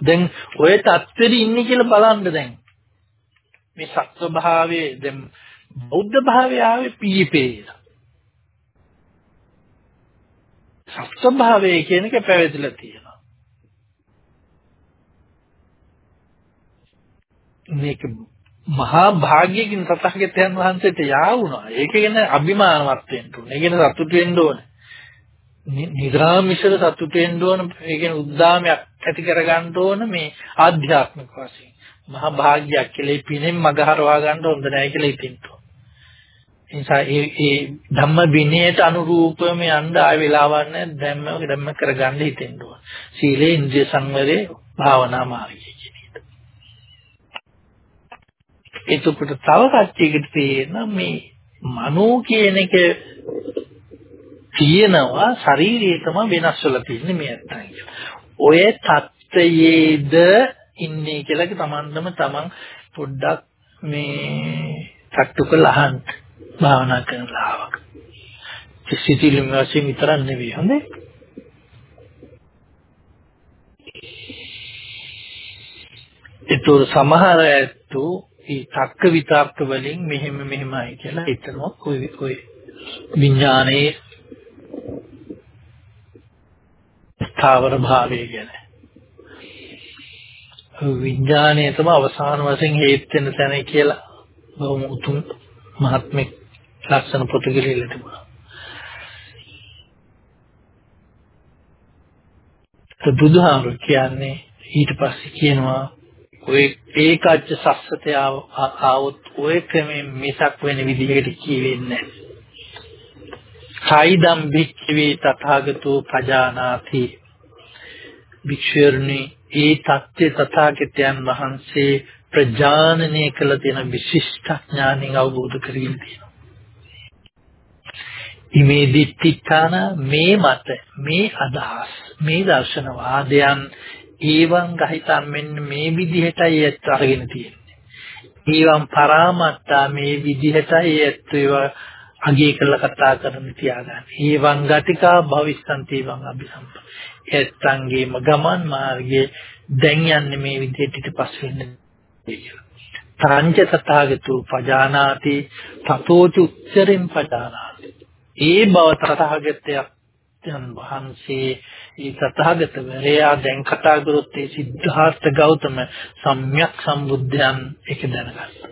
දැන් ඔය தත්ත්වෙදි ඉන්නේ කියලා බලන්න දැන්. මේ සත්ව භාවයේ දැන් බෞද්ධ භාවයේ ආවේ පීපේ. සත්ස්වභාවය කියන එක පැවතිලා තියෙනවා. මේක මහා භාග්‍යකින් තථාගතයන් වහන්සේට යා වුණා. ඒක ගැන අභිමානවත් වෙන්න ඕනේ. ඒ ගැන සතුටු වෙන්න ඕනේ. නිරාමිෂව සතුටු වෙන්න ඕන. ඒ කියන්නේ උද්දාමයක් ඇති කරගන්න ඕන මේ ආධ්‍යාත්මික වශයෙන්. මහා භාග්‍යයක් කියලා පිනෙන් මගහරවා ගන්න හොඳ නැහැ කියලා හිතින්න ඕන. නිසා ඒ ඒ ධම්ම විනයට අනුරූපවම යන්න ආය වෙලාවක් නැහැ ධම්ම ධම්ම කරගන්න හිතෙන්න ඕන. සීලේ ඉන්ද්‍රිය සංවරේ භාවනා මාර්ගය කියන එක. එතකොට තව කච්චයකට තේරෙන මේ මනෝ කියන එක තියෙනවා ශරීරයේ තමයි වෙනස් වෙලා තියෙන්නේ මේ අත්තන් ඔය தත්ත්වයේද ඉන්නේ කියලා තමන්ටම තමන් පොඩ්ඩක් මේ තට්ටු කරලා අහන්න භාවනා කරන ලාවක. සිතිවිලි වශයෙන් විතරක් නෙවෙයි හොඳේ. ඒතොර සමහර ඇත්තෝ ඒ තක්ක විතර්ක වලින් මෙහෙම මෙහෙමයි කියලා හිතනවා ඔය ඔය විඥානයේ ස්ථාවර භාවය ගැන. විඥානය තමයි අවසාන වශයෙන් හේත් වෙන තැන කියලා බොහොම උතුම් මහත්මෙක් ලස්සන පොතක ලියලා තිබුණා. ඒ බුදුහාමුදුරු කියන්නේ ඊට පස්සේ කියනවා ඔය ඒකච්ච සස්සතය ආවොත් ඔය ක්‍රමෙන් මිසක් වෙන විදිහකට කියවෙන්නේ නැහැ. සයිදම් භික්ඛවේ තථාගතෝ පජානාති භික්ෂුවරණි ඒ தත්ත්‍ය තථාගතයන් වහන්සේ ප්‍රජානනය කළ තියෙන විශිෂ්ට ඥාණයෙන් අවබෝධ කරගෙන තියෙනවා. ඉමේ දිට්ඨිකාන මේ මත මේ අදහස් මේ දර්ශනවාදයන් ඒවන් ගහිතම් මෙන්න මේ විදිහටයි ඇත්ත අරගෙන තියෙන්නේ. ඒවන් පරාමත්තා මේ විදිහටයි ඇත්ත ඒවා අගය කරලා කතා කරන්න තියාගන්න. ඒවන් ගතිකා භවිස්සන්ති වං අபிසම්ප. ඇත්තන්ගේම ගමන් මාර්ගයේ දැන් යන්නේ මේ විදිහට ඊට පස්සේ වෙන්නේ කියලා. තරංච තථාගතෝ පජානාති තතෝච උච්චරෙන් පජානාති. ඒ බව තථාගතයන් වහන්සේ ඒ තථාගත වරයා දැන් කතා කරොත් ඒ සිද්ධාර්ථ ගෞතම සම්්‍යක් සම්බුද්ධයන් ඒක දැනගත්තා.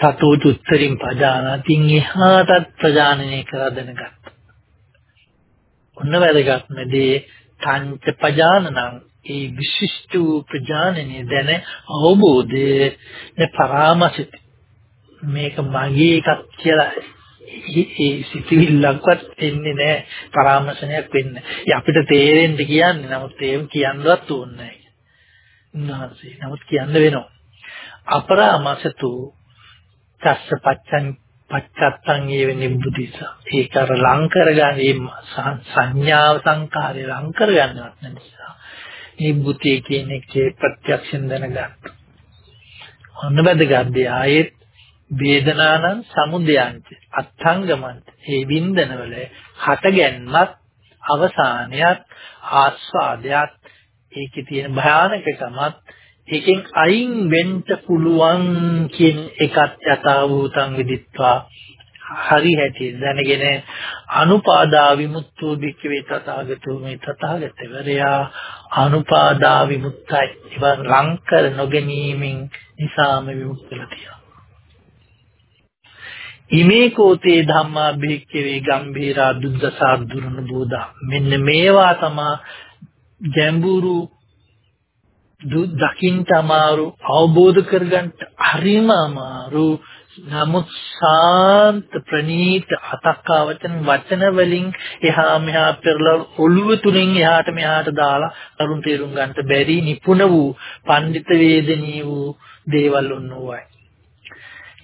තතෝච උච්චරින් පජානාති එහාටත් ප්‍රජානනය කරලා දැනගත්තා. ඔන්න වැදගත්ම දේ තංච පජානනං ඒ විශිෂ්ට වූ ප්‍රජානනය දැන අවබෝධය පරාමසිත මේක මගේ එකක් කියලා ඒ සිතිවිල්ලක්වත් එන්නේ නැහැ පරාමර්ශනයක් වෙන්නේ. ඒ අපිට තේරෙන්න කියන්නේ නමුත් ඒක කියන්නවත් ඕනේ නැහැ. නමුත් කියන්න වෙනවා. අපරාමසතු චස්ස පච්චන් පච්චත්තං ඒ වෙන්නේ බුද්ධිස. ඒක අර ලං කරගන්නේ සංඥාව සංකාරය ලං කරගන්නවත් නිසා. මේ බුතිය කියන එකේ ප්‍රත්‍යක්ෂයෙන් දැනගන්න. ඔන්න වැදගත් ආයෙත් වේදනානං සමුදයන්ත අත්ංගමන්ත. ඒ වින්දනවල හටගැන්මත් අවසානයත් ආස්වාදයක් ඒකේ තියෙන භයානකකමත් ඒකෙන් අයින් වෙන්න පුළුවන් කියන එකත් යථාභූතං විදිත්වා. හරි හැටි දැනගෙන අනුපාදා විමුක්තෝ භික්ඛවේ තථාගතෝ මේ තථාගතවරයා අනුපාදා විමුක්තයි ඉවන් ලංකර නොගැනීමෙන් නිසාම විමුක්තලා තියෙනවා. ඉමේ කෝතේ ධම්මා භික්ඛවේ ගම්භීරා දුද්දසා දුරන බෝධා මෙන්න මේවා තමා ගැඹුරු දකින්න අමාරු අවබෝධ කරගන්න හරිම අමාරු නමුත් ශාන්ත ප්‍රණීත අතක්කවචන වචන වලින් එහා මෙහා පෙරලා ඔළුව තුලින් එහාට මෙහාට දාලා කරුණ තේරුම් ගන්නට බැරි නිපුණ වූ පඬිත වේදනී වූ දේවල් ඔන්නෝවයි.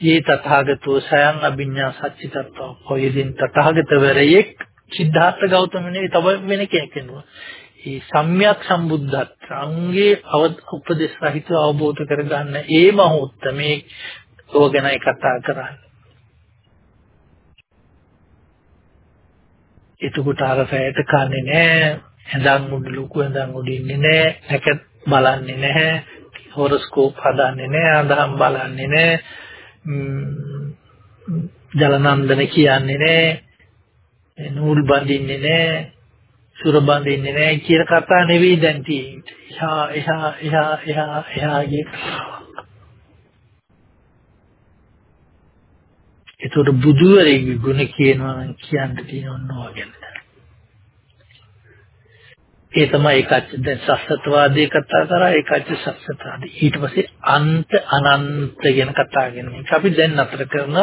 යේ තථාගතෝ සයන් අභිඤ්ඤා සච්චිතත්ව කොයිදින් තථාගතවරයෙක් සිද්ධාර්ථ ගෞතම නෙවෙයි තව වෙන කෙනෙක් වෙනවා. ඒ සම්්‍යක් සම්බුද්ධත්ව අංගේ උපදේශ රහිතව අවබෝධ කරගන්න ඒ මහෝත්තමේ ඕගනයි කතා කරන්නේ. එතකොට අර සෑයට කන්නේ නැහැ. ඇඳන් උඩ ලොකු ඇඳන් උඩ ඉන්නේ නැහැ. නැකත් බලන්නේ නැහැ. හොරස්කෝප් හදන්නේ නැහැ. අඳහම් බලන්නේ නැහැ. ජලනන්දන කියන්නේ නැහැ. නූල් බඳින්නේ නැහැ. සුර බඳින්නේ නැහැ කියන කතා නෙවෙයි දැන් තියෙන්නේ. එහා එහා එහා එහා එහා ගිය ඒතකොට බුදුරෙගේ ගුණ කියනවා නම් කියන්න තියෙනවනවා ගැන. ඒ තමයි ඒකච්ච දැන් සස්සතවාදී කතා කරා ඒකච්ච සස්සතවාදී ඊට පස්සේ අන්ත අනන්ත ගැන කතා කරන එක අපි දැන් අතර කරන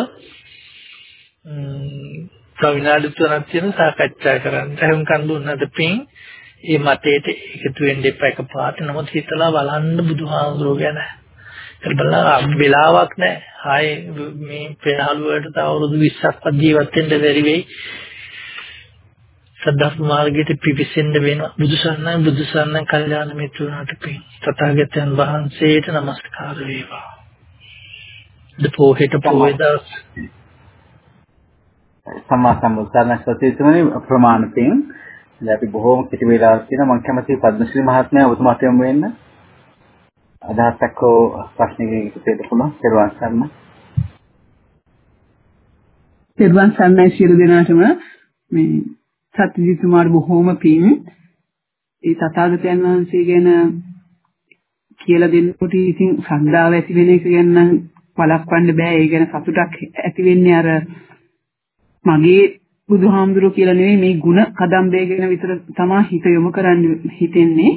තව විනාඩි තුනක් තියෙන සාකච්ඡා කරන්න. එහෙනම් කන් දුන්නද පින් මේ මතේට එකතු වෙන්න එපා එකපාරට නමුත් හිතලා බලන්න බුදුහාමුදුරුවෝ ගැන. ඒක බලලා වෙලාවක් නැහැ. ආයේ මේ පෙරහළුවට තව අවුරුදු 20ක්වත් ජීවත් වෙන්න බැරි වෙයි. සද්ධර්ම මාර්ගයට පිවිසෙන්න වෙනවා. බුදුසරණයි බුදුසරණයි කල්යාණ මිත්‍රුණාට පින්. තථාගතයන් වහන්සේට নমස්කාර වේවා. දපෝහෙට පොයේ දවස් සම්මා සම්බුද්ධාන සතියතුමනි ප්‍රමාණ පින්. දැන් අපි බොහෝම කෙටි වේලාවක් තියෙනවා. මම කැමතියි පද්මශ්‍රී මහත්මයා ඔබතුමාට යොමු වෙන්න. අදහසක් හෝ ප්‍රශ්නයකට දෙන්න පුළුවන්. පෙරවන් සර්ණ. පෙරවන් සර්ණයි සියලු දෙනාටම මේ සත්‍යජිතුමාට බොහෝම පින්. ඒ තථාගතයන් වහන්සේ ගැන කියලා දෙන්නකොට ඉතින් ශ්‍රද්ධාව ඇති වෙන එක ගැන නම් වළක්වන්න බෑ. ඒ ගැන සතුටක් ඇති වෙන්නේ අර මගේ බුදුහාමුදුරුවෝ කියලා නෙවෙයි මේ ಗುಣ කදම්බේ ගැන විතර තමයි හිත යොමු කරන්න හිතෙන්නේ.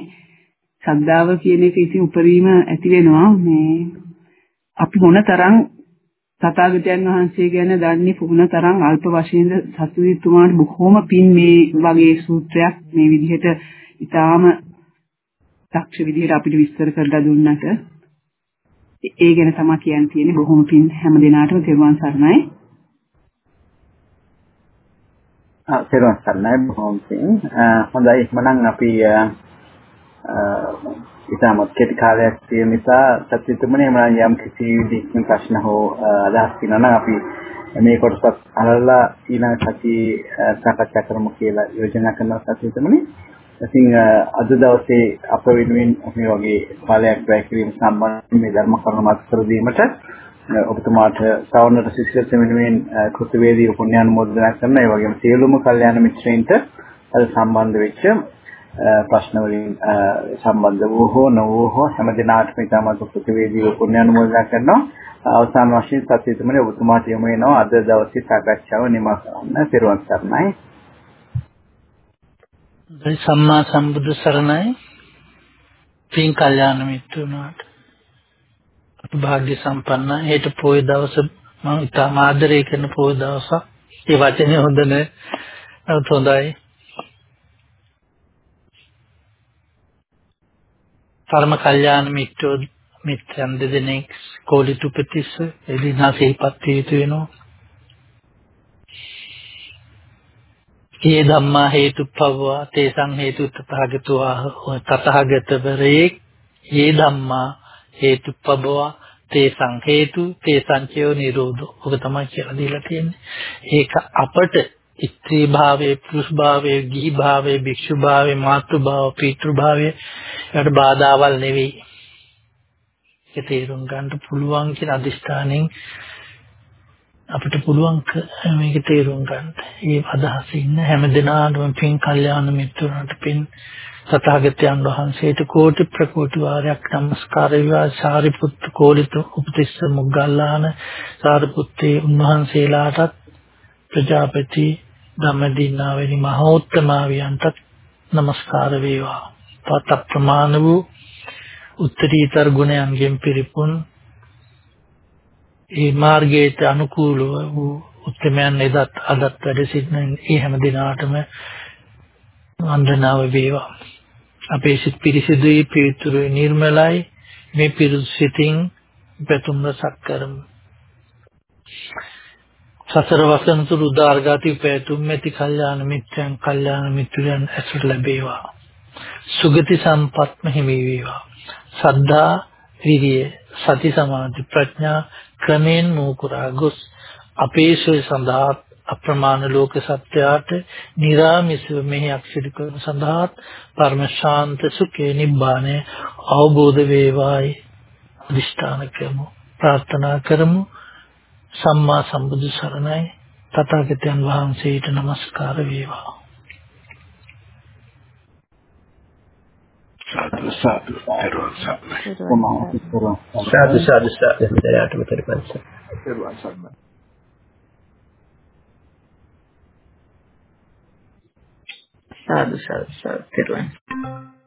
ශ්‍රද්ධාව කියන එක ඉතින් උපරිම ඇති වෙනවා මේ අපි මොනතරම් තථාගතයන් වහන්සේ ගැන දන්නේ මොනතරම් අල්ප වශයෙන්ද සතුතුමාට බොහොම පින් මේ වගේ සූත්‍රයක් මේ විදිහට ඊටාම දක්ෂ විදිහට අපිට විස්තර කරලා දුන්නට. ඒ ගැන තමයි කියන්න තියෙන්නේ බොහොම පින් හැම දිනාටම තෙරුවන් සරණයි. තෙරුවන් සරණයි බොහොම පිං. හොඳයි. එහෙනම් අපි ඉතාමත් කෙටි කාලයක් තියෙන නිසා සත්‍යතුමනි එහෙනම් යම් කිසි විදිහකින් ප්‍රශ්න හෝ අදහස් තියෙනවා නම් අපි මේ කොටසත් අහලා ඊළඟ සතියේ සාකච්ඡා කරමු කියලා යෝජනා කරනවා සත්‍යතුමනි. ඉතින් අද දවසේ අප වෙනුවෙන් මේ වගේ කාලයක් වැය කිරීම සම්බන්ධ මේ ධර්ම කරුණු මත කර දීමට ඔබතුමාට සවන්නට ශිෂ්‍යත්ව වෙනුවෙන් කෘතවේදී පුණ්‍යානුමෝදනා කරන ඒ වගේම සියලුම කල්යාණ මිත්‍රයින්ට අද සම්බන්ධ වෙච්ච ප්‍රශ්න වලින් සම්බන්ධ වූ හෝ නොවූ හෝ හැම දිනාටම ඉතාමත් කෘතවේදී පුණ්‍යානුමෝදනා කරනවා. අවසාන වශයෙන් සත්‍යතුමනි ඔබතුමාට යොමු වෙනවා අද දවසේ සාකච්ඡාව නිමා කරන්න. පෙරවන් සරණයි. සම්මා සම්බුදු සරණයි. පින් කල්යාණ මිත්‍රුණාට භාග්‍ය සම්පන්න. හෙට පොය දවස මම ඉතාම ආදරය කරන පොය දවසක්. ඒ වචනේ හොඳ නෑ. නමුත් හොඳයි. පරම කල්යාණ මිත්‍රෝ මිත්‍රයන් දෙදෙනෙක් කෝලිතුපතිස්ස එදිනා සිහිපත් වේතු වෙනවා. ඒ ධම්මා හේතුප්පවවා තේසං හේතු තථාගතෝ තථාගතවරේ ඒ ධම්මා හේතුප්පබව තේසං හේතු තේසං චයෝ නිරෝධෝ. ඔබ තමයි කියලා දීලා තියෙන්නේ. ඒක අපට ස්ත්‍රී භාවයේ පුරුෂ භාවයේ ගිහි භාවයේ භික්ෂු භාවයේ මාතෘ භාව පීතෘ භාවයේ ඒකට බාධාවල් නෙවෙයි ඒක තේරුම් ගන්න පුළුවන් කියන අදිෂ්ඨානෙන් අපිට පුළුවන් මේක තේරුම් ගන්න. ඒ අදහස ඉන්න හැම දිනාටම පින් කල්යාණ මිත්‍රයන්ට පින් තථාගතයන් වහන්සේට කෝටි ප්‍රකෝටි වාරයක් নমස්කාර වේවා සාරිපුත්ත කෝලිත උපතිස්ස මුග්ගල්ලාන සාරිපුත්තේ උන්වහන්සේලාටත් ප්‍රජාපති ධම්මදින්නා වැනි මහෝත්තමාවියන්ටත් নমස්කාර වේවා. පත ප්‍රමාණ වූ උත්තරීතර ගුණයන්ගෙන් පිරිපුන් ඒ මාර්ගයට අනුකූලව වූ උත්තරමයන් එදත් අදත් වැඩ සිටින ඒ හැම දිනාටම වන්දනාව වේවා. අපේ සිත් පිරිසිදුයි පිරිතුරුයි නිර්මලයි. මේ පිරිසිතින් පැතුම් රසක් කරමු. සසර වසන්තුරු උදාර්ගාති උපයතුම් මෙති කල්යාණ මිත්‍රයන් කල්යාණ මිත්‍රයන් ඇසුර ලැබේවා. සුගති සම්පත්ම හිමි වේවා. සද්ධා විරිය සති සමාධි ප්‍රඥා ක්‍රමෙන් මෝකුරා ගොස්. අපේසය සඳහා අප්‍රමාණ ලෝක සත්‍යයට निराමිසව මෙහි අක්ෂිර කරන සඳහා පරම ශාන්ත සුඛේ නිබ්බාණය අවබෝධ වේවායි. දිෂ්ඨාන කරමු. ප්‍රාර්ථනා කරමු. සම්මා සම්බුදු සරණයි. තථාගතයන් වහන්සේට নমස්කාර වේවා. සාදු සාදු. පෙරවන් සාදු සාදු සාදු. දෙයාටම පෙරවන් සරණයි පෙරවන් සරණයි. සාදු සාදු සාදු